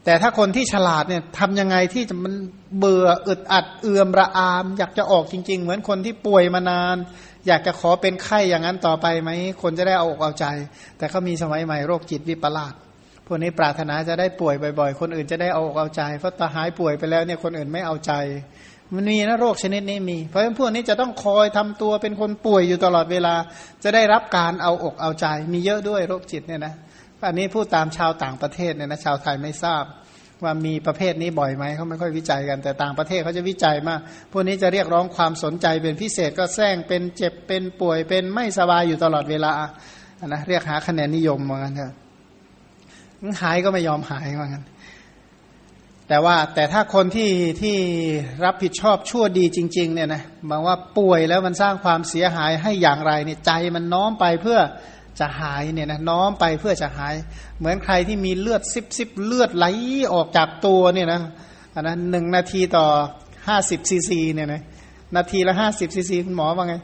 แต่ถ้าคนที่ฉลาดเนี่ยทำยังไงที่จะมันเบื่ออึดอัดเอื่อมระอาม อยากจะออกจริง ๆ เหมือนคนที่ป่วยมานาน อยากจะขอเป็นไข้อย่างนั้นต่อไปไหมคนจะได้เอาอกเอาใจ แต่เขามีสมัยใหม่โรคจิตวิปลาสพวกนี้ปรารถนาจะได้ป่วยบ่อยๆ คนอื่นจะได้เอาอกเอาใจ เพราะตาหายป่วยไปแล้วเนี่ยคนอื่นไม่เอาใจ มันมีนะโรคชนิดนี้มี เพราะฉะนั้นพวกนี้จะต้องคอยทำตัวเป็นคนป่วยอยู่ตลอดเวลา จะได้รับการเอาอกเอาใจ มีเยอะด้วยโรคจิตเนี่ยนะอันนี้พูดตามชาวต่างประเทศเนี่ยนะชาวไทยไม่ทราบ ว่ามีประเภทนี้บ่อยไหมเขาไม่ค่อยวิจัยกันแต่ต่างประเทศเขาจะวิจัยมาก พวกนี้จะเรียกร้องความสนใจเป็นพิเศษก็แซงเป็นเจ็บเป็นป่วยเป็นไม่สบายอยู่ตลอดเวลานะเรียกหาคะแนนนิยมเหมือนกันเถอะหายก็ไม่ยอมหายเหมือนกันแต่ว่าแต่ถ้าคนที่ที่รับผิดชอบชั่วดีจริง ๆ เนี่ยนะบอกว่าป่วยแล้วมันสร้างความเสียหายให้อย่างไรเนี่ยใจมันน้อมไปเพื่อ จะหายเนี่ยนะน้อมไปเพื่อจะหาย เหมือนใครที่มีเลือดซิบซิบเลือดไหลออกจากตัวเนี่ยนะอันนั้นหนึ่งนาทีต่อห้าสิบซีซีเนี่ยนะนาทีละห้าสิบซีซีคุณหมอว่าไง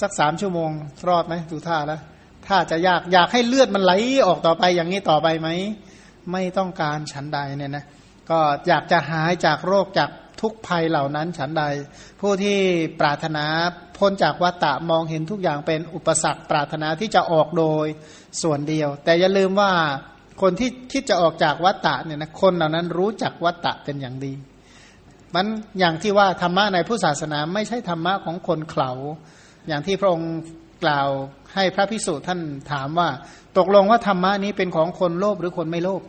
สักสามชั่วโมง รอดไหมดูท่าแล้วถ้าจะอยากอยากให้เลือดมันไหลออกต่อไปอย่างนี้ต่อไปไหม ไม่ต้องการฉันใดเนี่ยนะก็อยากจะหายจากโรคจาก ทุกภัยเหล่านั้นฉันใด ผู้ที่ปรารถนาพ้นจากวัฏฏะมองเห็นทุกอย่างเป็นอุปสรรคปรารถนาที่จะออกโดยส่วนเดียว แต่อย่าลืมว่าคนที่คิดจะออกจากวัฏฏะเนี่ยนะคนเหล่านั้นรู้จักวัฏฏะเป็นอย่างดี มันอย่างที่ว่าธรรมะในผู้ศาสนาไม่ใช่ธรรมะของคนเขาอย่างที่พระองค์กล่าวให้พระพิสุท่านถามว่า ตกลงว่าธรรมะนี้เป็นของคนโลภหรือคนไม่โลภ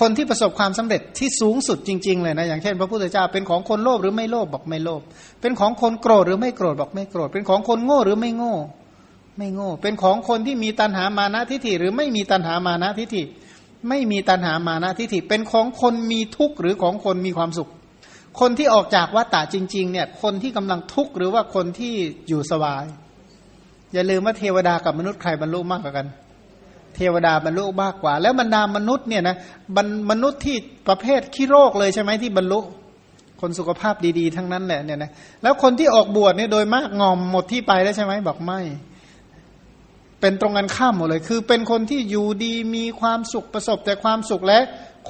คนที่ประสบความสำเร็จที่สูงสุดจริง ๆ เลยนะอย่างเช่น พระพุทธเจ้าเป็นของคนโลภหรือไม่โลภบอกไม่โลภเป็นของคนโกรธหรือไม่โกรธบอกไม่โกรธ เป็นของคนโง่หรือไม่โง่ ไม่โง่ เป็นของคนที่มีตัณหามานะทิฏฐิหรือไม่มีตัณหามานะทิฏฐิ ไม่มีตัณหามานะทิฏฐิ เป็นของคนมีทุกข์หรือของคนมีความสุข คนที่ออกจากวัฏฏะจริง ๆ เนี่ย คนที่กำลังทุกข์หรือว่าคนที่อยู่สบาย อย่าลืมว่าเทวดากับมนุษย์ใครบรรลุมากกว่ากัน เทวดาบรรลุมากกว่า แล้วบรรดามนุษย์เนี่ยนะมนุษย์ที่ประเภทขี้โรคเลยใช่ไหมที่บรรลุ คนสุขภาพดีๆ ทั้งนั้นแหละเนี่ยนะแล้วคนที่ออกบวชเนี่ยโดยมากงอมหมดที่ไปแล้วใช่ไหมบอกไม่ เป็นตรงกันข้ามหมดเลย คือเป็นคนที่อยู่ดีมีความสุขประสบแต่ความสุขและ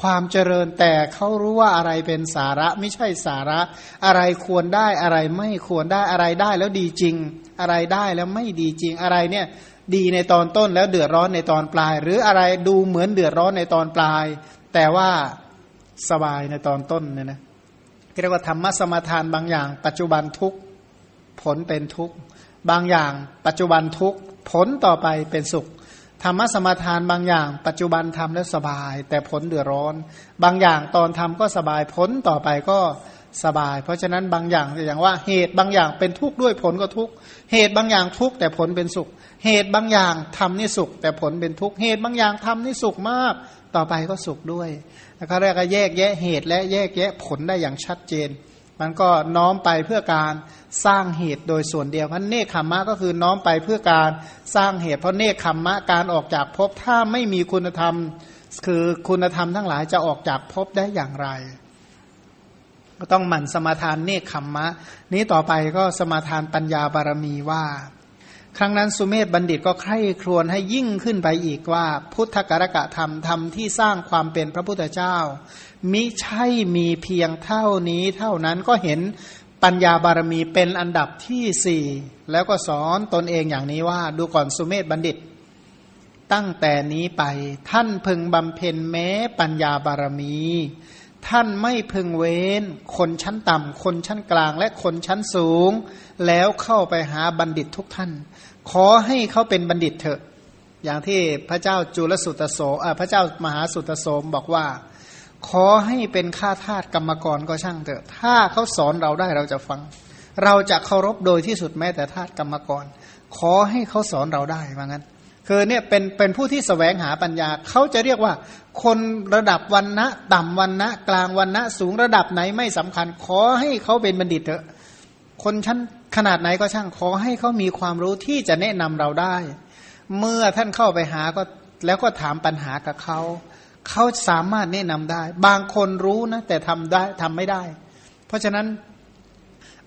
ความเจริญแต่เขารู้ว่าอะไรเป็นสาระไม่ใช่สาระ อะไรควรได้อะไรไม่ควรได้อะไรได้แล้วดีจริง อะไรได้แล้วไม่ดีจริงอะไรเนี่ย ดีในตอนต้นแล้วเดือดร้อนในตอนปลาย หรืออะไรดูเหมือนเดือดร้อนในตอนปลาย แต่ว่าสบายในตอนต้นเนี่ยนะเรียกว่าธรรมะสมาทานบางอย่าง ปัจจุบันทุกผลเป็นทุกบางอย่าง ปัจจุบันทุกผลต่อไปเป็นสุขธรรมะสมาทานบางอย่าง ปัจจุบันทำแล้วสบาย แต่ผลเดือดร้อน บางอย่างตอนทำก็สบายผลต่อไปก็ สบาย เพราะฉะนั้นบางอย่างอย่างว่าเหตุบางอย่างเป็นทุกข์ด้วยผลก็ทุกข์เหตุบางอย่างทุกข์แต่ผลเป็นสุข เหตุบางอย่างทำนี่สุข แต่ผลเป็นทุกข์เหตุบางอย่างทำนี่สุขมาก ต่อไปก็สุขด้วยแล้วเขาเรียกว่าแยกแยะเหตุและแยกแยะผลได้อย่างชัดเจน มันก็น้อมไปเพื่อการสร้างเหตุโดยส่วนเดียวเพราะเนคขมมะก็คือน้อมไปเพื่อการสร้างเหตุ เพราะเนคขมมะการออกจากภพถ้าไม่มีคุณธรรม คือคุณธรรมทั้งหลายจะออกจากภพได้อย่างไร ก็ต้องหมั่นสมาทานเนคขมมะ นี้ต่อไปก็สมาทานปัญญาบารมีว่า ครั้งนั้นสุเมธบัณฑิตก็ใคร่ครวญให้ยิ่งขึ้นไปอีกว่า พุทธกรกะธรรมธรรมที่สร้างความเป็นพระพุทธเจ้า มิใช่มีเพียงเท่านี้เท่านั้นก็เห็นปัญญาบารมีเป็นอันดับที่สี่แล้วก็สอนตนเองอย่างนี้ว่า ดูก่อนสุเมธบัณฑิต ตั้งแต่นี้ไปท่านพึงบำเพ็ญแม้ปัญญาบารมี ท่านไม่พึงเว้น คนชั้นต่ำ คนชั้นกลางและคนชั้นสูง แล้วเข้าไปหาบัณฑิตทุกท่าน ขอให้เขาเป็นบัณฑิตเถอะ อย่างที่พระเจ้าจุลสุตโสพระเจ้ามหาสุตโสมบอกว่า ขอให้เป็นข้าทาสกรรมกรก็ช่างเถอะ ถ้าเขาสอนเราได้เราจะฟัง เราจะเคารพโดยที่สุดแม้แต่ทาสกรรมกร ขอให้เขาสอนเราได้ว่างั้นคือเนี่ยเป็นเป็นผู้ที่สแสวงหาปัญญาเขาจะเรียกว่า คนระดับวันนะต่ำวันนะกลางวันนะสูงระดับไหนไม่สำคัญ ขอให้เขาเป็นบัณฑิตเถอะ คนชั้นขนาดไหนก็ช่างขอให้เขามีความรู้ที่จะแนะนำเราได้ เมื่อท่านเข้าไปหาก็แล้วก็ถามปัญหากับเขา เขาสามารถแนะนำได้ บางคนรู้นะแต่ทำได้ทำไม่ได้ เพราะฉะนั้น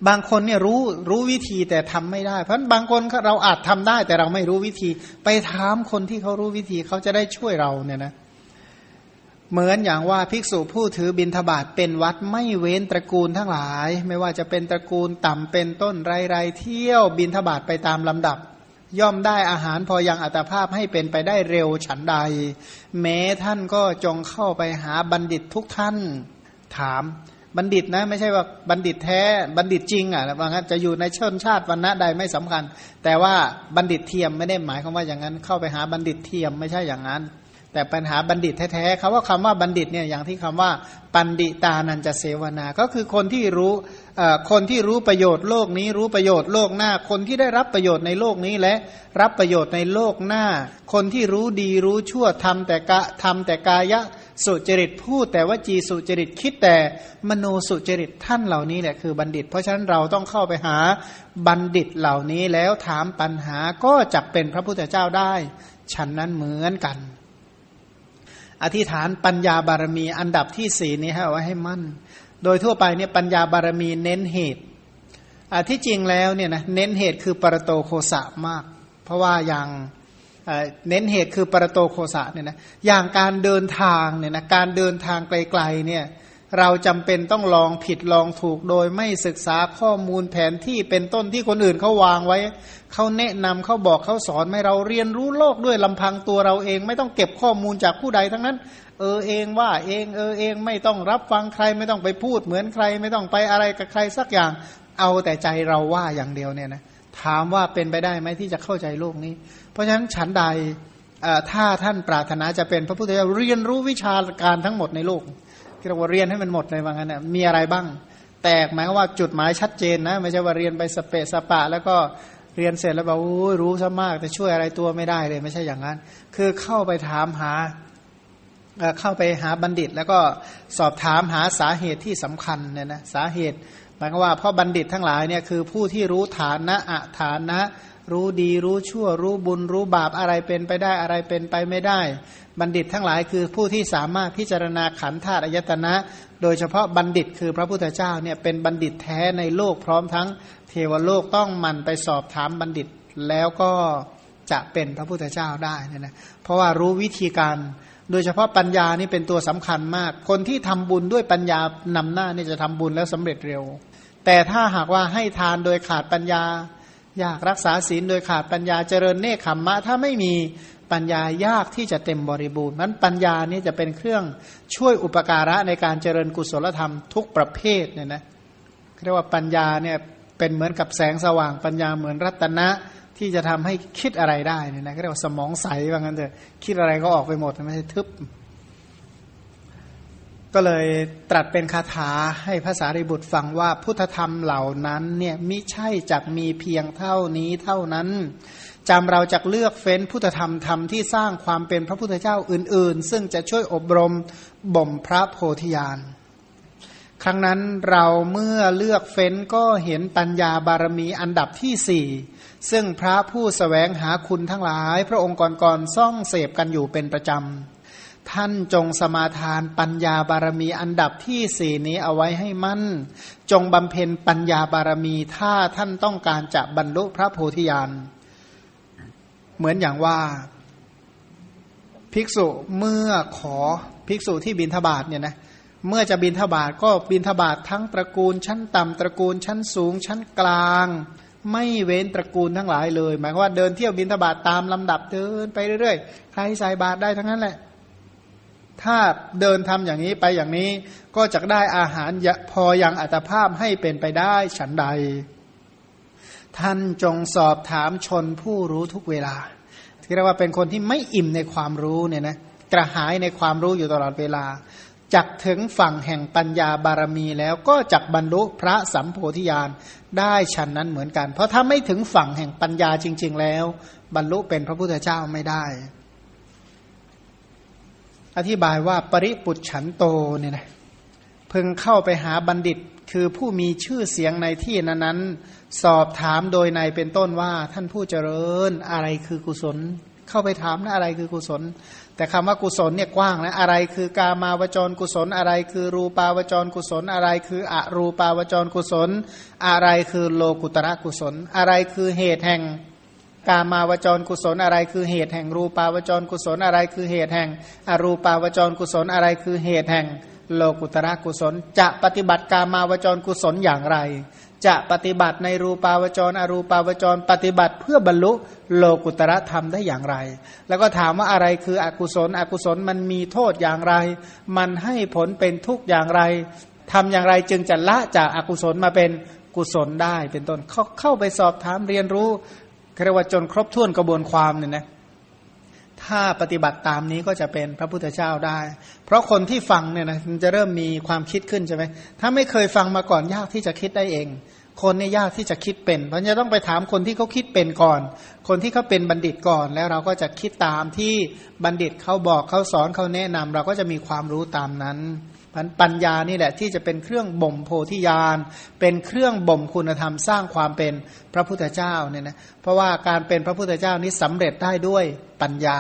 บางคนเนี่ยรู้รู้วิธีแต่ทำไม่ได้ เพราะบางคนเราอาจทำได้แต่เราไม่รู้วิธี ไปถามคนที่เขารู้วิธีเขาจะได้ช่วยเราเนี่ยนะเเหมือนอย่างว่าภิกษุผู้ถือบินทบาทเป็นวัดไม่เว้นตระกูลทั้งหลาย ไม่ว่าจะเป็นตระกูลต่ำเป็นต้นไรไรเที่ยวบินทบาทไปตามลำดับ ย่อมได้อาหารพอยังอัตภาพให้เป็นไปได้เร็วฉันใด แม้ท่านก็จงเข้าไปหาบัณฑิตทุกท่านถามบัณฑิตนะไม่ใช่ว่าบัณฑิตแท้บัณฑิตจริงอะว่างั้นจะอยู่ในชนชาติวันณะใดไม่สำคัญ แต่ว่าบัณฑิตเทียมไม่ได้หมายความว่าอย่างนั้น เข้าไปหาบัณฑิตเทียมไม่ใช่อย่างนั้น แต่ปัญหาบัณฑิตแท้ๆเขาว่าคำว่าบัณฑิตเนี่ยอย่างที่คำว่าปันดิตานันจะเสวนา ก็คือคนที่รู้คนที่รู้ประโยชน์โลกนี้รู้ประโยชน์โลกหน้า คนที่ได้รับประโยชน์ในโลกนี้และรับประโยชน์ในโลกหน้า คนที่รู้ดีรู้ชั่วทำแต่กะทำแต่กายะสุจริตพูดแต่ว่าจีสุจริตคิดแต่มโนสุจริตท่านเหล่านี้แหละคือบัณฑิต เพราะฉะนั้นเราต้องเข้าไปหาบัณฑิตเหล่านี้แล้วถามปัญหาก็จะเป็นพระพุทธเจ้าได้ฉันนั้นเหมือนกัน อธิษฐานปัญญาบารมีอันดับที่สี่นี้ให้ไว้ให้มั่น โดยทั่วไปเนี่ยปัญญาบารมีเน้นเหตุที่จริงแล้วเนี่ยนะเน้นเหตุคือปรโตโคสะมาก เพราะว่าอย่างเน้นเหตุคือปรโตโคสะเนี่ยนะอย่างการเดินทางเนี่ยนะการเดินทางไกลๆเนี่ย เราจำเป็นต้องลองผิดลองถูกโดยไม่ศึกษาข้อมูลแผนที่เป็นต้นที่คนอื่นเขาวางไว้ เขาแนะนำเขาบอกเขาสอนให้เราเรียนรู้โลกด้วยลำพังตัวเราเอง ไม่ต้องเก็บข้อมูลจากผู้ใดทั้งนั้น เออเองว่าเองเออเองไม่ต้องรับฟังใครไม่ต้องไปพูดเหมือนใคร ไม่ต้องไปอะไรกับใครสักอย่าง เอาแต่ใจเราว่าอย่างเดียวเนี่ยนะถามว่าเป็นไปได้ไหมที่จะเข้าใจโลกนี้ เพราะฉะนั้นฉันใดถ้าท่านปรารถนาจะเป็นพระพุทธเจ้าเรียนรู้วิชาการทั้งหมดในโลก เรียกว่าเรียนให้มันหมดเลยว่างั้นนะมีอะไรบ้าง แตกหมายว่าจุดหมายชัดเจนนะไม่ใช่ว่าเรียนไปสเปะสปะ แล้วก็เรียนเสร็จแล้วบอกโอ้รู้ซะมาก แต่ช่วยอะไรตัวไม่ได้เลย ไม่ใช่อย่างนั้น คือเข้าไปถามหาเข้าไปหาบัณฑิต แล้วก็สอบถามหาสาเหตุที่สำคัญเนี่ยนะสาเหตุหมายว่าเพราะบัณฑิตทั้งหลายเนี่ยคือผู้ที่รู้ฐานะอะฐานะ รู้ดีรู้ชั่ว รู้บุญรู้บาปอะไรเป็นไปได้อะไรเป็นไปไม่ได้ บัณฑิตทั้งหลายคือผู้ที่สามารถพิจารณาขันธาตุอายตนะ โดยเฉพาะบัณฑิตคือพระพุทธเจ้าเนี่ยเป็นบัณฑิตแท้ในโลกพร้อมทั้งเทวโลกต้องมันไปสอบถามบัณฑิตแล้วก็จะเป็นพระพุทธเจ้าได้นี่นะเพราะว่ารู้วิธีการโดยเฉพาะปัญญานี่เป็นตัวสำคัญมาก คนที่ทำบุญด้วยปัญญานำหน้านี่จะทำบุญแล้วสำเร็จเร็ว แต่ถ้าหากว่าให้ทานโดยขาดปัญญา อยากรักษาศีลโดยขาดปัญญาเจริญเนคขมมะ ถ้าไม่มี ปัญญายากที่จะเต็มบริบูรณ์นั้นปัญญานี้จะเป็นเครื่องช่วยอุปการะในการเจริญกุศลธรรมทุกประเภทเนี่ยนะเรียกว่าปัญญาเนี่ยเป็นเหมือนกับแสงสว่างปัญญาเหมือนรัตนะที่จะทำให้คิดอะไรได้เนี่ยนะเรียกว่าสมองใสว่างั้นเถอะคิดอะไรก็ออกไปหมดไม่ใช่ทึบ ก็เลยตรัสเป็นคาถาให้ภาษาริบุตรฟังว่าพุทธธรรมเหล่านั้นเนี่ยมิใช่จักมีเพียงเท่านี้เท่านั้น จำเราจะเลือกเฟ้นพุทธธรรมธรรมที่สร้างความเป็นพระพุทธเจ้าอื่น ๆ ซึ่งจะช่วยอบรมบ่มพระโพธิญาณครั้งนั้นเราเมื่อเลือกเฟ้นก็เห็นปัญญาบารมีอันดับที่สี่ซึ่งพระผู้สแสวงหาคุณทั้งหลาย พระองค์ก่อนๆซ่องเสพกันอยู่เป็นประจำ ท่านจงสมาทานปัญญาบารมีอันดับที่สี่นี้เอาไว้ให้มั่น จงบำเพ็ญปัญญาบารมีถ้าท่านต้องการจะบรรลุพระโพธิญาณ เหมือนอย่างว่า ภิกษุเมื่อขอภิกษุที่บินทบาทเนี่ยนะเมื่อจะบินทบาทก็บินทบาททั้งตระกูล ชั้นต่ำตระกูล ชั้นสูง ชั้นกลาง ไม่เว้นตระกูลทั้งหลายเลย หมายว่าเดินเที่ยวบินทบาทตามลำดับเดินไปเรื่อยๆใครใส่บาทได้ทั้งนั้นแหละ ถ้าเดินทำอย่างนี้ไปอย่างนี้ก็จะได้อาหารพออย่างอัตภาพให้เป็นไปได้ฉันใด ท่านจงสอบถามชนผู้รู้ทุกเวลาที่เรียกว่าเป็นคนที่ไม่อิ่มในความรู้เนี่ยนะกระหายในความรู้อยู่ตลอดเวลาจักถึงฝั่งแห่งปัญญาบารมีแล้วก็จักบรรลุพระสัมโพธิญาณได้ฉันนั้นเหมือนกัน เพราะถ้าไม่ถึงฝั่งแห่งปัญญาจริง ๆ แล้ว บรรลุเป็นพระพุทธเจ้าไม่ได้ อธิบายว่าปริปุจฉันโตเนี่ยนะพึงเข้าไปหาบัณฑิต คือผู้มีชื่อเสียงในที่นั้นสอบถามโดยในเป็นต้นว่าท่านผู้เจริญอะไรคือกุศล เข้าไปถามนะอะไรคือกุศล แต่คำว่ากุศลเนี่ยกว้างนะอะไรคือกามาวจรกุศล อะไรคือรูปาวจรกุศล อะไรคืออรูปาวจรกุศล อะไรคือโลกุตระกุศล อะไรคือเหตุแห่งกามาวจรกุศลอะไรคือเหตุแห่งรูปาวจรกุศลอะไรคือเหตุแห่งอรูปาวจรกุศลอะไรคือเหตุแห่ง โลกุตระกุศล จะปฏิบัติกามาวจรกุศลอย่างไร จะปฏิบัติในรูปาวจร อรูปาวจร ปฏิบัติเพื่อบรรลุโลกุตระธรรมได้อย่างไร แล้วก็ถามว่าอะไรคืออกุศล อกุศลมันมีโทษอย่างไร มันให้ผลเป็นทุกข์อย่างไรทำอย่างไรจึงจะละจากอากุศลมาเป็นกุศลได้เป็นต้นเข้าเข้าไปสอบถามเรียนรู้เรียกว่าจนครบถ้วนกระบวนความเนี่ยนะ ถ้าปฏิบัติตามนี้ก็จะเป็นพระพุทธเจ้าได้ เพราะคนที่ฟังเนี่ยนะมันจะเริ่มมีความคิดขึ้นใช่ไหมถ้าไม่เคยฟังมาก่อนยากที่จะคิดได้เอง คนนี่ยากที่จะคิดเป็น เพราะจะต้องไปถามคนที่เขาคิดเป็นก่อน คนที่เขาเป็นบัณฑิตก่อน แล้วเราก็จะคิดตามที่บัณฑิตเขาบอกเขาสอนเขาแนะนำเราก็จะมีความรู้ตามนั้น ปัญญานี่แหละที่จะเป็นเครื่องบ่มโพธิญาณเป็นเครื่องบ่มคุณธรรมสร้างความเป็นพระพุทธเจ้าเนี่ยนะเพราะว่าการเป็นพระพุทธเจ้านี้สำเร็จได้ด้วยปัญญา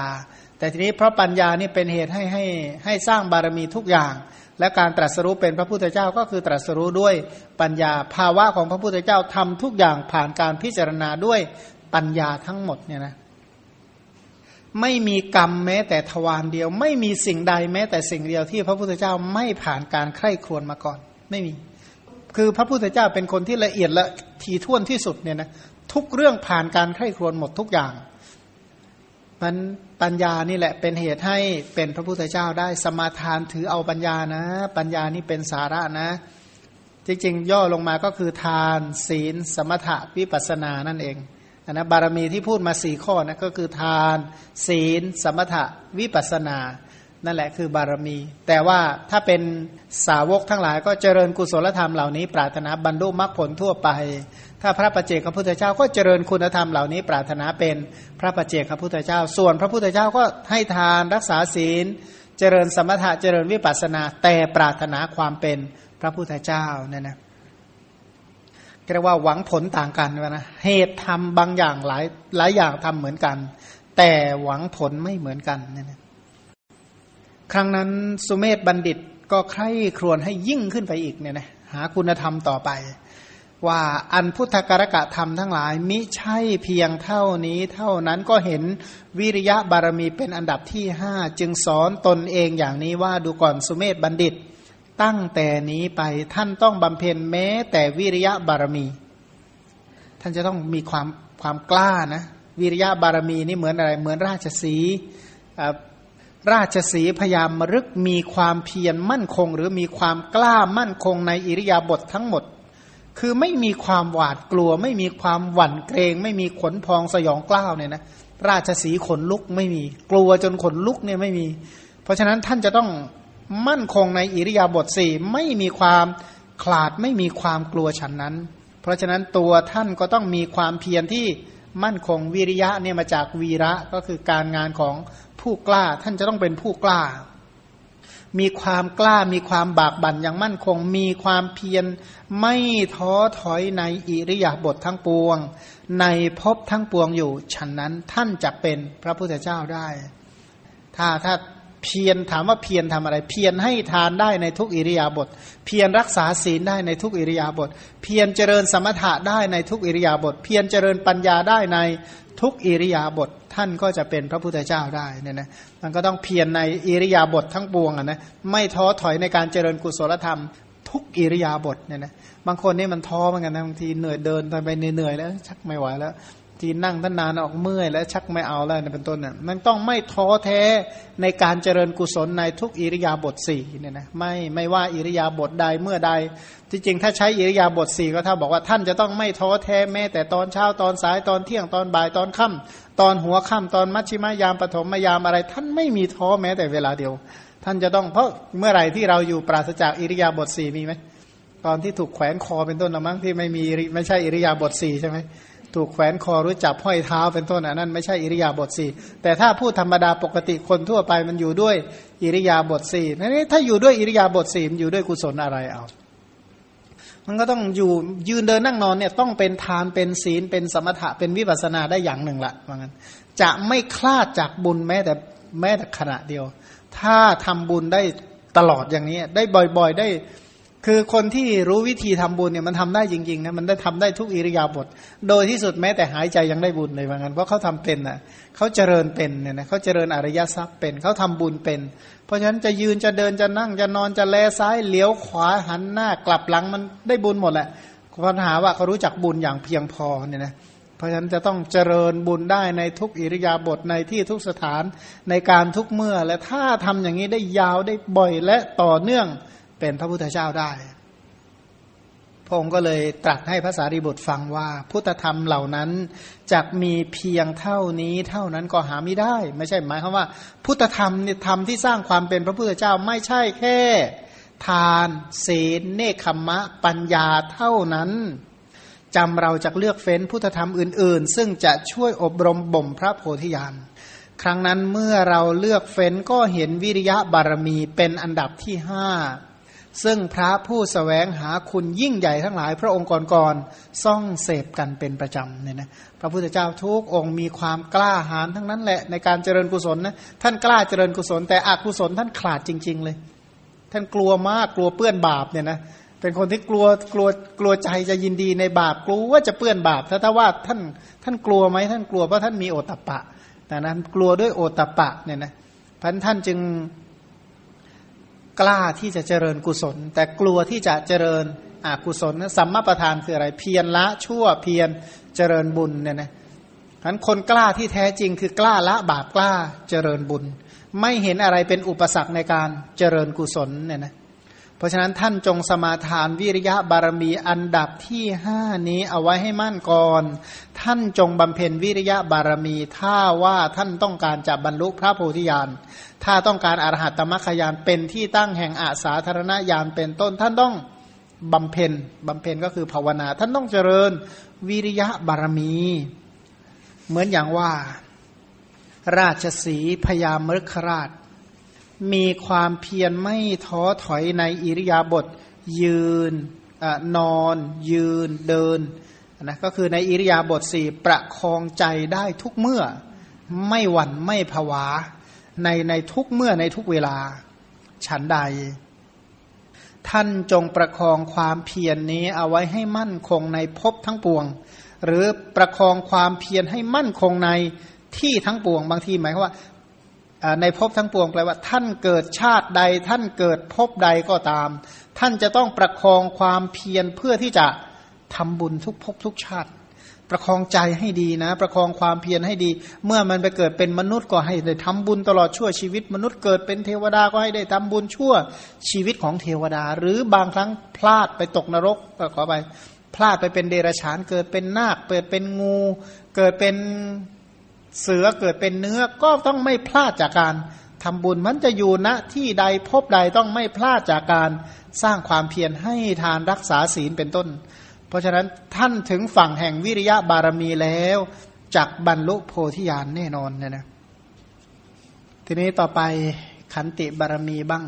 แต่ทีนี้เพราะปัญญานี่เป็นเหตุให้ให้ให้สร้างบารมีทุกอย่าง และการตรัสรู้เป็นพระพุทธเจ้าก็คือตรัสรู้ด้วยปัญญา ภาวะของพระพุทธเจ้าทำทุกอย่างผ่านการพิจารณาด้วยปัญญาทั้งหมดเนี่ยนะ ไม่มีกรรมแม้แต่ทวารเดียว ไม่มีสิ่งใดแม้แต่สิ่งเดียวที่พระพุทธเจ้าไม่ผ่านการใคร่ครวญมาก่อน ไม่มี คือพระพุทธเจ้าเป็นคนที่ละเอียดละทีท่วนที่สุดเนี่ยนะทุกเรื่องผ่านการใคร่ครวญหมดทุกอย่างมันปัญญานี่แหละเป็นเหตุให้เป็นพระพุทธเจ้าได้สมาทานถือเอาปัญญานะ ปัญญานี่เป็นสาระนะ จริงๆ ย่อลงมาก็คือทานศีล สมถะวิปัสสนานั่นเอง นนะบารมีที่พูดมาสี่ข้อนะก็คือทาน ศีล สมถะวิปัสนา นั่นแหละคือบารมี แต่ว่าถ้าเป็นสาวกทั้งหลายก็เจริญกุศลธรรมเหล่านี้ ปรารถนาบรรลุมรรคผลทั่วไป ถ้าพระประเจกพระพุทธเจ้าก็เจริญคุณธรรมเหล่านี้ ปรารถนาเป็นพระประเจกพระพุทธเจ้า ส่วนพระพุทธเจ้าก็ให้ทานรักษาศีล เจริญสมถะเจริญวิปัสสนา แต่ปรารถนาความเป็นพระพุทธเจ้าเนี่ยนะ เรียกว่าหวังผลต่างกันนะ เหตุทำบางอย่างหลายหลายอย่างทำเหมือนกัน แต่หวังผลไม่เหมือนกันเนี่ยครั้งนั้นสุเมธบัณฑิตก็ใคร่ครวญให้ยิ่งขึ้นไปอีกเนี่ยนะหาคุณธรรมต่อไป ว่าอันพุทธการกะธรรมทั้งหลาย มิใช่เพียงเท่านี้ เท่านั้นก็เห็นวิริยะบารมีเป็นอันดับที่ห้าจึงสอนตนเองอย่างนี้ว่าดูก่อนสุเมธบัณฑิต ตั้งแต่นี้ไปท่านต้องบำเพ็ญแม้ แต่วิริยะบารมี ท่านจะต้องมีความความกล้านะ วิริยะบารมีนี่เหมือนอะไร เหมือนราชสีราชสีพยายามมรึกมีความเพียรมั่นคง หรือมีความกล้ามั่นคงในอิริยาบถททั้งหมด คือไม่มีความหวาดกลัว ไม่มีความหวั่นเกรง ไม่มีขนพองสยองกล้าวเนี่ยนะราชสีขนลุกไม่มี กลัวจนขนลุกเนี่ยไม่มี เพราะฉะนั้นท่านจะต้อง มั่นคงในอิริยาบถสี่ไม่มีความขลาดไม่มีความกลัวฉันนั้น เพราะฉะนั้นตัวท่านก็ต้องมีความเพียรที่มั่นคงวิริยะเนี่ยมาจากวีระก็คือการงานของผู้กล้าท่านจะต้องเป็นผู้กล้า มีความกล้ามีความบากบั่นอย่างมั่นคง มีความเพียรไม่ท้อถอยในอิริยาบถททั้งปวง ในภพทั้งปวงอยู่ ฉะนั้นท่านจะเป็นพระพุทธเจ้าได้ ถ้าถ้า เพียรถามว่าเพียรทำอะไร เพียรให้ทานได้ในทุกอิริยาบถเพียรรักษาศีลได้ในทุกอิริยาบถเพียรเจริญสมถะได้ในทุกอิริยาบถเพียรเจริญปัญญาได้ในทุกอิริยาบถท่านก็จะเป็นพระพุทธเจ้าได้เนี่ยนะมันก็ต้องเพียรในอิริยาบถทั้งปวงอะนะไม่ท้อถอยในการเจริญกุศลธรรม ทุกอิริยาบถเนี่ยนะบางคนนี่มันท้อเหมือนกันนะบางทีเหนื่อยเดินไปเหนื่อยแล้ว ชักไม่ไหวแล้ว ทีนั่งท่านนานออกเมื่อยแล้วชักไม่เอาแล้วเป็นต้นน่ะมันต้องไม่ท้อแท้ในการเจริญกุศลในทุกอิริยาบถสี่เนี่ยนะไม่ไม่ว่าอิริยาบถใดเมื่อใด ที่จริงถ้าใช้อิริยาบถสี่ก็ถ้าบอกว่าท่านจะต้องไม่ท้อแท้แม้แต่ตอนเช้าตอนสายตอนเที่ยงตอนบ่ายตอนค่ำตอนหัวค่ำตอนมัชชิมายามปฐมยามอะไร ท่านไม่มีท้อแม้แต่เวลาเดียว ท่านจะต้องเพราะเมื่อไหร่ที่เราอยู่ปราศจากอิริยาบถสี่มีไหมตอนที่ถูกแขวนคอเป็นต้นละมั้งที่ไม่มีไม่ใช่อิริยาบถสี่ใช่ไหม ถูกแขวนคอหรือจับห้อยเท้าเป็นต้นอันนั้นไม่ใช่อิริยาบถสี่แต่ถ้าพูดธรรมดาปกติคนทั่วไปมันอยู่ด้วยอิริยาบถสี่นี้ถ้าอยู่ด้วยอิริยาบถสี่มันอยู่ด้วยกุศลอะไรเอา มันก็ต้องอยู่ยืนเดินนั่งนอนเนี่ยต้องเป็นทานเป็นศีลเป็นสมถะเป็นวิปัสนาได้อย่างหนึ่งละว่างั้นจะไม่คลาดจากบุญแม้แต่แม้แต่ขณะเดียว ถ้าทำบุญได้ตลอดอย่างนี้ ได้บ่อย ๆ ได้ คือคนที่รู้วิธีทำบุญเนี่ยมันทำได้จริงๆนะมันได้ทำได้ทุกอิริยาบถโดยที่สุดแม้แต่หายใจยังได้บุญเลยว่างั้นเพราะเขาทำเป็นอะเขาเจริญเป็นเนี่ยนะเขาเจริญอริยทรัพย์เป็นเขาทำบุญเป็น เพราะฉะนั้นจะยืนจะเดินจะนั่งจะนอนจะแลซ้ายเลี้ยวขวาหันหน้ากลับหลังมันได้บุญหมดแหละปัญหาว่าเขารู้จักบุญอย่างเพียงพอเนี่ยนะเพราะฉะนั้นจะต้องเจริญบุญได้ในทุกอิริยาบถในที่ทุกสถานในการทุกเมื่อ และถ้าทำอย่างนี้ได้ยาวได้บ่อยและต่อเนื่อง เป็นพระพุทธเจ้าได้ พระองค์ก็เลยตรัสให้ภาษาริบุตรฟังว่า พุทธธรรมเหล่านั้นจะมีเพียงเท่านี้เท่านั้นก็หาไม่ได้ ไม่ใช่หมายความว่า พุทธธรรมเนี่ยธรรมที่สร้างความเป็นพระพุทธเจ้าไม่ใช่แค่ ทาน ศีลเนคขมะ ปัญญาเท่านั้นจำเราจะเลือกเฟ้นพุทธธรรมอื่น ๆ ซึ่งจะช่วยอบรมบ่มพระโพธิญาณครั้งนั้นเมื่อเราเลือกเฟ้นก็เห็นวิริยะบารมีเป็นอันดับที่ห้า ซึ่งพระผู้สแสวงหาคุณยิ่งใหญ่ทั้งหลาย พระองค์ก่อนๆซ่องเสพกันเป็นประจำเนี่ยนะพระพุทธเจ้าทุกองค์มีความกล้าหาญทั้งนั้นแหละในการเจริญกุศลนะท่านกล้าเจริญกุศล แต่อกุศลท่านขาดจริง ๆ เลย ท่านกลัวมากกลัวเปื้อนบาปเนี่ยนะเป็นคนที่กลัวกลัวกลัวใจจะยินดีในบาปกลัวว่าจะเปื้อนบาปถ้าถ้าว่าท่านท่านกลัวไหมท่านกลัวเพราะท่านมีโอตตะปะแต่นั้นกลัวด้วยโอตตะปะเนี่ยนะพันท่านจึง กล้าที่จะเจริญกุศล แต่กลัวที่จะเจริญอกุศลสัมมาประธานคืออะไรเพียรละชั่วเพียรเจริญบุญเนี่ยนะฉะนั้นคนกล้าที่แท้จริงคือกล้าละบาปกล้าเจริญบุญ ไม่เห็นอะไรเป็นอุปสรรคในการเจริญกุศลเนี่ยนะเพราะฉะนั้นท่านจงสมาทานวิริยะบารมีอันดับที่ห้านี้เอาไว้ให้มั่นก่อน ท่านจงบำเพ็ญวิริยะบารมี ถ้าว่าท่านต้องการจะบรรลุพระโพธิญาณ ถ้าต้องการอรหัตตมรรคญาณเป็นที่ตั้งแห่งอาสาธารณญาณเป็นต้น ท่านต้องบำเพ็ญบำเพ็ญก็คือภาวนา ท่านต้องเจริญวิริยะบารมี เหมือนอย่างว่า ราชสีพยามฤคราช มีความเพียรไม่ท้อถอยในอิริยาบถยืนนอน ยืนเดิน นะก็คือในอิริยาบถสี่ประคองใจได้ทุกเมื่อ ไม่หวั่นไม่ผวา ในในทุกเมื่อในทุกเวลา ฉันใด ท่านจงประคองความเพียรนนี้เอาไว้ให้มั่นคงในภพทั้งปวง หรือประคองความเพียรให้มั่นคงในที่ทั้งปวง บางทีหมายว่าในภพทั้งปวงแปลว่า ท่านเกิดชาติใด ท่านเกิดภพใดก็ตาม ท่านจะต้องประคองความเพียรเพื่อที่จะ ทำบุญทุกภพทุกชาติ ประคองใจให้ดีนะ ประคองความเพียรให้ดี เมื่อมันไปเกิดเป็นมนุษย์ก็ให้ได้ทำบุญตลอดชั่วชีวิต มนุษย์เกิดเป็นเทวดาก็ให้ได้ทำบุญชั่วชีวิตของเทวดา หรือบางครั้งพลาดไปตกนรกก็ขอไปพลาดไปเป็นเดรัจฉาน เกิดเป็นนาคเกิดเป็นงู เกิดเป็นเสือเกิดเป็นเนื้อก็ต้องไม่พลาดจากการทำบุญมันจะอยู่ณที่ใดพบใดต้องไม่พลาดจากการสร้างความเพียรให้ทานรักษาศีลเป็นต้น เพราะฉะนั้นท่านถึงฝั่งแห่งวิริยะบารมีแล้วจักบรรลุโพธิญาณแน่นอนเนี่ยนะทีนี้ต่อไปขันติบารมีบ้าง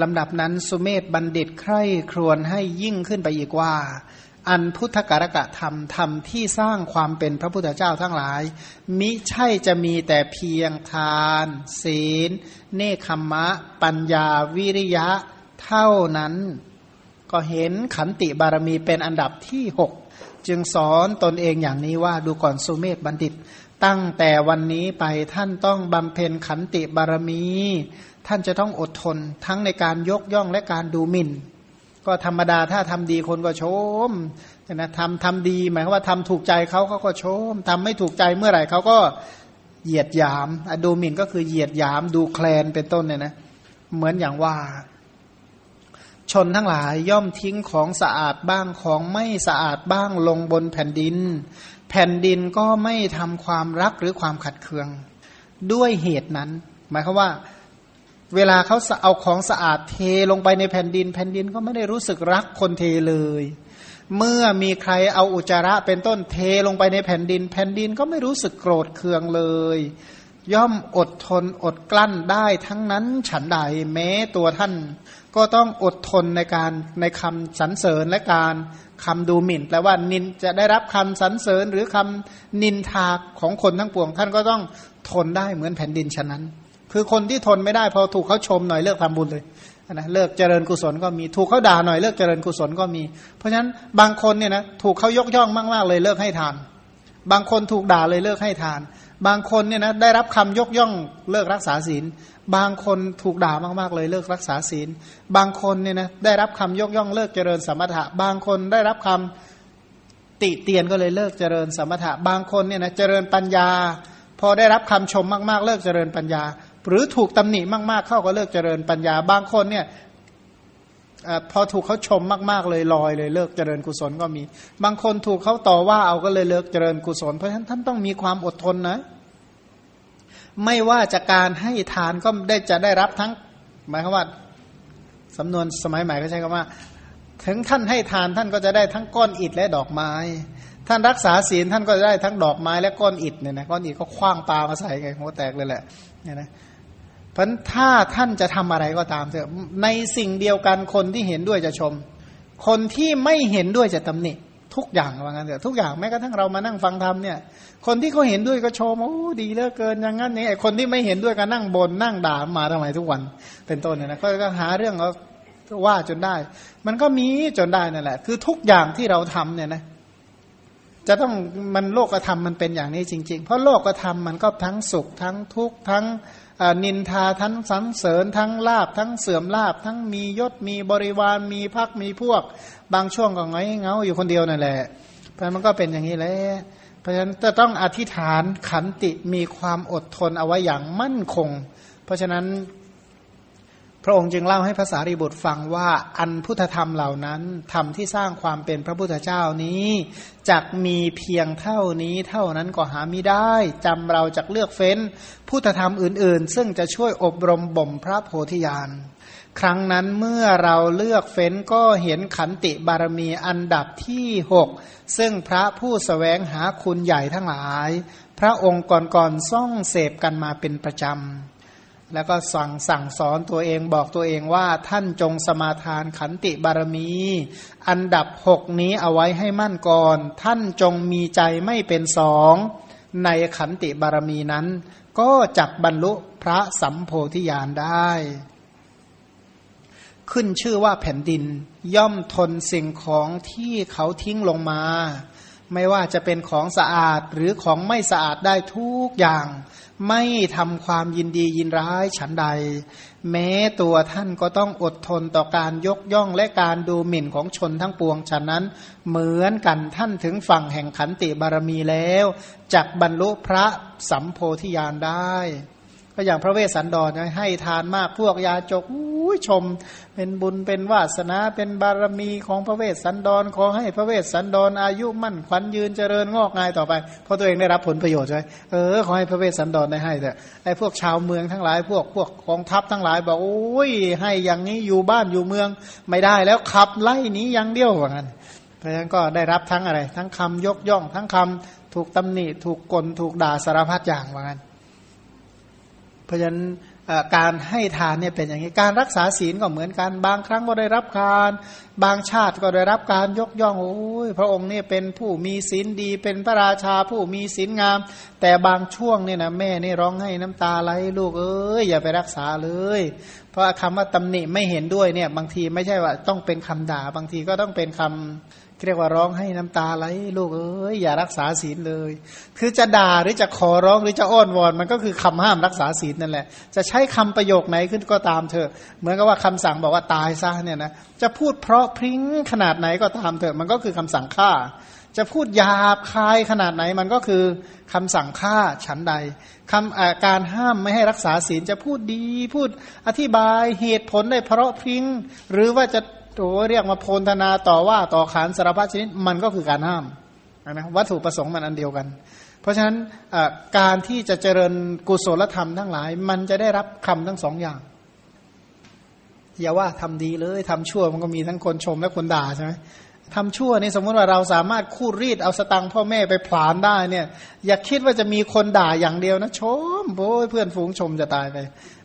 ลำดับนั้นสุเมธบัณฑิตใคร่ครวญให้ยิ่งขึ้นไปอีกว่า อันพุทธการกะธรรมธรรมที่สร้างความเป็นพระพุทธเจ้าทั้งหลาย มิใช่จะมีแต่เพียงทาน ศีล เนคขมะ ปัญญาวิริยะ เท่านั้น ก็เห็นขันติบารมีเป็นอันดับที่หกจึงสอนตนเองอย่างนี้ว่าดูก่อนสุเมธบัณฑิต ตั้งแต่วันนี้ไปท่านต้องบำเพ็ญขันติบารมี ท่านจะต้องอดทนทั้งในการยกย่องและการดูหมิ่น ก็ธรรมดาถ้าทำดีคนก็ชมนะทำทำดีหมายว่าทำถูกใจเขาเขาก็ชมทำไม่ถูกใจเมื่อไหร่เขาก็เหยียดหยามดูหมิ่นก็คือเหยียดหยามดูแคลนเป็นต้นเนี่ยนะเหมือนอย่างว่า ชนทั้งหลายย่อมทิ้งของสะอาดบ้างของไม่สะอาดบ้างลงบนแผ่นดิน แผ่นดินก็ไม่ทำความรักหรือความขัดเคือง ด้วยเหตุนั้น หมายความว่า เวลาเขาเอาของสะอาดเทลงไปในแผ่นดิน แผ่นดินก็ไม่ได้รู้สึกรักคนเทเลย เมื่อมีใครเอาอุจจาระเป็นต้นเทลงไปในแผ่นดิน แผ่นดินก็ไม่รู้สึกโกรธเคืองเลยย่อมอดทนอดกลั้นได้ทั้งนั้นฉันใดแม้ตัวท่าน ก็ต้องอดทนในการในคำสรรเสริญและการคำดูหมิ่นแปลว่านินจะได้รับคำสรรเสริญหรือคำนินทาของคนทั้งปวง ท่านก็ต้องทนได้เหมือนแผ่นดินฉะนั้น คือคนที่ทนไม่ได้พอถูกเขาชมหน่อยเลิกทำบุญเลยนะเลิกเจริญกุศลก็มีถูกเขาด่าหน่อยเลิกเจริญกุศลก็มี เพราะฉะนั้นบางคนเนี่ยนะถูกเขายกย่องมากๆเลยเลิกให้ทาน บางคนถูกด่าเลยเลิกให้ทาน บางคนเนี่ยนะได้รับคำยกย่องเลิกรักษาศีล บางคนถูกด่ามากๆเลยเลิกรักษาศีล บางคนเนี่ยนะได้รับคำยกย่องเลิกเจริญสมถะ บางคนได้รับคำติเตียนก็เลยเลิกเจริญสมถะ บางคนเนี่ยนะเจริญปัญญา พอได้รับคำชมมากๆ เลิกเจริญปัญญา หรือถูกตำหนิมากๆเข้าก็เลิกเจริญปัญญา บางคนเนี่ย พอถูกเขาชมมากๆเลยลอยเลยเลิกเจริญกุศลก็มี บางคนถูกเขาต่อว่าเอาก็เลยเลิกเจริญกุศล เพราะฉะนั้นท่านต้องมีความอดทนนะ ไม่ว่าจะการให้ทานก็ได้จะได้รับทั้งหมายความว่าสำนวนสมัยใหม่ก็ใช้คำว่า ถึงท่านให้ทานท่านก็จะได้ทั้งก้อนอิฐและดอกไม้ ท่านรักษาศีลท่านก็จะได้ทั้งดอกไม้และก้อนอิฐเนี่ยนะก้อนอิฐก็คว้างปลามาใส่ไงหัวแตกเลยแหละเนี่ยนะ เพราะถ้าท่านจะทำอะไรก็ตามเถอะในสิ่งเดียวกันคนที่เห็นด้วยจะชม คนที่ไม่เห็นด้วยจะตำหนิทุกอย่างว่างั้นเถอะทุกอย่างแม้กระทั่งเรามานั่งฟังธรรมเนี่ย คนที่เขาเห็นด้วยก็ชมโอ้ดีเหลือเกินอย่างนั้นนี่ไอคนที่ไม่เห็นด้วยก็นั่งบนนั่งด่ามาทำไมทุกวัน เป็นต้นเนี่ยนะก็หาเรื่องเอาว่าจนได้ มันก็มีจนได้นั่นแหละ คือทุกอย่างที่เราทำเนี่ยนะจะต้องมันโลกธรรมมันเป็นอย่างนี้จริง ๆ เพราะโลกธรรมมันก็ทั้งสุขทั้งทุกข์ทั้ง นินทาทั้งสังเสริญทั้งลาบทั้งเสื่อมลาบ ทั้งมียศมีบริวารมีพักมีพวก บางช่วงก็ไงเงาอยู่คนเดียวนั่นแหละเพราะมันก็เป็นอย่างนี้แหละเพราะฉะนั้นจะต้องอธิษฐานขันติมีความอดทนเอาไว้อย่างมั่นคง เพราะฉะนั้น พระองค์จึงเล่าให้ภาษารีบุตรฟังว่าอันพุทธธรรมเหล่านั้นธรรมที่สร้างความเป็นพระพุทธเจ้านี้จักมีเพียงเท่านี้เท่านั้นก็หาไม่ได้จำเราจะเลือกเฟ้น พุทธธรรมอื่น ๆ ซึ่งจะช่วยอบรมบ่มพระโพธิญาณครั้งนั้นเมื่อเราเลือกเฟ้นก็เห็นขันติบารมีอันดับที่หกซึ่งพระผู้สแสวงหาคุณใหญ่ทั้งหลาย พระองค์ก่อนๆซ่องเสพกันมาเป็นประจำ แล้วก็สั่งสั่งสอนตัวเองบอกตัวเองว่าท่านจงสมาทานขันติบารมี อันดับหกนี้เอาไว้ให้มั่นก่อน ท่านจงมีใจไม่เป็นสองในขันติบารมีนั้น ก็จักบรรลุพระสัมโพธิญาณได้ ขึ้นชื่อว่าแผ่นดินย่อมทนสิ่งของที่เขาทิ้งลงมา ไม่ว่าจะเป็นของสะอาดหรือของไม่สะอาดได้ทุกอย่าง ไม่ทำความยินดียินร้ายฉันใด แม้ตัวท่านก็ต้องอดทนต่อการยกย่องและการดูหมิ่นของชนทั้งปวงฉะนั้น เหมือนกันท่านถึงฝั่งแห่งขันติบารมีแล้วจักบรรลุพระสัมโพธิญาณได้ ก็อย่างพระเวสสันดรให้ทานมากพวกยาจกชม เป็นบุญเป็นวาสนาเป็นบารมีของพระเวสสันดรขอให้พระเวสสันดรอายุมั่นขวัญยืนเจริญงอกงายต่อไปเพราะตัวเองได้รับผลประโยชน์ใช่เออขอให้พระเวสสันดรได้ให้แต่ไอ้พวกชาวเมืองทั้งหลาย พวกพวกกองทัพทั้งหลายบอกโอ้ยให้อย่างนี้อยู่บ้านอยู่เมืองไม่ได้แล้วขับไล่นี้อย่างเดียวว่างั้นเพราะฉะนั้นก็ได้รับทั้งอะไร ทั้งคำยกย่อง ทั้งคำถูกตำหนิถูกกลถูกด่าสารพัดอย่างว่างั้น ราะฉะนั้นการให้ทานเนี่ยเป็นอย่างนี้ การรักษาศีลก็เหมือนกัน บางครั้งก็ได้รับการ บางชาติก็ได้รับการยกย่อง โอ้ย พระองค์เนี่ยเป็นผู้มีศีลดี เป็นพระราชาผู้มีศีลงาม แต่บางช่วงเนี่ยนะแม่นี่ร้องให้น้ำตาไหลลูกเอ้ยอย่าไปรักษาเลย เพราะคำว่าตำหนิไม่เห็นด้วยเนี่ยบางทีไม่ใช่ว่าต้องเป็นคำด่า บางทีก็ต้องเป็นคำ เรียกว่าร้องให้น้ำตาไหลลูกเอ้ยอย่ารักษาศีลเลย คือจะด่าหรือจะขอร้องหรือจะอ้อนวอน มันก็คือคำห้ามรักษาศีลนั่นแหละ จะใช้คำประโยคไหนขึ้นก็ตามเถอะ เหมือนกับว่าคำสั่งบอกว่าตายซะเนี่ยนะจะพูดเพราะพริ้งขนาดไหนก็ตามเถอะ มันก็คือคำสั่งฆ่า จะพูดหยาบคายขนาดไหนมันก็คือคำสั่งฆ่าฉันใดคำการห้ามไม่ให้รักษาศีลจะพูดดี พูดอธิบายเหตุผลได้เพราะพริ้ง หรือว่าจะ โอ้เรียกมาโพนธนาต่อว่าต่อขานสารพัดชนิดมันก็คือการห้ามนะวัตถุประสงค์มันอันเดียวกัน เพราะฉะนั้นการที่จะเจริญกุศลธรรมทั้งหลาย มันจะได้รับคำทั้งสองอย่างอย่าว่าทำดีเลยทำชั่วมันก็มีทั้งคนชมและคนด่าใช่ไหมทำชั่วนี่สมมติว่าเราสามารถคูดรีดเอาสตังพ่อแม่ไปผลาญได้เนี่ย อย่าคิดว่าจะมีคนด่าอย่างเดียวนะชมโอ้ยเพื่อนฝูงชมจะตายไป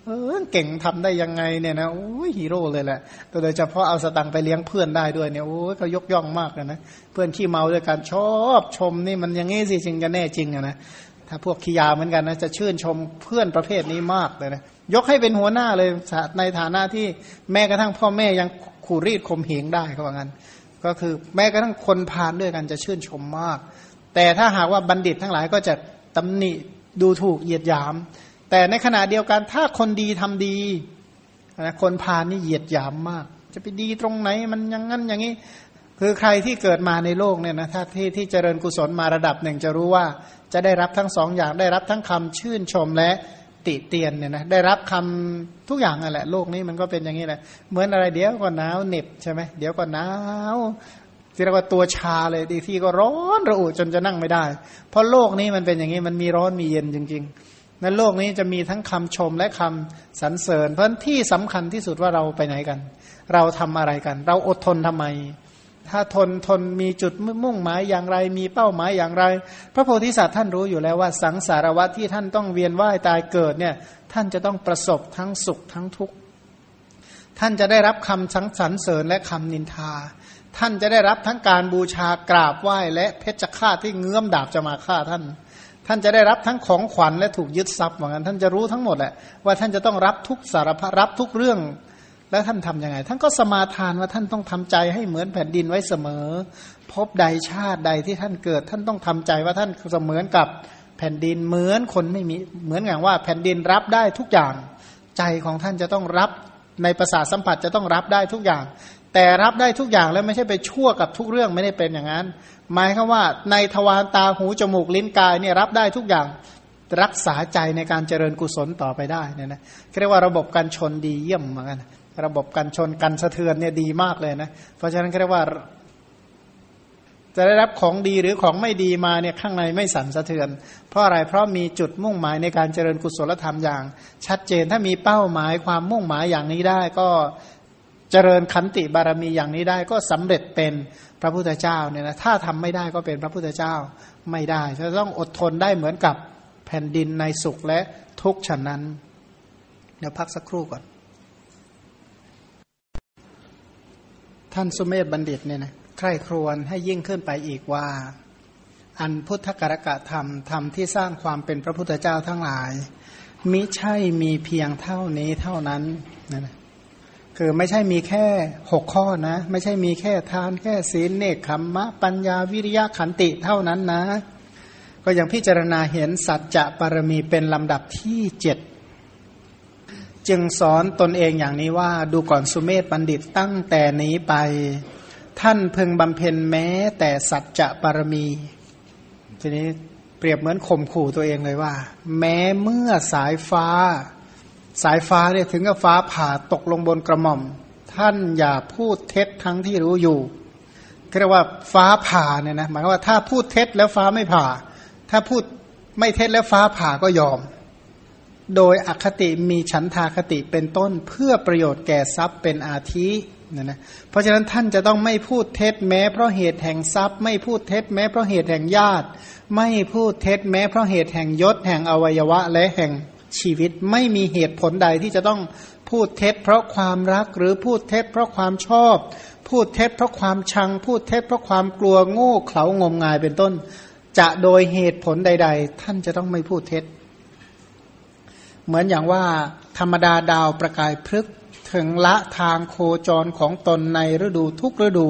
เออเก่งทำได้ยังไงเนี่ยนะโอ้ยฮีโร่เลยแหละโดยเฉพาะเอาสตังค์ไปเลี้ยงเพื่อนได้ด้วยเนี่ยโอ้ยเขายกย่องมากเลยนะเพื่อนขี้เมาด้วยการชอบชมนี่มันย่างงี้สิจริงจะแน่จริงอะนะถ้าพวกขี้ยาเหมือนกันนะจะชื่นชมเพื่อนประเภทนี้มากเลยนะยกให้เป็นหัวหน้าเลยในฐานะที่แม้กระทั่งพ่อแม่ยังขู่รีดข่มเหงได้เขาบอกงั้น ก็คือแม้กระทั่งคนพาลด้วยกันจะชื่นชมมาก แต่ถ้าหากว่าบัณฑิตทั้งหลายก็จะตำหนิดูถูกเหยียดหยาม แต่ในขณะเดียวกันถ้าคนดีทำดีนะคนพาลนี่เหยียดหยามมาก จะไปดีตรงไหนมันยังงั้นอย่างนี้ คือใครที่เกิดมาในโลกเนี่ยนะถ้าที่ที่เจริญกุศลมาระดับหนึ่งจะรู้ว่าจะได้รับทั้งสองอย่างได้รับทั้งคำชื่นชมและติเตียนเนี่ยนะได้รับคำทุกอย่างนั่นแหละ โลกนี้มันก็เป็นอย่างนี้แหละเหมือนอะไรเดี๋ยวก็หนาวเหน็บใช่ไหมเดี๋ยวก็หนาวที่เรียกว่าตัวชาเลยดีที่ก็ร้อนระอุจนจะนั่งไม่ได้ เพราะโลกนี้มันเป็นอย่างนี้มันมีร้อนมีเย็นจริง ๆ ในโลกนี้จะมีทั้งคำชมและคำสรรเสริญ เพราะที่สำคัญที่สุดว่าเราไปไหนกัน เราทำอะไรกัน เราอดทนทำไม ถ้าทนทนมีจุดมุ่งหมายอย่างไร มีเป้าหมายอย่างไร พระโพธิสัตว์ท่านรู้อยู่แล้วว่า สังสารวัตที่ท่านต้องเวียนว่ายตายเกิดเนี่ยท่านจะต้องประสบทั้งสุขทั้งทุกข์ท่านจะได้รับคำสังสรรเสริญและคำนินทา ท่านจะได้รับทั้งการบูชากราบไหว้และเพชฌฆาตที่เงื้อมดาบจะมาฆ่าท่าน ท่านจะได้รับทั้งของขวัญและถูกยึดทรัพย์เหมือนกันท่านจะรู้ทั้งหมดแหละว่าท่านจะต้องรับทุกสารพัดรับทุกเรื่อง แล้วท่านทํำยังไง ท่านก็สมาทานว่าท่านต้องทำใจให้เหมือนแผ่นดินไว้เสมอ พบใดชาติใดที่ท่านเกิด ท่านต้องทำใจว่าท่านเสมือนกับแผ่นดินเหมือนคนไม่มีเหมือนอย่างว่าแผ่นดินรับได้ทุกอย่าง ใจของท่านจะต้องรับในประสาทสัมผัสจะต้องรับได้ทุกอย่าง แต่รับได้ทุกอย่างแล้วไม่ใช่ไปชั่วกับทุกเรื่องไม่ได้เป็นอย่างนั้น หมายคือว่าในทวารตาหูจมูกลิ้นกายเนี่ยรับได้ทุกอย่างรักษาใจในการเจริญกุศลต่อไปได้เนี่ยนะเรียกว่าระบบการชนดีเยี่ยมเหมือนกันระบบการชนกันสะเทือนเนี่ยดีมากเลยนะเพราะฉะนั้นเรียกว่า จะได้รับของดีหรือของไม่ดีมาเนี่ยข้างในไม่สั่นสะเทือน เพราะอะไรเพราะมีจุดมุ่งหมายในการเจริญกุศลธรรมอย่าง ชัดเจนถ้ามีเป้าหมายความมุ่งหมายอย่างนี้ได้ก็ เจริญขันติบารมีอย่างนี้ได้ก็สำเร็จเป็นพระพุทธเจ้าเนี่ยนะถ้าทำไม่ได้ก็เป็นพระพุทธเจ้าไม่ได้จะต้องอดทนได้เหมือนกับแผ่นดินในสุขและทุกข์ฉะนั้น เดี๋ยวพักสักครู่ก่อน ท่านสุเมธบัณฑิตเนี่ยนะใคร่ครวญให้ยิ่งขึ้นไปอีกว่า อันพุทธกรกะธรรมธรรมที่สร้างความเป็นพระพุทธเจ้าทั้งหลาย มิใช่มีเพียงเท่านี้เท่านั้นนะนะ คือไม่ใช่มีแค่หกข้อนะ ไม่ใช่มีแค่ทานแค่ศีลเนคขมมะ ปัญญาวิริยะขันติเท่านั้นนะ ก็ยังพิจารณาเห็นสัจจะปรมีเป็นลำดับที่เจ็ดจึงสอนตนเองอย่างนี้ว่าดูก่อนสุเมธบัณฑิตตั้งแต่นี้ไป ท่านพึงบำเพ็ญแม้แต่สัจจะปรมี ทีนี้เปรียบเหมือนข่มขู่ตัวเองเลยว่า แม้เมื่อสายฟ้า สายฟ้าเนี่ยถึงกับฟ้าผ่าตกลงบนกระหม่อม ท่านอย่าพูดเท็จทั้งที่รู้อยู่เรียกว่าฟ้าผ่าเนี่ยนะหมายว่าถ้าพูดเท็จแล้วฟ้าไม่ผ่า ถ้าพูดไม่เท็จแล้วฟ้าผ่าก็ยอม โดยอคติมีฉันทาคติเป็นต้นเพื่อประโยชน์แก่ทรัพย์เป็นอาทินะนะเพราะฉะนั้นท่านจะต้องไม่พูดเท็จแม้เพราะเหตุแห่งทรัพย์ ไม่พูดเท็จแม้เพราะเหตุแห่งญาติ ไม่พูดเท็จแม้เพราะเหตุแห่งยศแห่งอวัยวะและแห่ง ชีวิตไม่มีเหตุผลใดที่จะต้องพูดเท็จ เพราะความรักหรือพูดเท็จ เพราะความชอบ พูดเท็จ เพราะความชัง พูดเท็จ เพราะความกลัวโง่เขลางมงายเป็นต้น จะโดยเหตุผลใด ๆ ท่านจะต้องไม่พูดเท็จ เหมือนอย่างว่าธรรมดาดาวประกายพฤกถึงละทางโคจรของตนในฤดูทุกฤดู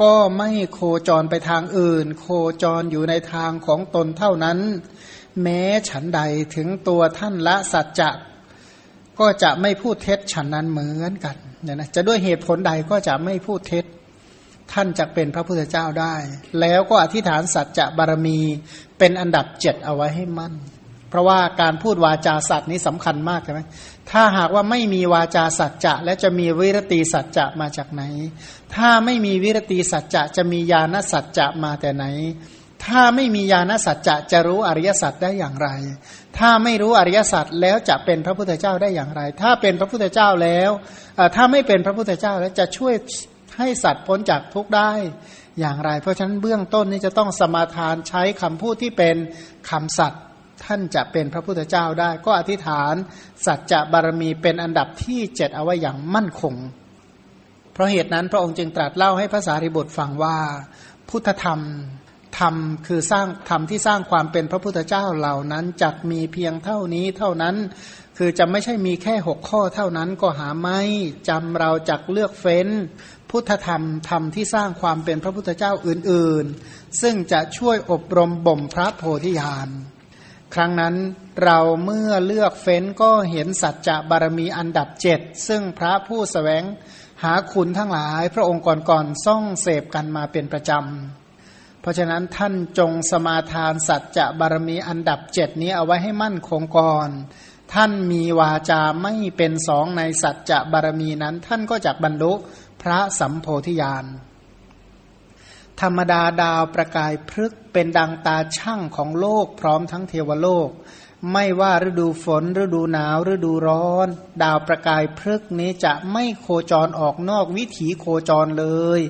ก็ไม่โคจรไปทางอื่น โคจรอยู่ในทางของตนเท่านั้น แม้ฉันใดถึงตัวท่านละสัจจะก็จะไม่พูดเท็จฉันนั้นเหมือนกันเนี่ยนะจะด้วยเหตุผลใดก็จะไม่พูดเท็จ ท่านจะเป็นพระพุทธเจ้าได้ แล้วก็อธิษฐานสัจจะบารมีเป็นอันดับเจ็ดเอาไว้ให้มั่น เพราะว่าการพูดวาจาสัตว์นี้สำคัญมากใช่ไหมถ้าหากว่าไม่มีวาจาสัจจะ และจะมีวิรติสัจจะมาจากไหน ถ้าไม่มีวิรติสัจจะจะมีญาณสัจจะมาแต่ไหน ถ้าไม่มีญาณสัจจะจะรู้อริยสัจได้อย่างไร ถ้าไม่รู้อริยสัจแล้วจะเป็นพระพุทธเจ้าได้อย่างไร ถ้าเป็นพระพุทธเจ้าแล้วถ้าไม่เป็นพระพุทธเจ้าแล้วจะช่วยให้สัตว์พ้นจากทุกข์ได้อย่างไร เพราะฉะนั้นเบื้องต้นนี้จะต้องสมาทานใช้คำพูดที่เป็นคำสัตย์ท่านจะเป็นพระพุทธเจ้าได้ ก็อธิษฐาน สัจจะบารมีเป็นอันดับที่เจ็ดเอาไว้อย่างมั่นคง เพราะเหตุนั้นพระองค์จึงตรัสเล่าให้ภาษาริบุตรฟังว่า พุทธธรรม ธรรมคือสร้างธรรมที่สร้างความเป็นพระพุทธเจ้าเหล่านั้นจักมีเพียงเท่านี้เท่านั้น คือจะไม่ใช่มีแค่หกข้อเท่านั้นก็หาไม่จำเราจักเลือกเฟ้น พุทธธรรมธรรมที่สร้างความเป็นพระพุทธเจ้าอื่นๆ ซึ่งจะช่วยอบรมบ่มพระโพธิญาณครั้งนั้นเราเมื่อเลือกเฟ้นก็เห็นสัจจะบารมีอันดับเจ็ดซึ่งพระผู้สแสวงหาคุณทั้งหลายพระองค์ก่อนๆซ่องเสพกันมาเป็นประจำ ราะฉะนั้นท่านจงสมาทานสัจจะบารมีอันดับเจ็ดนี้เอาไว้ให้มั่นคงก่อน ท่านมีวาจาไม่เป็นสองในสัจจะบารมีนั้น ท่านก็จะบรรลุพระสัมโพธิญาณธรรมดาดาวประกายพฤกเป็นดังตาช่างของโลกพร้อมทั้งเทวโลก ไม่ว่าฤดูฝน ฤดูหนาว ฤดูร้อน ดาวประกายพฤกนี้จะไม่โคจรออกนอกวิถีโคจรเลย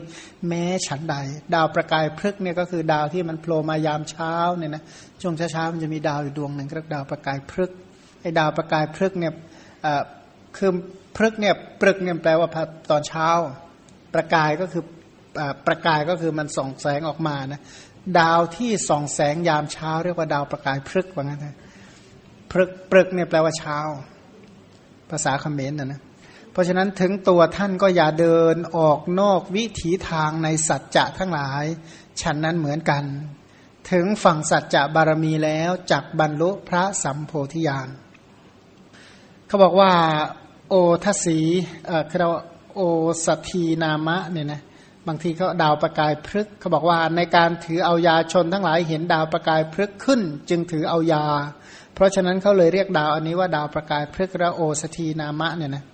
แม้ฉันใด ดาวประกายพฤกเนี่ยก็คือดาวที่มันโผล่มายามเช้าเนี่ยนะช่วงเช้าๆมันจะมีดาวอยู่ดวงหนึ่งก็ดาวประกายพฤกไอ้ดาวประกายพฤกเนี่ยคือพฤกเนี่ยปรึกเนี่ยแปลว่าตอนเช้า ประกายก็คือประกายก็คือมันส่องแสงออกมานะดาวที่ส่องแสงยามเช้า เรียกว่าดาวประกายพฤกว่างั้นนะ พฤกพฤกเนี่ยแปลว่าเช้า ภาษาเขมรนะนะเพราะฉะนั้นถึงตัวท่านก็อย่าเดินออกนอกวิถีทางในสัจจะทั้งหลาย ฉันนั้นเหมือนกัน ถึงฝั่งสัจจะบารมีแล้วจักบรรลุพระสัมโพธิญาณเขาบอกว่า โอทศีเอ่อคือเราโอสัทีนามะเนี่ยนะบางทีเขาดาวประกายพฤกเขาบอกว่าในการถือเอายาชนทั้งหลายเห็นดาวประกายพฤกขึ้น จึงถือเอายา เพราะฉะนั้นเขาเลยเรียกดาวอันนี้ว่าดาวประกายพฤกและโอสทีนามะเนี่ยนะ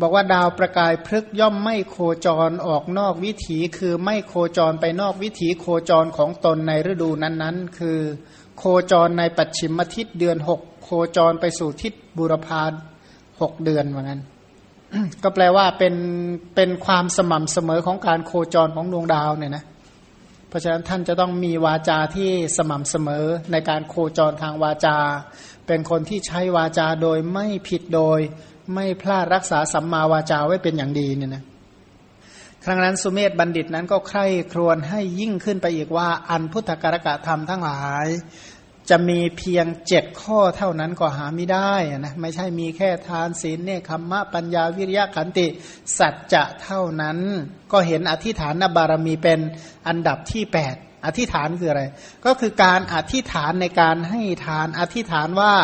บอกว่าดาวประกายพฤกย่อมไม่โคจรออกนอกวิถีคือไม่โคจรไปนอกวิถีโคจรของตนในฤดูนั้นๆ คือโคจรในปัจฉิมทิศเดือนหกโคจรไปสู่ทิศบุรพาหกเดือนเหมือนกันก็แปลว่าเป็นเป็นความสม่ำเสมอของการโคจรของดวงดาวเนี่ยนะ ราะฉะนั้นท่านจะต้องมีวาจาที่สม่ำเสมอในการโคจรทางวาจา เป็นคนที่ใช้วาจาโดยไม่ผิดโดย ไม่พลาดรักษาสัมมาวาจาไว้เป็นอย่างดีเนี่ยนะครั้งนั้นสุเมธบัณฑิตนั้นก็ใคร่ครวญให้ยิ่งขึ้นไปอีกว่า อันพุทธการกะธรรมทั้งหลาย จะมีเพียงเจ็ดข้อเท่านั้นก็หาไม่ได้นะไม่ใช่มีแค่ทานศีลเนคขมมะปัญญาวิริยะขันติ สัจจะเท่านั้น ก็เห็นอธิฐานบารมีเป็นอันดับที่แปดอธิฐานคืออะไร ก็คือการอธิฐานในการให้ทาน อธิฐานว่า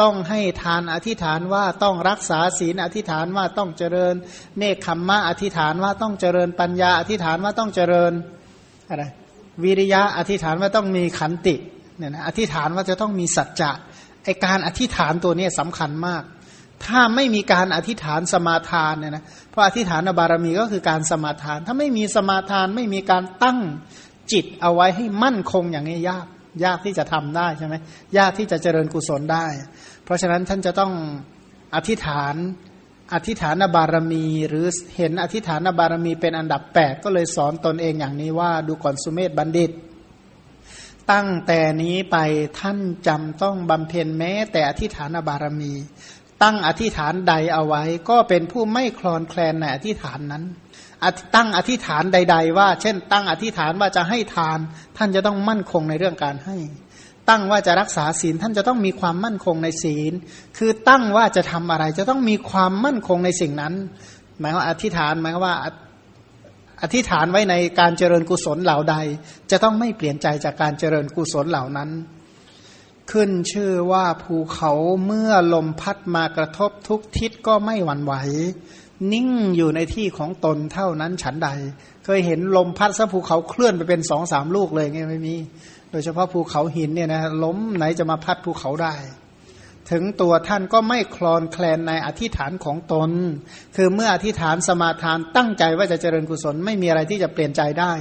ต้องให้ทาน อธิฐานว่าต้องรักษาศีล อธิฐานว่าต้องเจริญ เนคขมมะ อธิฐานว่าต้องเจริญปัญญา อธิฐานว่าต้องเจริญอะไร วิริยะ อธิฐานว่าต้องมีขันติ เนี่ยนะอธิษฐานว่าจะต้องมีสัจจะไอการอธิษฐานตัวนี้สำคัญมาก ถ้าไม่มีการอธิษฐานสมาทานเนี่ยนะเพราะอธิษฐานบารมีก็คือการสมาทาน ถ้าไม่มีสมาทานไม่มีการตั้งจิตเอาไว้ให้มั่นคงอย่างนี้ยากยากที่จะทำได้ใช่ไหมยากที่จะเจริญกุศลได้ เพราะฉะนั้นท่านจะต้องอธิษฐานอธิษฐานบารมีหรือเห็นอธิษฐานบารมีเป็นอันดับ 8 ก็เลยสอนตนเองอย่างนี้ว่าดูก่อนสุเมธบัณฑิต ตั้งแต่นี้ไปท่านจำต้องบำเพ็ญแม้ แต่อธิฐานบารมี ตั้งอธิฐานใดเอาไว้ ก็เป็นผู้ไม่คลอนแคลนในอธิฐานนั้นตั้งอธิฐานใด ๆ ว่า เช่น ตั้งอธิฐานว่าจะให้ทาน ท่านจะต้องมั่นคงในเรื่องการให้ ตั้งว่าจะรักษาศีลท่านจะต้องมีความมั่นคงในศีล คือตั้งว่าจะทำอะไรจะต้องมีความมั่นคงในสิ่งนั้น หมายว่าอธิษฐานหมายว่า อธิษฐานไว้ในการเจริญกุศลเหล่าใด จะต้องไม่เปลี่ยนใจจากการเจริญกุศลเหล่านั้น ขึ้นชื่อว่าภูเขาเมื่อลมพัดมากระทบทุกทิศก็ไม่หวั่นไหว นิ่งอยู่ในที่ของตนเท่านั้นฉันใด เคยเห็นลมพัดซะภูเขาเคลื่อนไปเป็นสองสามลูกเลยไงไม่มี โดยเฉพาะภูเขาหินเนี่ยนะล้มไหนจะมาพัดภูเขาได้ ถึงตัวท่านก็ไม่คลอนแคลนในอธิษฐานของตน คือเมื่ออธิษฐานสมาทานตั้งใจว่าจะเจริญกุศลไม่มีอะไรที่จะเปลี่ยนใจได้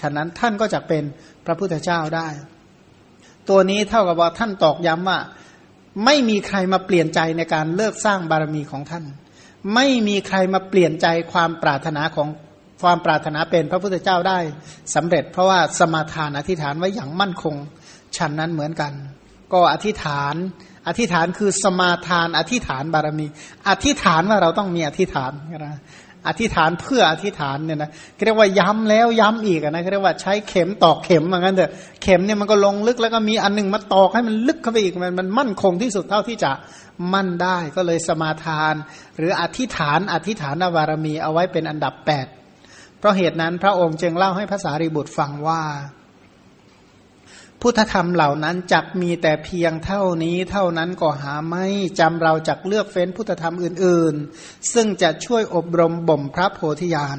ฉะนั้นท่านก็จะเป็นพระพุทธเจ้าได้ ตัวนี้เท่ากับว่าท่านตอกย้ำว่า ไม่มีใครมาเปลี่ยนใจในการเลิกสร้างบารมีของท่าน ไม่มีใครมาเปลี่ยนใจความปรารถนาของความปรารถนาเป็นพระพุทธเจ้าได้สำเร็จเพราะว่าสมาทานอธิษฐานไว้อย่างมั่นคง ฉันนั้นเหมือนกัน ก็อธิษฐาน อธิษฐานคือสมาทาน อธิษฐานบารมี อธิษฐานว่าเราต้องมีอธิษฐานนะอธิษฐานเพื่ออธิษฐานเนี่ยนะเรียกว่าย้ำแล้วย้ำอีกนะเรียกว่าใช้เข็มตอกเข็มเหมือนกันเถอะเข็มเนี่ยมันก็ลงลึกแล้วก็มีอันนึงมาตอกให้มันลึกเข้าไปอีกมันมันมั่นคงที่สุดเท่าที่จะมั่นได้ ก็เลยสมาทาน หรืออธิษฐาน อธิษฐานบารมีเอาไว้เป็นอันดับ 8 เพราะเหตุนั้นพระองค์จึงเล่าให้ภาษารีบุตรฟังว่า พุทธธรรมเหล่านั้นจักมีแต่เพียงเท่านี้เท่านั้นก็หาไม่จำเราจักเลือกเฟ้นพุทธธรรมอื่น ๆ ซึ่งจะช่วยอบรมบ่มพระโพธิญาณ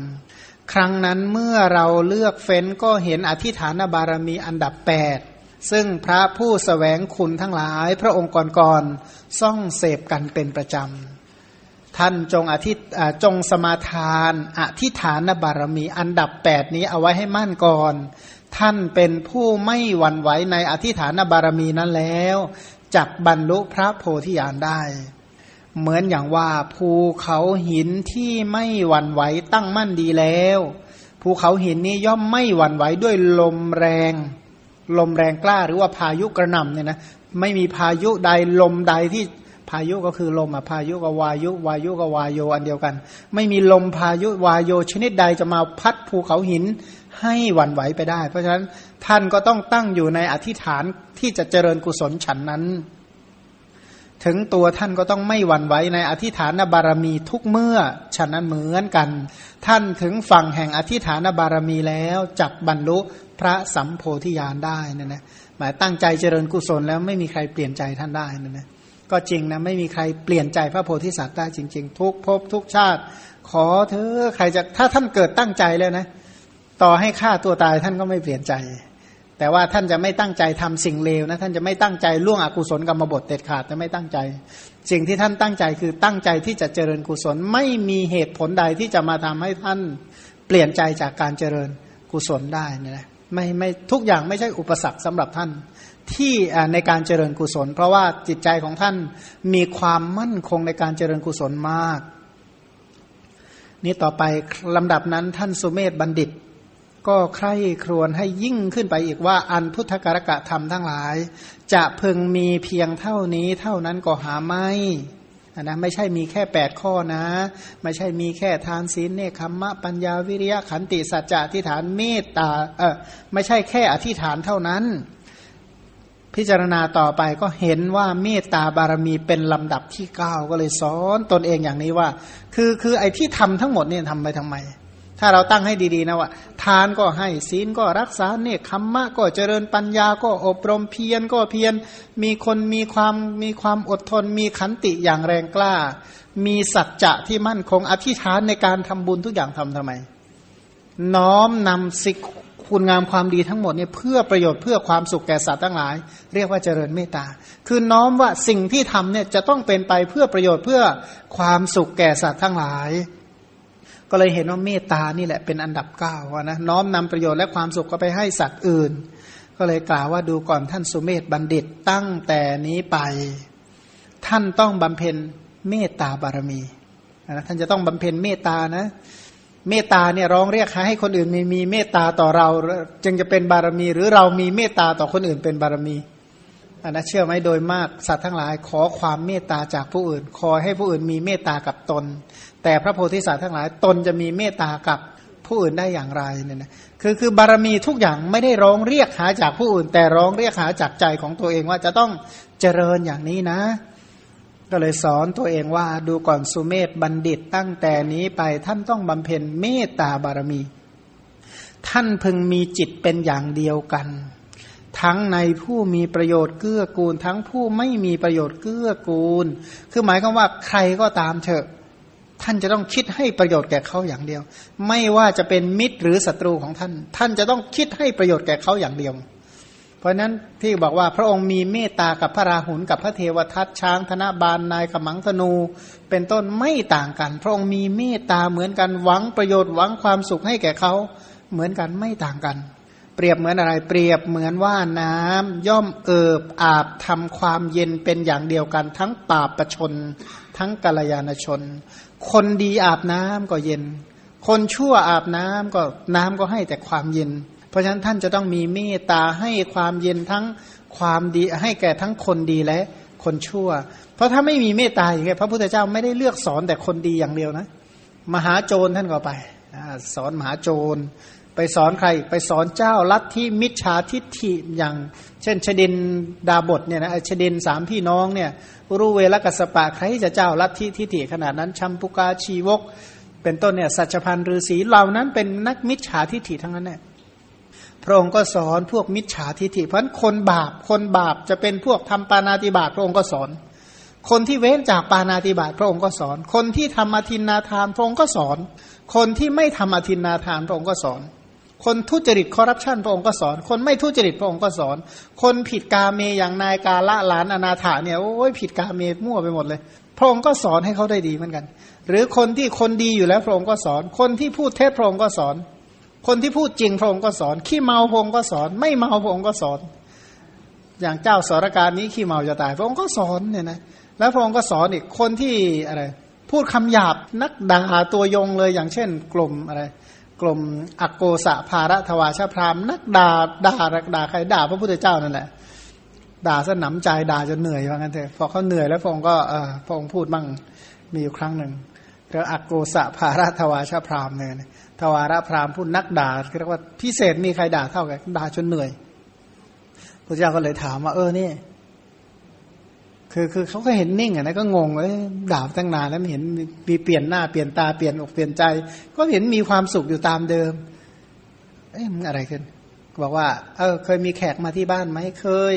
ครั้งนั้นเมื่อเราเลือกเฟ้นก็เห็นอธิฐานบารมีอันดับแปดซึ่งพระผู้สแสวงคุณทั้งหลายพระองค์ก่อนๆซ่องเสพกันเป็นประจำ ท่านจงอธิจงสมาทาน อธิฐานบารมีอันดับแปดนี้เอาไว้ให้มั่นก่อน ท่านเป็นผู้ไม่หวั่นไหวในอธิฐานบารมีนั้นแล้วจักบรรลุพระโพธิญาณได้ เหมือนอย่างว่าภูเขาหินที่ไม่หวั่นไหวตั้งมั่นดีแล้ว ภูเขาหินนี้ย่อมไม่หวั่นไหวด้วยลมแรง ลมแรงกล้าหรือว่าพายุกระหน่ำเนี่ยนะไม่มีพายุใดลมใดที่พายุก็คือลมอะพายุกับวายุ วายุกับวายโยอันเดียวกัน ไม่มีลมพายุวายโยชนิดใดจะมาพัดภูเขาหิน ให้วันไหวไปได้ เพราะฉะนั้นท่านก็ต้องตั้งอยู่ในอธิษฐานที่จะเจริญกุศลฉันนั้น ถึงตัวท่านก็ต้องไม่หวั่นไหวในอธิษฐานบารมีทุกเมื่อฉันนั้นเหมือนกัน ท่านถึงฝั่งแห่งอธิษฐานบารมีแล้วจับบรรลุพระสัมโพธิญาณได้นะนะหมายตั้งใจเจริญกุศลแล้วไม่มีใครเปลี่ยนใจท่านได้นะนะก็จริงนะไม่มีใครเปลี่ยนใจพระโพธิสัตว์ได้จริง ๆ ทุกภพทุกชาติ ขอเธอใครจะถ้าท่านเกิดตั้งใจแล้วนะ ต่อให้ฆ่าตัวตายท่านก็ไม่เปลี่ยนใจ แต่ว่าท่านจะไม่ตั้งใจทำสิ่งเลวนะท่านจะไม่ตั้งใจล่วงอกุศลกรรมบทเด็ดขาดจะไม่ตั้งใจ สิ่งที่ท่านตั้งใจคือตั้งใจที่จะเจริญกุศล ไม่มีเหตุผลใดที่จะมาทำให้ท่านเปลี่ยนใจจากการเจริญกุศลได้นี่แหละไม่ไม่ทุกอย่างไม่ใช่อุปสรรคสำหรับท่านที่ในการเจริญกุศล เพราะว่าจิตใจของท่านมีความมั่นคงในการเจริญกุศลมาก นี่ต่อไปลำดับนั้นท่านสุเมธบัณฑิต ก็ใคร่ครวญให้ยิ่งขึ้นไปอีกว่า อันพุทธกรกะธรรมทั้งหลาย จะพึงมีเพียงเท่านี้เท่านั้นก็หาไม่นะไม่ใช่มีแค่แปดข้อนะ ไม่ใช่มีแค่ทานศีลเนคขมมะปัญญาวิริยะขันติสัจจะอธิษฐานเมตตาเออไม่ใช่แค่อธิษฐานเท่านั้น พิจารณาต่อไปก็เห็นว่าเมตตาบารมีเป็นลำดับที่เก้าก็เลยสอนตนเองอย่างนี้ว่า คือคือไอ้ที่ทำทั้งหมดเนี่ยทำไปทำไม ถ้าเราตั้งให้ดีๆนะว่าทานก็ให้ศีลก็รักษาเนี่ยคัมมะก็เจริญปัญญาก็อบรมเพียรก็เพียรมีคนมีความมีความอดทน มีขันติอย่างแรงกล้า มีสัจจะที่มั่นคงอธิษฐานในการทำบุญทุกอย่างทำทำไม น้อมนำสิคุณงามความดีทั้งหมดเนี่ยเพื่อประโยชน์เพื่อความสุขแก่สัตว์ทั้งหลาย เรียกว่าเจริญเมตตา คือน้อมว่าสิ่งที่ทำเนี่ยจะต้องเป็นไปเพื่อประโยชน์เพื่อความสุขแก่สัตว์ทั้งหลาย ก็เลยเห็นว่าเมตตานี่แหละเป็นอันดับเก้านะน้อมนำประโยชน์และความสุขก็ไปให้สัตว์อื่น ก็เลยกล่าวว่าดูก่อนท่านสุเมธบัณฑิตตั้งแต่นี้ไป ท่านต้องบำเพ็ญเมตตาบารมีนะท่านจะต้องบำเพ็ญเมตตานะ เมตตาเนี่ยร้องเรียกให้คนอื่นมีมีเมตตาต่อเรา จึงจะเป็นบารมี หรือเรามีเมตตาต่อคนอื่นเป็นบารมีอันะเชื่อไหมโดยมากสัตว์ทั้งหลายขอความเมตตาจากผู้อื่น ขอให้ผู้อื่นมีเมตตากับตน แต่พระโพธิสัตว์ทั้งหลาย ตนจะมีเมตตากับผู้อื่นได้อย่างไรเนี่ยนะคือคือบารมีทุกอย่างไม่ได้ร้องเรียกหาจากผู้อื่น แต่ร้องเรียกหาจากใจของตัวเองว่าจะต้องเจริญอย่างนี้นะ ก็เลยสอนตัวเองว่าดูก่อนสุเมธบัณฑิตตั้งแต่นี้ไปท่านต้องบำเพ็ญเมตตาบารมี ท่านพึงมีจิตเป็นอย่างเดียวกัน ทั้งในผู้มีประโยชน์เกื้อกูล ทั้งผู้ไม่มีประโยชน์เกื้อกูล คือหมายความว่าใครก็ตามเถอะ ท่านจะต้องคิดให้ประโยชน์แก่เขาอย่างเดียว ไม่ว่าจะเป็นมิตรหรือศัตรูของท่าน ท่านจะต้องคิดให้ประโยชน์แก่เขาอย่างเดียว เพราะนั้นที่บอกว่าพระองค์มีเมตตากับพระราหุลกับพระเทวทัตช้างธนบาลนายขมังธนู เป็นต้นไม่ต่างกัน พระองค์มีเมตตาเหมือนกันหวังประโยชน์หวังความสุขให้แก่เขาเหมือนกันไม่ต่างกัน เปรียบเหมือนอะไร เปรียบเหมือนว่าน้ำย่อมเอิบอาบทำความเย็นเป็นอย่างเดียวกัน ทั้งป่าประชน ทั้งกัลยาณชน คนดีอาบน้ำก็เย็น คนชั่วอาบน้ำก็น้ำก็ให้แต่ความเย็น เพราะฉะนั้นท่านจะต้องมีเมตตาให้ความเย็นทั้งความดีให้แก่ทั้งคนดีและคนชั่ว เพราะถ้าไม่มีเมตตาอย่างเงี้ยพระพุทธเจ้าไม่ได้เลือกสอนแต่คนดีอย่างเดียวนะ มหาโจรท่านก็ไปสอนมหาโจร ไปสอนใครไปสอนเจ้าลัทธิมิจฉาทิฏฐิอย่าง เช่นชดินดาบทเนี่ยนะชดินสามพี่น้องเนี่ยรู้เวลกัสปะใครจะเจ้าลัทธิทิฏฐิขนาดนั้นชัมพุกาชีวก เป็นต้นเนี่ยสัจพันธ์ฤาษีเหล่านั้นเป็นนักมิจฉาทิฏฐิทั้งนั้นเนี่ยพระองค์ก็สอนพวกมิจฉาทิฏฐิเพราะคนบาปคนบาปจะเป็นพวกทำปานาติบาตพระองค์ก็สอน คนที่เว้นจากปานาติบาตพระองค์ก็สอน คนที่ทำอธินนาทานพระองค์ก็สอน คนที่ไม่ทำอธินนาทานพระองค์ก็สอน คนทุจริตคอร์รัปชันพระองค์ก็สอน คนไม่ทุจริตพระองค์ก็สอน คนผิดกาเมอย่างนายกาละหลานอนาถาเนี่ยโอ้ยผิดกาเมมั่วไปหมดเลย พระองค์ก็สอนให้เขาได้ดีเหมือนกัน หรือคนที่คนดีอยู่แล้วพระองค์ก็สอน คนที่พูดเท็จพระองค์ก็สอน คนที่พูดจริงพระองค์ก็สอน ขี้เมาพระองค์ก็สอน ไม่เมาพระองค์ก็สอน อย่างเจ้าสารการนี้ขี้เมาจะตาย พระองค์ก็สอนเนี่ยนะแล้วพระองค์ก็สอนอีกคนที่อะไรพูดคำหยาบนักด่าตัวยงเลยอย่างเช่น กลุ่มอะไร กลุ่มอักโกสะภาระทวาชพรามนักด่าด่ารักด่าใครด่าพระพุทธเจ้านั่นแหละ ด่าสนำใจด่าจนเหนื่อยว่างั้นเถอะพอเขาเหนื่อยแล้วพระองค์ก็เออพระองค์พูดบ้างมีอยู่ครั้งหนึ่งเรียกอักโกสะภาราทวาชาพรามเนี่ยทวาระพรามพูดนักด่าเรียกว่าพิเศษมีใครด่าเท่ากันด่าจนเหนื่อยพระเจ้าก็เลยถามว่าเออนี่ คือคือเขาก็เห็นนิ่งอะนะก็งงเลยด่าตั้งนานแล้วเห็นมีเปลี่ยนหน้าเปลี่ยนตาเปลี่ยนอกเปลี่ยนใจ ก็เห็นมีความสุขอยู่ตามเดิม เอ๊ะมันอะไรขึ้นบอกว่า เออ เคยมีแขกมาที่บ้านไหมเคย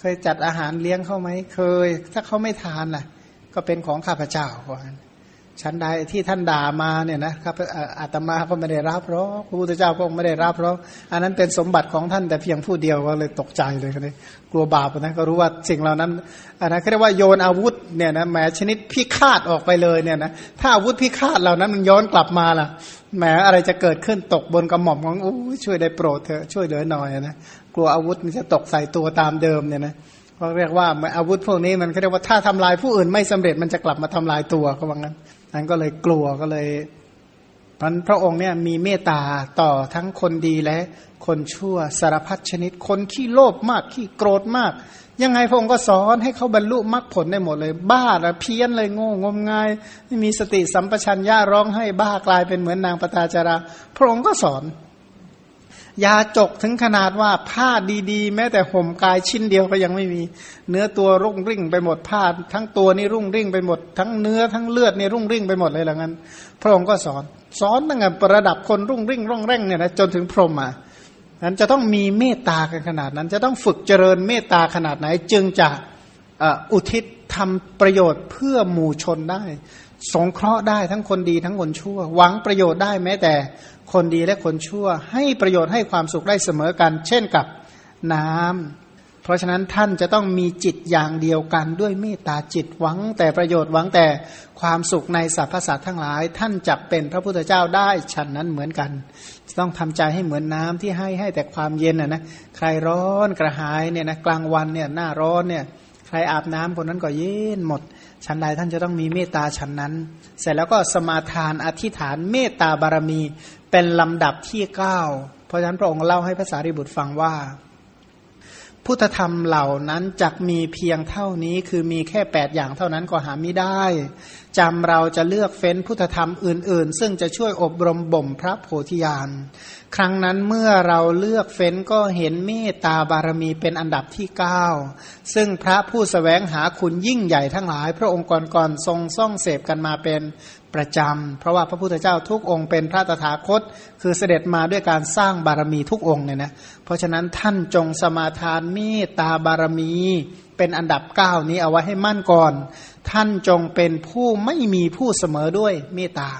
เคยจัดอาหารเลี้ยงเขาไหมเคย ถ้าเขาไม่ทานล่ะ ก็เป็นของข้าพเจ้าก่อน ชั้นใดที่ท่านด่ามาเนี่ยนะครับอาตมาก็ไม่ได้รับหรอกพระพุทธเจ้าก็ไม่ได้รับหรอกอันนั้นเป็นสมบัติของท่านแต่เพียงผู้เดียวก็เลยตกใจเลยคนนี้กลัวบาปนะก็รู้ว่าสิ่งเหล่านั้นอันนั้นเรียกว่าโยนอาวุธเนี่ยนะแหมชนิดพิฆาตออกไปเลยเนี่ยนะถ้าอาวุธพิฆาตเหล่านั้นมันย้อนกลับมาล่ะแหมอะไรจะเกิดขึ้นตกบนกระหม่อมของโอ้ช่วยได้โปรดเถอะช่วยเหลือหน่อยนะกลัวอาวุธมันจะตกใส่ตัวตามเดิมเนี่ยนะเขาเรียกว่าอาวุธพวกนี้มันเรียกว่าถ้าทำลายผู้อื่นไม่สำเร็จมันจะกลับมาทำลายตัวเขาว่างั้น นั้นก็เลยกลัวก็เลยพันพระองค์เนี่ยมีเมตตาต่อทั้งคนดีและคนชั่วสารพัดชนิด คนขี้โลภมากขี้โกรธมาก ยังไงพระองค์ก็สอนให้เขาบรรลุมรรคผลได้หมดเลย บ้าละเพี้ยนเลยโง่งมงายไม่มีสติสัมปชัญญะร้องให้บ้ากลายเป็นเหมือนนางปตาจารา พระองค์ก็สอน ยาจกถึงขนาดว่าผ้าดีๆ แม้แต่ห่มกายชิ้นเดียวก็ยังไม่มี เนื้อตัวรุ่งริ่งไปหมดผ้า ทั้งตัวนี่รุ่งริ่งไปหมด ทั้งเนื้อทั้งเลือดนี่รุ่งริ่งไปหมดเลยหลังนั้น พระองค์ก็สอน สอนตั้งแต่ระดับคนรุ่งริ่งร่องแร่งเนี่ยนะจนถึงพรหมอะนั้นจะต้องมีเมตตากันขนาดนั้น จะต้องฝึกเจริญเมตตาขนาดไหน จึงจะอุทิศทำประโยชน์เพื่อหมู่ชนได้ สงเคราะห์ได้ทั้งคนดีทั้งคนชั่ว หวังประโยชน์ได้แม้แต่ คนดีและคนชั่ว ให้ประโยชน์ให้ความสุขได้เสมอกัน เช่นกับน้ำเพราะฉะนั้นท่านจะต้องมีจิตอย่างเดียวกันด้วยเมตตาจิตหวัง แต่ประโยชน์หวังแต่ความสุขในสรรพสัตว์ทั้งหลาย ท่านจะเป็นพระพุทธเจ้าได้ฉันนั้นเหมือนกัน ต้องทำใจให้เหมือนน้ำที่ให้ให้แต่ความเย็นนะนะใครร้อนกระหายเนี่ยนะกลางวันเนี่ยหน้าร้อนเนี่ยใครอาบน้ำคนนั้นก็เย็นหมดชั้นใดท่านจะต้องมีเมตตาชั้นนั้น เสร็จแล้วก็สมาทานอธิษฐานเมตตาบารมี เป็นลำดับที่เก้าเพราะฉะนั้นพระองค์เล่าให้ภาษาริบุตรฟังว่า พุทธธรรมเหล่านั้นจักมีเพียงเท่านี้คือมีแค่แปดอย่างเท่านั้นก็หาไม่ได้จำเราจะเลือกเฟ้นพุทธธรรมอื่น ๆ ซึ่งจะช่วยอบรมบ่มพระโพธิญาณครั้งนั้นเมื่อเราเลือกเฟ้นก็เห็นเมตตาบารมีเป็นอันดับที่เก้าซึ่งพระผู้สแสวงหาคุณยิ่งใหญ่ทั้งหลาย พระองค์ก่อนๆทรงซ่องเสพกันมาเป็น ประจำเพราะว่าพระพุทธเจ้าทุกองค์เป็นพระตถาคต คือเสด็จมาด้วยการสร้างบารมีทุกองค์เนี่ยนะเพราะฉะนั้นท่านจงสมาทานเมตตาบารมี เป็นอันดับเก้านี้เอาไว้ให้มั่นก่อน ท่านจงเป็นผู้ไม่มีผู้เสมอด้วยเมตตา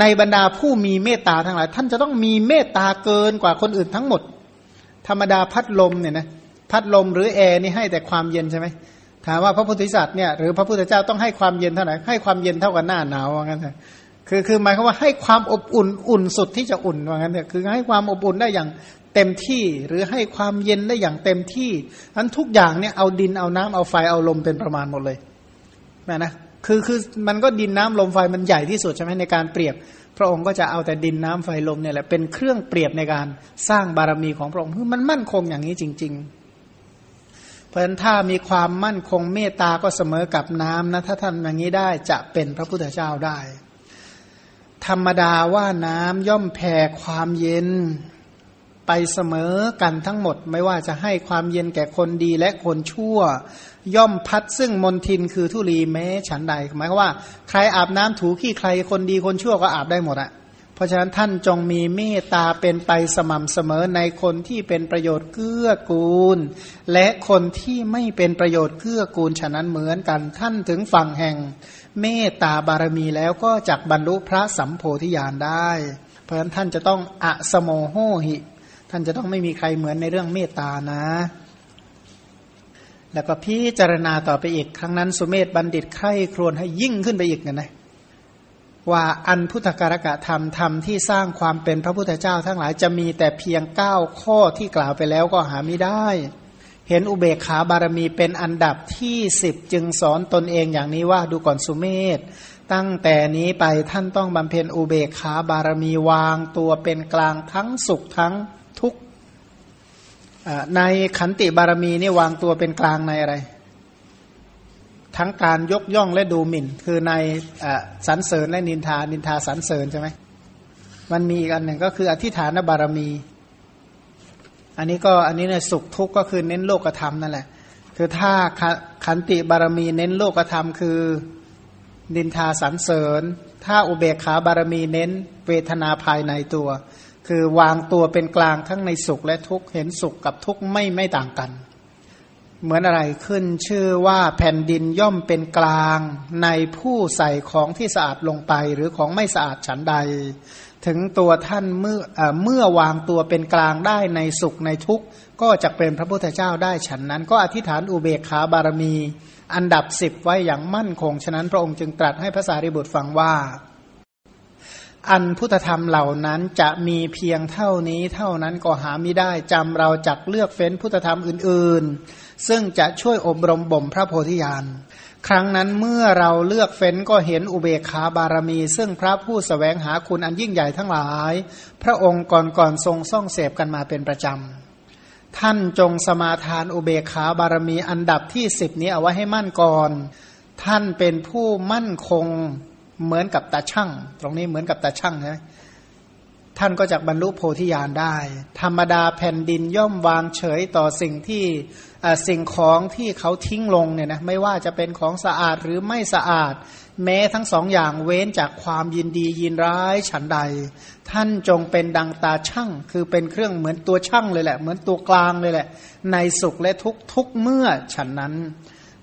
ในบรรดาผู้มีเมตตาทั้งหลาย ท่านจะต้องมีเมตตาเกินกว่าคนอื่นทั้งหมด ธรรมดาพัดลมเนี่ยนะพัดลมหรือแอร์นี่ให้แต่ความเย็นใช่ไหม ถามว่าพระพุทธศาสนาเนี่ยหรือพระพุทธเจ้าต้องให้ความเย็นเท่าไหร่ให้ความเย็นเท่ากับหน้าหนาวว่างั้นเถอคือคือหมายความว่าให้ความอบอุ่นอุ่นสุดที่จะอุ่นว่างั้นเถอะคือให้ความอบอุ่นได้อย่างเต็มที่หรือให้ความเย็นได้อย่างเต็มที่อันทุกอย่างเนี่ยเอาดินเอาน้ำเอาไฟเอาลมเป็นประมาณหมดเลยนะนะคือคือมันก็ดินน้ำลมไฟมันใหญ่ที่สุดใช่ไหมในการเปรียบ พระองค์ก็จะเอาแต่ดินน้ำไฟลมเนี่ยแหละเป็นเครื่องเปรียบในการสร้างบารมีของพระองค์คือมันมั่นคงอย่างนี้จริง ๆ เพราะฉะนั้นถ้ามีความมั่นคงเมตตาก็เสมอกับน้ำนะถ้าท่านอย่างนี้ได้จะเป็นพระพุทธเจ้าได้ ธรรมดาว่าน้ำย่อมแผ่ความเย็นไปเสมอกันทั้งหมด ไม่ว่าจะให้ความเย็นแก่คนดีและคนชั่ว ย่อมพัดซึ่งมนทินคือทุลีแม้ฉันใดหมายความว่า ใครอาบน้ำถูขี้ใครคนดีคนชั่วก็อาบได้หมดอะ ราะฉะนั้นท่านจงมีเมตตาเป็นไปสม่ำเสมอในคนที่เป็นประโยชน์เกื้อกูล และคนที่ไม่เป็นประโยชน์เกื้อกูลฉะนั้นเหมือนกันท่านถึงฝั่งแห่ง เมตตาบารมีแล้วก็จักบรรลุพระสัมโพธิญาณได้ เพราะฉะนั้นท่านจะต้องอะสโมโหหิ ท่านจะต้องไม่มีใครเหมือนในเรื่องเมตตานะ แล้วก็พิจารณาต่อไปอีกครั้งนั้นสุเมธบัณฑิตไข้ครวญให้ยิ่งขึ้นไปอีกนะนะ ว่าอันพุทธการกะธรรมธรรมที่สร้างความเป็นพระพุทธเจ้าทั้งหลายจะมีแต่เพียงเก้าข้อที่กล่าวไปแล้วก็หาไม่ได้ เห็นอุเบกขาบารมีเป็นอันดับที่สิบจึงสอนตนเองอย่างนี้ว่าดูก่อนสุเมธตั้งแต่นี้ไปท่านต้องบำเพ็ญอุเบกขาบารมีวางตัวเป็นกลางทั้งสุขทั้งทุกข์ในขันติบารมีนี่วางตัวเป็นกลางในอะไร ทั้งการยกย่องและดูหมิ่น คือในสรรเสริญและนินทานินทาสรรเสริญใช่ไหมมันมีอีกอันหนึ่งก็คืออธิฐานบารมี อันนี้ก็อันนี้เนี่ยสุขทุกข์ก็คือเน้นโลกธรรมนั่นแหละ คือถ้าขันติบารมีเน้นโลกธรรม คือนินทาสรรเสริญ ถ้าอุเบกขาบารมีเน้นเวทนาภายในตัว คือวางตัวเป็นกลางทั้งในสุขและทุกข์เห็นสุขกับทุกข์ไม่ไม่ต่างกัน เหมือนอะไรขึ้นชื่อว่าแผ่นดินย่อมเป็นกลางในผู้ใส่ของที่สะอาดลงไปหรือของไม่สะอาดฉันใด ถึงตัวท่านเมื่ออเมื่อวางตัวเป็นกลางได้ในสุขในทุกข์ ก็จะเป็นพระพุทธเจ้าได้ฉันนั้น ก็อธิษฐานอุเบกขาบารมี อันดับสิบไว้อย่างมั่นคง ฉะนั้นพระองค์จึงตรัสให้พระสารีบุตรฟังว่าอันพุทธธรรมเหล่านั้นจะมีเพียงเท่านี้เท่านั้นก็หาไม่ได้จำเราจักเลือกเฟ้นพุทธธรรมอื่นๆ ซึ่งจะช่วยอบรมบ่มพระโพธิญาณ ครั้งนั้นเมื่อเราเลือกเฟ้นก็เห็นอุเบกขาบารมี ซึ่งพระผู้สแสวงหาคุณอันยิ่งใหญ่ทั้งหลาย พระองค์ก่อนๆทรงซ่องเสพกันมาเป็นประจำ ท่านจงสมาทานอุเบกขาบารมีอันดับที่สิบนี้เอาไว้ให้มั่นก่อน ท่านเป็นผู้มั่นคงเหมือนกับตาช่าง ตรงนี้เหมือนกับตาช่างใช่ไหม ท่านก็จะบรรลุโพธิญาณได้ ธรรมดาแผ่นดินย่อมวางเฉยต่อสิ่งที่สิ่งของที่เขาทิ้งลงเนี่ยนะไม่ว่าจะเป็นของสะอาดหรือไม่สะอาด แม้ทั้งสองอย่างเว้นจากความยินดียินร้ายฉันใด ท่านจงเป็นดังตาช่างคือเป็นเครื่องเหมือนตัวช่างเลยแหละ เหมือนตัวกลางเลยแหละ ในสุขและทุกทุกเมื่อฉันนั้น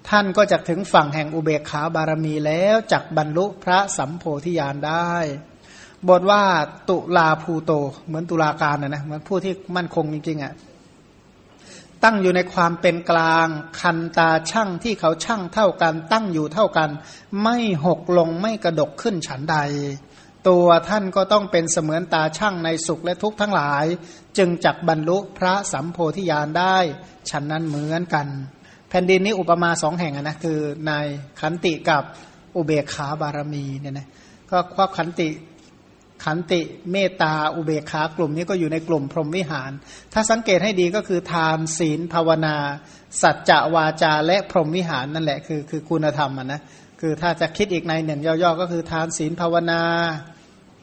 ท่านก็จะถึงฝั่งแห่งอุเบกขาบารมีแล้วจักบรรลุพระสัมโพธิญาณได้ บทว่าตุลาภูโต เหมือนตุลาการนะนะเหมือนผู้ที่มั่นคงจริงๆอะ่ะตั้งอยู่ในความเป็นกลางคันตาช่างที่เขาช่างเท่ากัน ตั้งอยู่เท่ากัน ไม่หกลงไม่กระดกขึ้นฉันใด ตัวท่านก็ต้องเป็นเสมือนตาช่างในสุขและทุกข์ทั้งหลาย จึงจักบรรลุพระสัมโพธิญาณได้ฉันนั้นเหมือนกัน แผ่นดินนี้อุปมาสองแห่งนะคือในขันติกับอุเบกขาบารมีเนี่ยนะก็ควบขันติ ขันติเมตตาอุเบกขากลุ่มนี้ก็อยู่ในกลุ่มพรหมวิหาร ถ้าสังเกตให้ดีก็คือทานศีลภาวนา สัจจะวาจาและพรหมวิหารนั่นแหละคือคือคุณธรรมอะนะคือถ้าจะคิดอีกในหนึ่งย่อๆก็คือทานศีลภาวนา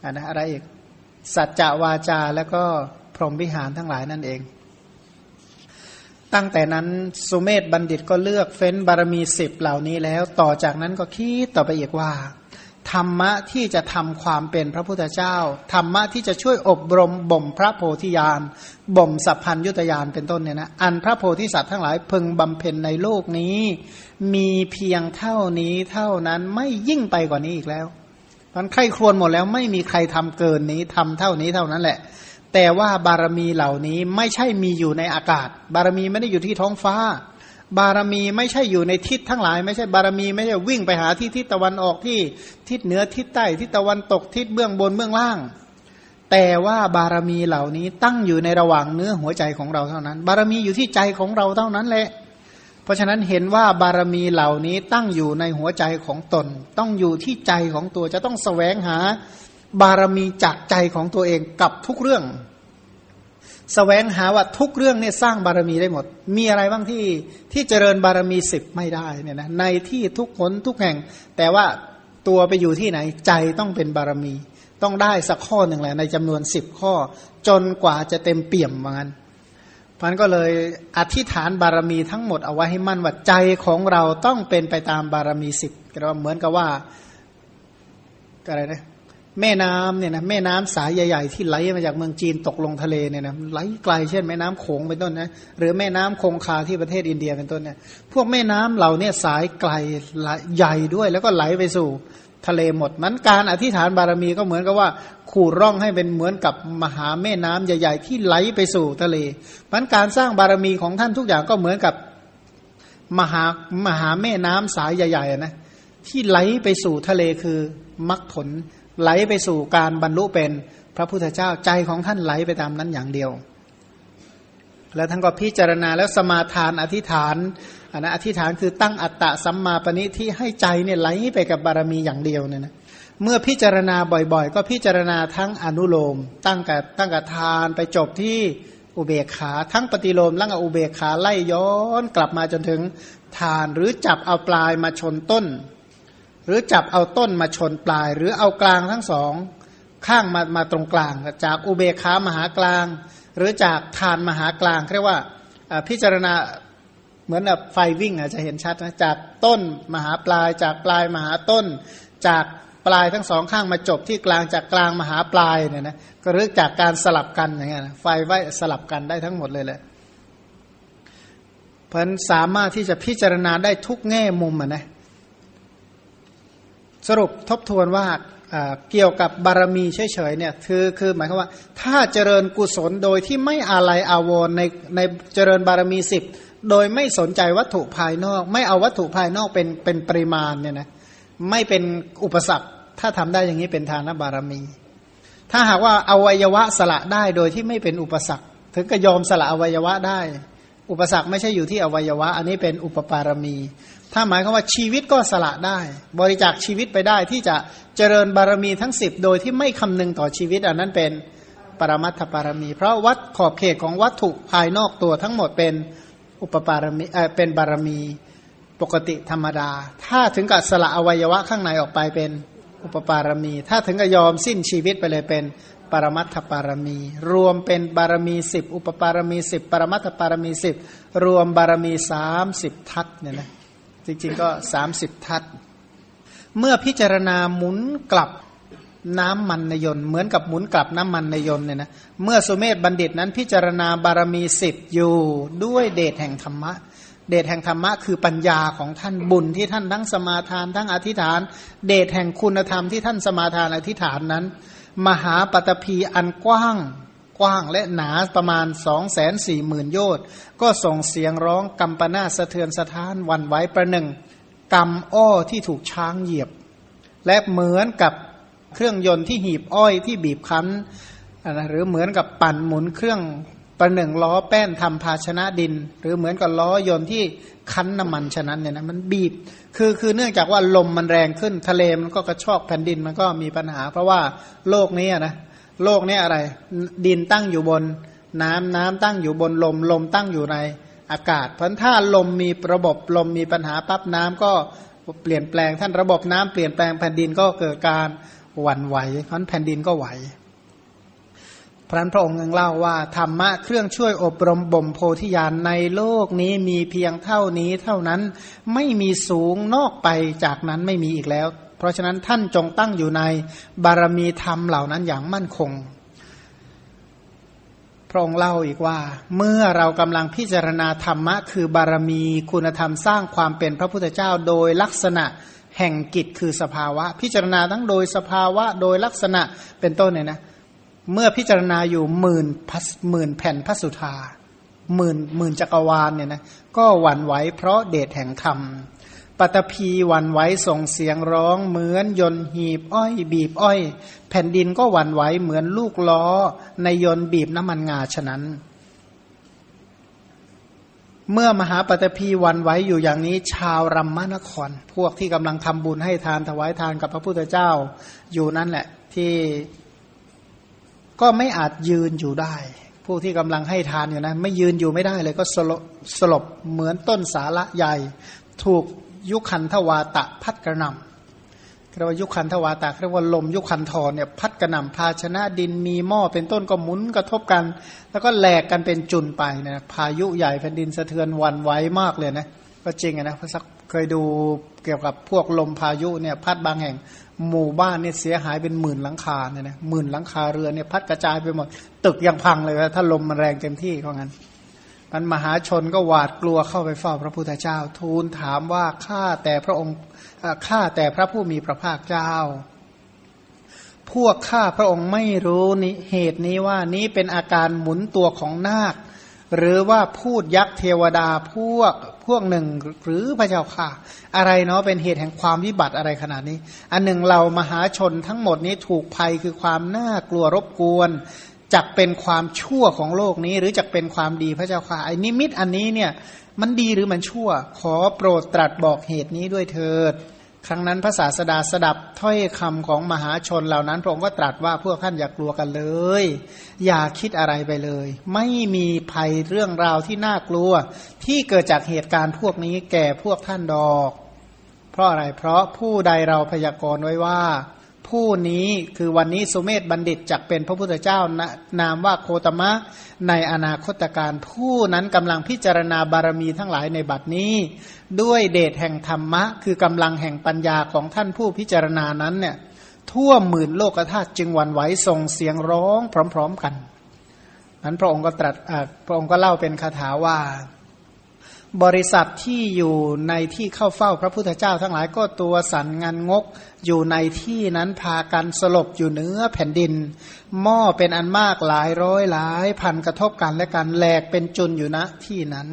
อะนะอะไรอีกสัจจะวาจาแล้วก็พรหมวิหารทั้งหลายนั่นเอง ตั้งแต่นั้นสุเมธบัณฑิตก็เลือกเฟ้นบารมีสิบเหล่านี้แล้ว ต่อจากนั้นก็คิดต่อไปอีกว่า ธรรมะที่จะทำความเป็นพระพุทธเจ้า ธรรมะที่จะช่วยอบรมบ่มพระโพธิญาณบ่มสัพพัญยุตยานเป็นต้นเนี่ยนะอันพระโพธิสัตว์ทั้งหลายพึงบำเพ็ญในโลกนี้ มีเพียงเท่านี้เท่านั้นไม่ยิ่งไปกว่านี้อีกแล้วมันใครครวญหมดแล้วไม่มีใครทำเกินนี้ทำเท่านี้เท่านั้นแหละ แต่ว่าบารมีเหล่านี้ไม่ใช่มีอยู่ในอากาศ บารมีไม่ได้อยู่ที่ท้องฟ้า บารมีไม่ใช่อยู่ในทิศทั้งหลาย ไม่ใช่บารมีไม่ใช่วิ่งไปหาที่ทิศตะวันออกที่ทิศเหนือทิศใต้ทิศตะวันตกทิศเบื้องบนเบื้องล่าง แต่ว่าบารมีเหล่านี้ตั้งอยู่ในระหว่างเนื้อหัวใจของเราเท่านั้น บารมีอยู่ที่ใจของเราเท่านั้นแหละ เพราะฉะนั้นเห็นว่าบารมีเหล่านี้ตั้งอยู่ในหัวใจของตน ต้องอยู่ที่ใจของตัวจะต้องแสวงหาบารมีจากใจของตัวเองกับทุกเรื่อง สแสวงหาว่าทุกเรื่องเนี่ยสร้างบารมีได้หมด มีอะไรบ้างที่ที่เจริญบารมีสิบไม่ได้เนี่ยนะในที่ทุกคนทุกแห่ง แต่ว่าตัวไปอยู่ที่ไหนใจต้องเป็นบารมี ต้องได้สักข้อหนึ่งแหละในจำนวนสิบข้อ จนกว่าจะเต็มเปี่ยมเหมือนกันพันก็เลยอธิษฐานบารมีทั้งหมดเอาไว้ให้มั่นว่าใจของเราต้องเป็นไปตามบารมีสิบก็เหมือนกับว่าอะไรนะ แม่น้ำเนี่ยนะแม่น้ำสายใหญ่ๆที่ไหลมาจากเมืองจีนตกลงทะเลเนี่ยนะไหลไกลเช่นแม่น้ำโขงเป็นต้นนะหรือแม่น้ำคงคาที่ประเทศอินเดียเป็นต้นเนี่ยพวกแม่น้ำเหล่านี้สายไกลใหญ่ด้วย แล้วก็ไหลไปสู่ทะเลหมดมันการอธิษฐานบารมีก็เหมือนกับว่า ขูดร่องให้เป็นเหมือนกับมหาแม่น้ำใหญ่ ๆ ที่ไหลไปสู่ทะเลมันการสร้างบารมีของท่านทุกอย่างก็เหมือนกับมหามหาแม่น้ำสายใหญ่ๆนะที่ไหลไปสู่ทะเลคือมรรคผล ไหลไปสู่การบรรลุเป็นพระพุทธเจ้าใจของท่านไหลไปตามนั้นอย่างเดียว แล้วท่านก็พิจารณาแล้วสมาทานอธิษฐานอันนะอธิษฐานคือตั้งอัตตะสัมมาปณิที่ให้ใจเนี่ยไหลไปกับบารมีอย่างเดียวเนี่ยนะเมื่อพิจารณาบ่อยๆ ก็พิจารณาทั้งอนุโลม ตั้งกับตั้งกับทานไปจบที่อุเบกขาทั้งปฏิโลมและอุเบกขาไล่ย้อนกลับมาจนถึงฐานหรือจับเอาปลายมาชนต้น หรือจับเอาต้นมาชนปลาย หรือเอากลางทั้งสอง ข้างมามาตรงกลาง จากอุเบกขามหากลาง หรือจากฐานมหากลางเรียกว่าพิจารณาเหมือนแบบไฟวิ่งอาจจะเห็นชัดนะจากต้นมหาปลาย จากปลายมหาต้น จากปลายทั้งสองข้างมาจบที่กลางจากกลางมหาปลายเนี่ยนะก็เรื่องจากการสลับกันอย่างเงี้ยไฟไว้สลับกันได้ทั้งหมดเลยแหละเพราะสามารถที่จะพิจารณาได้ทุกแง่มุมอะนะ สรุปทบทวนว่าเกี่ยวกับบารมีเฉยๆเนี่ยคือคือหมายความว่า ถ้าเจริญกุศลโดยที่ไม่อะไรอาวรในในเจริญบารมีสิบโดยไม่สนใจวัตถุภายนอก ไม่เอาวัตถุภายนอกเป็นเป็นปริมาณเนี่ยนะไม่เป็นอุปสรรค ถ้าทำได้อย่างนี้เป็นทานบารมี ถ้าหากว่าอวัยวะสละได้โดยที่ไม่เป็นอุปสรรค ถึงก็ยอมสละอวัยวะได้ อุปสรรคไม่ใช่อยู่ที่อวัยวะ อันนี้เป็นอุปปารมี ถ้าหมายความว่าชีวิตก็สละได้ บริจาคชีวิตไปได้ที่จะเจริญบารมีทั้งสิบโดยที่ไม่คำนึงต่อชีวิตอันนั้นเป็นปรมัตถปารมี เพราะวัดขอบเขตของวัตถุภายนอกตัวทั้งหมดเป็นอุปปารมีเออเป็นบารมีปกติธรรมดา ถ้าถึงกับสละอวัยวะข้างในออกไปเป็นอุปปารมี ถ้าถึงกับยอมสิ้นชีวิตไปเลยเป็นปรมัตถปารมี รวมเป็นบารมีสิบอุปปารมีสิบปรมัตถปารมีสิบรวมบารมีสามสิบทัศเนี่ยนะ จริงๆก็สามสิบทัศเมื่อพิจารณาหมุนกลับน้ำมันนยนเหมือนกับหมุนกลับน้ำมันนยนเนี่ยนะเมื่อสุเมธบัณฑิตนั้นพิจารณาบารมีสิบอยู่ด้วยเดชแห่งธรรมะ เดชแห่งธรรมะคือปัญญาของท่านบุญที่ท่านทั้งสมาทานทั้งอธิษฐาน เดชแห่งคุณธรรมที่ท่านสมาทานอธิษฐานนั้น มหาปตพีอันกว้าง กว้างและหนาประมาณสองแสนสี่หมื่นโยชน์ ก็ส่งเสียงร้องกำปนาสะเทือนสะท้านวันไว้ประหนึ่งกำอ้อที่ถูกช้างเหยียบ และเหมือนกับเครื่องยนต์ที่หีบอ้อยที่บีบคั้นหรือเหมือนกับปั่นหมุนเครื่องประหนึ่งล้อแป้นทำภาชนะดิน หรือเหมือนกับล้อยนต์ที่คั้นน้ำมันฉะนั้นเนี่ยนะมันบีบ คือคือเนื่องจากว่าลมมันแรงขึ้นทะเลมันก็กระชอกแผ่นดินมันก็มีปัญหา เพราะว่าโลกนี้นะ โลกนี้อะไร ดินตั้งอยู่บน น้ำน้ำตั้งอยู่บนลมลมตั้งอยู่ในอากาศ เพราะถ้าลมมีระบบลมมีปัญหาปั๊บน้ำก็เปลี่ยนแปลงท่านระบบน้ำเปลี่ยนแปลงแผ่นดินก็เกิดการหวั่นไหวเพราะแผ่นดินก็ไหวพระพระองค์ยังเล่าว่าธรรมะเครื่องช่วยอบรมบ่มโพธิญาณในโลกนี้มีเพียงเท่านี้เท่านั้นไม่มีสูงนอกไปจากนั้นไม่มีอีกแล้ว เพราะฉะนั้นท่านจงตั้งอยู่ในบารมีธรรมเหล่านั้นอย่างมั่นคง พระองค์เล่าอีกว่า เมื่อเรากำลังพิจารณาธรรมะ คือบารมีคุณธรรมสร้างความเป็นพระพุทธเจ้าโดยลักษณะแห่งกิจคือสภาวะ พิจารณาทั้งโดยสภาวะโดยลักษณะเป็นต้นเนี่ยนะเมื่อพิจารณาอยู่หมื่นพันหมื่นแผ่นพระสุธาหมื่นหมื่นจักรวาลเนี่ยนะก็หวั่นไหวเพราะเดชแห่งธรรม ปัตภีวันไหวส่งเสียงร้องเหมือนยนหีบอ้อย บีบอ้อย แผ่นดินก็หวั่นไหวเหมือนลูกล้อ ในยนบีบน้ำมันงาฉะนั้น เมื่อมหาปฐพีวันไหวอยู่อย่างนี้ ชาวรัมมานคร พวกที่กำลังทำบุญให้ทานถวายทานกับพระพุทธเจ้า อยู่นั่นแหละที่ก็ไม่อาจยืนอยู่ได้ ผู้ที่กำลังให้ทานอยู่นะ ไม่ยืนอยู่ไม่ได้เลยก็สลบสลบเหมือนต้นสาระใหญ่ ถูก ยุคันทวาตะพัดกระนำเรียกว่ายุคันทวาตาเรียกว่าลมยุคันทอเนี่ยพัดกระนำภาชนะดินมีหม้อเป็นต้นก็หมุนกระทบกัน แล้วก็แหลกกันเป็นจุนไปนะพายุใหญ่แผ่นดินสะเทือนวันไหวมากเลยนะก็จริงนะพระสักเคยดูเกี่ยวกับพวกลมพายุเนี่ยพัดบางแห่งหมู่บ้านเนี่ยเสียหายเป็นหมื่นหลังคาเนี่ยนะหมื่นหลังคาเรือนเนี่ยพัดกระจายไปหมด ตึกยังพังเลยถ้าลมมันแรงเต็มที่เพราะงั้น มันมหาชนก็หวาดกลัวเข้าไปเฝ้าพระพุทธเจ้า ทูลถามว่าข้าแต่พระองค์ข้าแต่พระผู้มีพระภาคเจ้า พวกข้าพระองค์ไม่รู้นี้เหตุนี้ว่านี้เป็นอาการหมุนตัวของนาค หรือว่าพูดยักษ์เทวดาพวกพวกหนึ่งหรือพระเจ้าค่ะ อะไรเนาะเป็นเหตุแห่งความวิบัติอะไรขนาดนี้ อันหนึ่งเรามหาชนทั้งหมดนี้ถูกภัยคือความน่ากลัวรบกวน จักเป็นความชั่วของโลกนี้ หรือจักเป็นความดีพระเจ้าค่ะไอ้นิมิตอันนี้เนี่ยมันดีหรือมันชั่ว ขอโปรดตรัสบอกเหตุนี้ด้วยเถิด ครั้งนั้นพระศาสดาสดับถ้อยคำของมหาชนเหล่านั้น พระองค์ก็ตรัสว่าพวกท่านอย่ากกลัวกันเลย อย่าคิดอะไรไปเลย ไม่มีภัยเรื่องราวที่น่ากลัว ที่เกิดจากเหตุการณ์พวกนี้แก่พวกท่านดอก เพราะอะไรเพราะผู้ใดเราพยากรณ์ไว้ว่า ผู้นี้คือวันนี้สุเมธบัณฑิตจักเป็นพระพุทธเจ้านนามว่าโคตมะในอนาคตการผู้นั้นกำลังพิจารณาบารมีทั้งหลายในบัดนี้ ด้วยเดชแห่งธรรมะ คือกำลังแห่งปัญญาของท่านผู้พิจารณานั้นเนี่ยทั่วหมื่นโลกธาตุจึงวันไหวส่งเสียงร้องพร้อม ๆกันนั้นพระองค์ก็ตรัสพระองค์ก็เล่าเป็นคาถาว่า บริษัทที่อยู่ในที่เข้าเฝ้าพระพุทธเจ้า ทั้งหลายก็ตัวสันงันงก อยู่ในที่นั้นพากันสลบอยู่เนื้อแผ่นดิน หม้อเป็นอันมากหลายร้อยหลายพันกระทบกันและกันแหลกเป็นจุนอยู่ณที่นั้น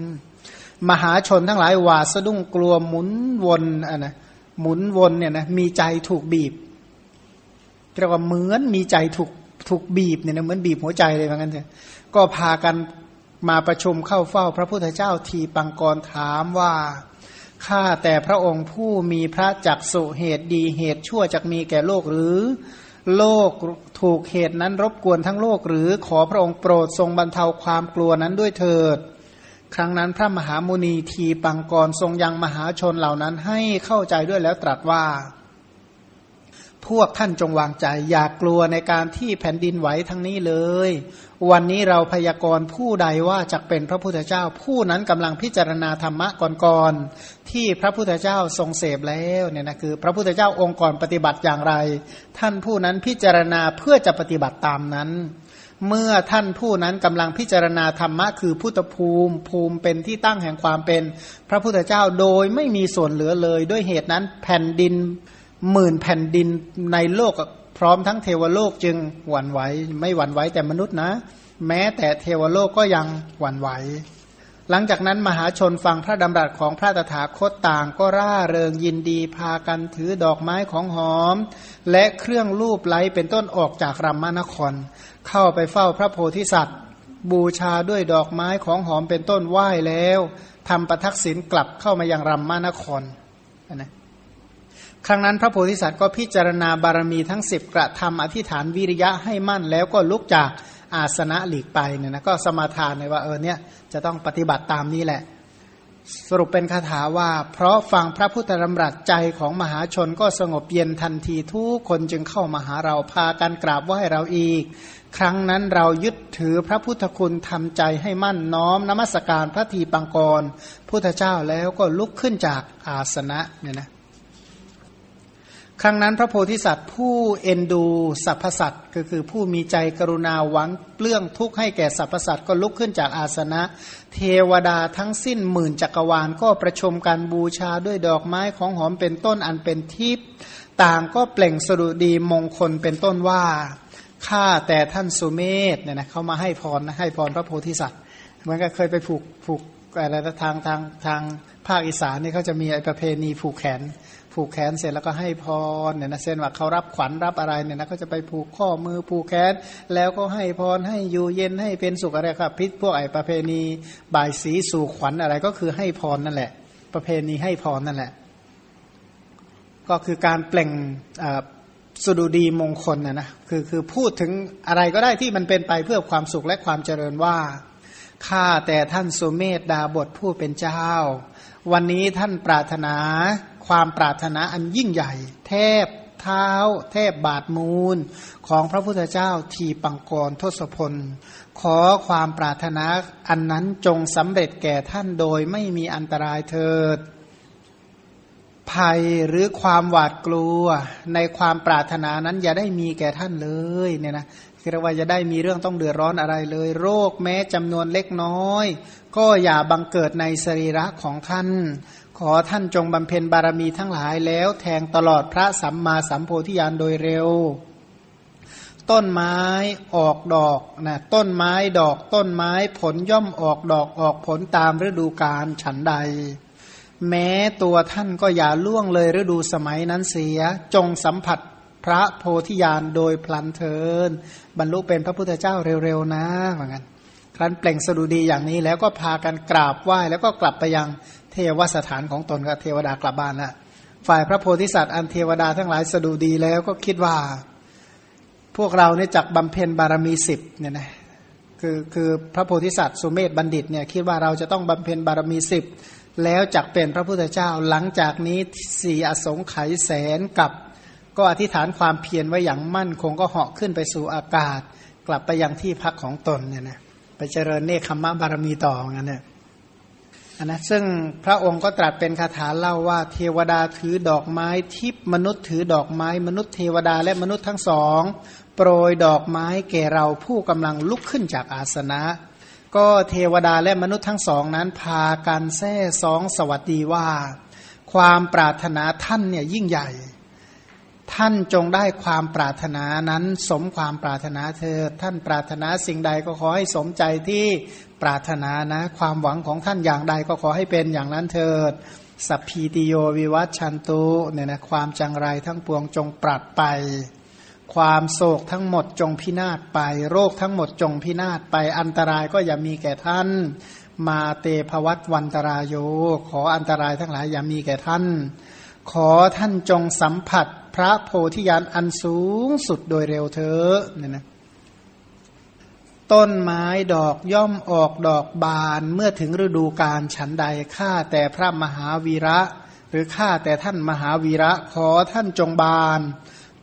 มหาชนทั้งหลายหวาดสะดุ้งกลัวหมุนวนอะนะหมุนวนเนี่ยนะมีใจถูกบีบเรียกว่าเหมือนมีใจถูกถูกบีบเนี่ยนะเหมือนบีบหัวใจเลยเหมือนกันเถอะก็พากัน มาประชุมเข้าเฝ้าพระพุทธเจ้าทีปังกรถามว่าข้าแต่พระองค์ผู้มีพระจักสุเหตุดีเหตุชั่วจักมีแก่โลกหรือ โลกถูกเหตุนั้นรบกวนทั้งโลกหรือขอพระองค์โปรดทรงบรรเทาความกลัวนั้นด้วยเถิด ครั้งนั้นพระมหามุนีทีปังกรทรงยังมหาชนเหล่านั้นให้เข้าใจด้วยแล้วตรัสว่า พวกท่านจงวางใจอย่ากกลัวในการที่แผ่นดินไหวทั้งนี้เลย วันนี้เราพยากรณ์ผู้ใดว่าจะเป็นพระพุทธเจ้า ผู้นั้นกำลังพิจารณาธรรมะก่อนๆที่พระพุทธเจ้าทรงเสพแล้วเนี่ยนะคือพระพุทธเจ้าองค์ก่อนปฏิบัติอย่างไร ท่านผู้นั้นพิจารณาเพื่อจะปฏิบัติตามนั้น เมื่อท่านผู้นั้นกำลังพิจารณาธรรมะคือพุทธภูมิภูมิเป็นที่ตั้งแห่งความเป็นพระพุทธเจ้าโดยไม่มีส่วนเหลือเลย ด้วยเหตุนั้นแผ่นดินหมื่นแผ่นดินในโลก พร้อมทั้งเทวโลกจึงหวั่นไหวไม่หวั่นไหวแต่มนุษย์นะ แม้แต่เทวโลกก็ยังหวั่นไหว หลังจากนั้นมหาชนฟังพระดำรัสของพระตถาคตต่างก็ร่าเริงยินดีพากันถือดอกไม้ของหอม และเครื่องรูปไล้เป็นต้นออกจากรัมมานคร เข้าไปเฝ้าพระโพธิสัตว์ บูชาด้วยดอกไม้ของหอมเป็นต้นไหว้แล้วทำประทักษิณกลับเข้ามายังรัมมานครนะ ครั้งนั้นพระโพธิสัตว์ก็พิจารณาบารมีทั้งสิบกระทำอธิษฐานวิริยะให้มั่นแล้วก็ลุกจากอาสนะหลีกไปเนี่ยนะก็สมาทานเลยว่าเออเนี่ยจะต้องปฏิบัติตามนี้แหละ สรุปเป็นคาถาว่า เพราะฟังพระพุทธธรรมรัสใจของมหาชนก็สงบเย็นทันทีทุกคนจึงเข้ามาหาเราพากันกราบไหว้เราอีก ครั้งนั้นเรายึดถือพระพุทธคุณทำใจให้มั่นน้อมนมัสการพระทีปังกร พุทธเจ้าแล้วก็ลุกขึ้นจากอาสนะเนี่ยนะ ครั้งนั้นพระโพธิสัตว์ผู้เอ็นดูสรรพสัตว์ก็คือผู้มีใจกรุณาหวังเปลื้องทุกข์ให้แก่สรรพสัตว์ก็ลุกขึ้นจากอาสนะ เทวดาทั้งสิ้นหมื่นจักรวาลก็ประชุมการบูชาด้วยดอกไม้ของหอมเป็นต้นอันเป็นทิพย์ต่างก็เปล่งสรุดีมงคลเป็นต้นว่าข้าแต่ท่านสุเมธเนี่ยนะเขามาให้พรนะให้พรพระโพธิสัตว์เหมือนกับเคยไปผูกผูกอะไรทางทางทางภาคอีสานนี่เขาจะมีไอประเพณีผูกแขน ผูกแขนเสร็จแล้วก็ให้พรเนี่ยนะเส้นว่าเขารับขวัญรับอะไรเนี่ยนะก็จะไปผูกข้อมือผูกแขน แล้วก็ให้พรให้อยู่เย็นให้เป็นสุขอะไรครับพิษพวกไอประเพณีบ่ายสีสู่ขวัญอะไรก็คือให้พรนั่นแหละ ประเพณีให้พรนั่นแหละ ก็คือการเปล่งสุดุดีมงคลนะนะคือคือพูดถึงอะไรก็ได้ที่มันเป็นไปเพื่อความสุขและความเจริญว่าข้าแต่ท่านสุเมธดาบทผู้เป็นเจ้า วันนี้ท่านปรารถนา ความปรารถนาอันยิ่งใหญ่ แทบเท้า แทบบาดมูล ของพระพุทธเจ้าทีปังกรทศพล ขอความปรารถนาอันนั้นจงสำเร็จแก่ท่านโดยไม่มีอันตรายเถิด ภัยหรือความหวาดกลัว ในความปรารถนานั้นอย่าได้มีแก่ท่านเลยเนี่ยนะคือว่าจะได้มีเรื่องต้องเดือดร้อนอะไรเลย โรคแม้จำนวนเล็กน้อย ก็อย่าบังเกิดในสรีระของท่าน อท่านจงบำเพ็ญบารมีทั้งหลายแล้วแทงตลอดพระสัมมาสัมโพธิญาณโดยเร็ว ต้นไม้ออกดอกนะต้นไม้ดอกต้นไม้ผลย่อมออกดอกออกผลตามฤดูกาลฉันใด แม้ตัวท่านก็อย่าล่วงเลยฤดูสมัยนั้นเสียจงสัมผัสพระโพธิญาณโดยพลันเทิน บรรลุเป็นพระพุทธเจ้าเร็วๆนะเหมือนกันครั้นเปล่งสดุดีอย่างนี้แล้วก็พากันกราบไหว้แล้วก็กลับไปยัง เทวสถานของตนก็เทวดากลับบ้านละฝ่ายพระโพธิสัตว์อันเทวดาทั้งหลายสะดุดีแล้วก็คิดว่า พวกเราเนี่ยจักบำเพ็ญบารมีสิบเนี่ยนะคือคือพระโพธิสัตว์สุเมธบัณฑิตเนี่ยคิดว่าเราจะต้องบำเพ็ญบารมีสิบแล้วจักเป็นพระพุทธเจ้าหลังจากนี้สี่อสงไขยแสนกับ ก็อธิษฐานความเพียรไว้อย่างมั่นคงก็เหาะขึ้นไปสู่อากาศ กลับไปยังที่พักของตนเนี่ยนะไปเจริญเนคขมะบารมีต่องั้นเนี่ย นนะซึ่งพระองค์ก็ตรัสเป็นคาถาเล่าว่า เทวดาถือดอกไม้ทิพมนุษย์ถือดอกไม้ มนุษย์เทวดาและมนุษย์ทั้งสอง โปรยดอกไม้แก่เราผู้กำลังลุกขึ้นจากอาสนะ ก็เทวดาและมนุษย์ทั้งสองนั้นพากันแซ่สองสวัสดีว่า ความปรารถนาท่านเนี่ยยิ่งใหญ่ ท่านจงได้ความปรารถนานั้นสมความปรารถนาเธอ ท่านปรารถนาสิ่งใดก็ขอให้สมใจที่ปรารถนานะ ความหวังของท่านอย่างใดก็ขอให้เป็นอย่างนั้นเถิดสัพพีติโยวิวัตชันตุเนี่ยนะความจังไรทั้งปวงจงปรัดไป ความโศกทั้งหมดจงพินาศไป โรคทั้งหมดจงพินาศไปอันตรายก็อย่ามีแก่ท่าน มาเตภวัตวันตรายโยขออันตรายทั้งหลายอย่ามีแก่ท่าน ขอท่านจงสัมผัสพระโพธิญาณอันสูงสุดโดยเร็วเถอะเนี่ยนะต้นไม้ดอกย่อมออกดอกบานเมื่อถึงฤดูการฉันใดข้าแต่พระมหาวีระ หรือข้าแต่ท่านมหาวีระขอท่านจงบาน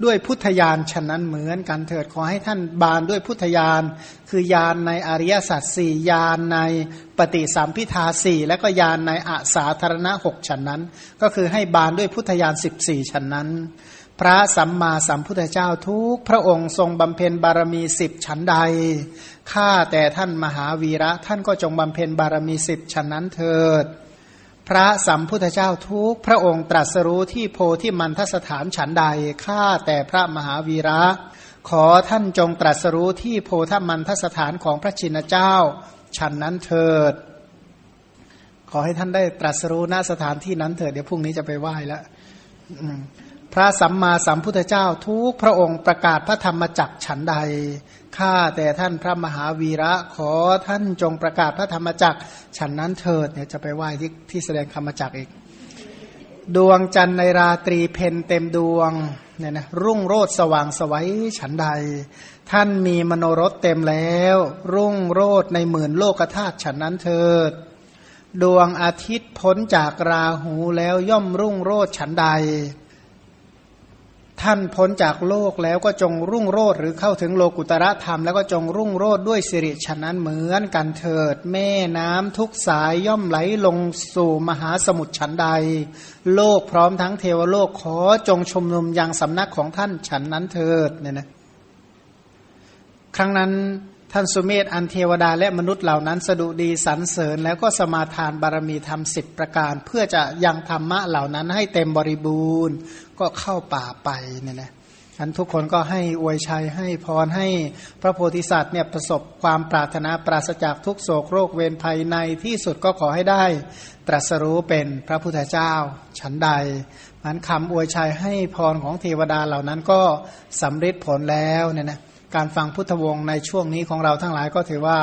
ด้วยพุทธญาณฉะนั้นเหมือนกันเถิดขอให้ท่านบานด้วยพุทธญาณคือญาณในอริยสัจสี่ญาณในปฏิสัมพิทาสี่และก็ญาณในอาสาธารณะหกฉันนั้น ก็คือให้บานด้วยพุทธญาณสิบสี่ฉันนั้น พระสัมมาสัมพุทธเจ้าทุกพระองค์ทรงบำเพ็ญบารมีสิบฉันใดข้าแต่ท่านมหาวีระท่านก็จงบำเพ็ญบารมีสิบฉันนั้นเถิด พระสัมพุทธเจ้าทุกพระองค์ตรัสรู้ที่โพธิมันทสถานฉันใดข้าแต่พระมหาวีระ ขอท่านจงตรัสรู้ที่โพธมันทสถานของพระชินเจ้า ฉันนั้นเถิด ขอให้ท่านได้ตรัสรู้ณสถานที่นั้นเถิดเดี๋ยวพรุ่งนี้จะไปไหว้แล้วพระสัมมาสัมพุทธเจ้าทุกพระองค์ประกาศพระธรรมจักรฉันใด ข้าแต่ท่านพระมหาวีระขอท่านจงประกาศพระธรรมจักรฉันนั้นเถิดเนี่ยจะไปไหว้ที่ที่แสดงธรรมจักรอีก ดวงจันทร์ในราตรีเพ็ญเต็มดวงเนี่ยนะรุ่งโรจน์สว่างไสวฉันใด ท่านมีมโนรถเต็มแล้ว รุ่งโรดในหมื่นโลกธาตุฉันนั้นเถิด ดวงอาทิตย์พ้นจากราหูแล้วย่อมรุ่งโรดฉันใด ท่านพ้นจากโลกแล้วก็จงรุ่งโรดหรือเข้าถึงโลกุตระธรรม แล้วก็จงรุ่งโรดด้วยสิริฉะนั้นเหมือนกันเถิด แม่น้ำทุกสายย่อมไหลลงสู่มหาสมุทรฉันใด โลกพร้อมทั้งเทวโลกขอจงชมนุมยังสำนักของท่านฉันนั้นเถิดเนี่ยนะครั้งนั้นท่านสุเมธอันเทวดาและมนุษย์เหล่านั้นสดุดีสรรเสริญ แล้วก็สมาทานบารมีธรรมสิบประการ เพื่อจะยังธรรมะเหล่านั้นให้เต็มบริบูรณ์ ก็เข้าป่าไปเนี่ยนะฉันทุกคนก็ให้อวยชัยให้พรให้พระโพธิสัตว์เนี่ยประสบความปรารถนาปราศจากทุกโศกโรคเวรภัยในที่สุดก็ขอให้ได้ตรัสรู้เป็นพระพุทธเจ้า ฉันใดมันคำอวยชัยให้พรของเทวดาเหล่านั้นก็สำเร็จผลแล้วเนี่ยนะการฟังพุทธวงศ์ในช่วงนี้ของเราทั้งหลายก็ถือว่า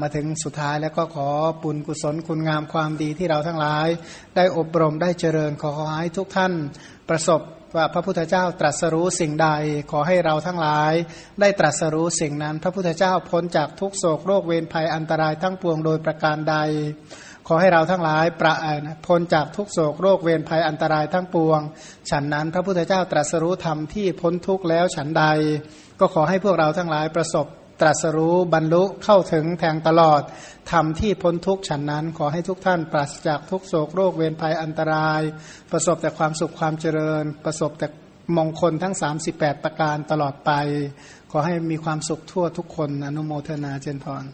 มาถึงสุดท้ายแล้วก็ขอปุญกุศลคุณงามความดีที่เราทั้งหลาย ได้อบรมได้เจริญขอให้ทุกท่านประสบว่าพระพุทธเจ้าตรัสรู้สิ่งใด ขอให้เราทั้งหลาย ได้ตรัสรู้สิ่งนั้น พระพุทธเจ้าพ้นจากทุกโศกโรคเวรภัยอันตรายทั้งปวงโดยประการใด ขอให้เราทั้งหลายประพ้นจากทุกโศกโรคเวรภัยอันตรายทั้งปวง ฉันนั้นพระพุทธเจ้าตรัสรู้ธรรมที่พ้นทุกข์แล้วฉันใด ก็ขอให้พวกเราทั้งหลายประสบ ตรัสรู้บรรลุเข้าถึงแทงตลอดทำที่พ้นทุกข์ฉันนั้น ขอให้ทุกท่านปราศจากทุกโศกโรคเวรภัยอันตราย ประสบแต่ความสุขความเจริญ ประสบแต่มงคลทั้ง 38 ประการตลอดไป ขอให้มีความสุขทั่วทุกคนอนุโมทนาเจนพร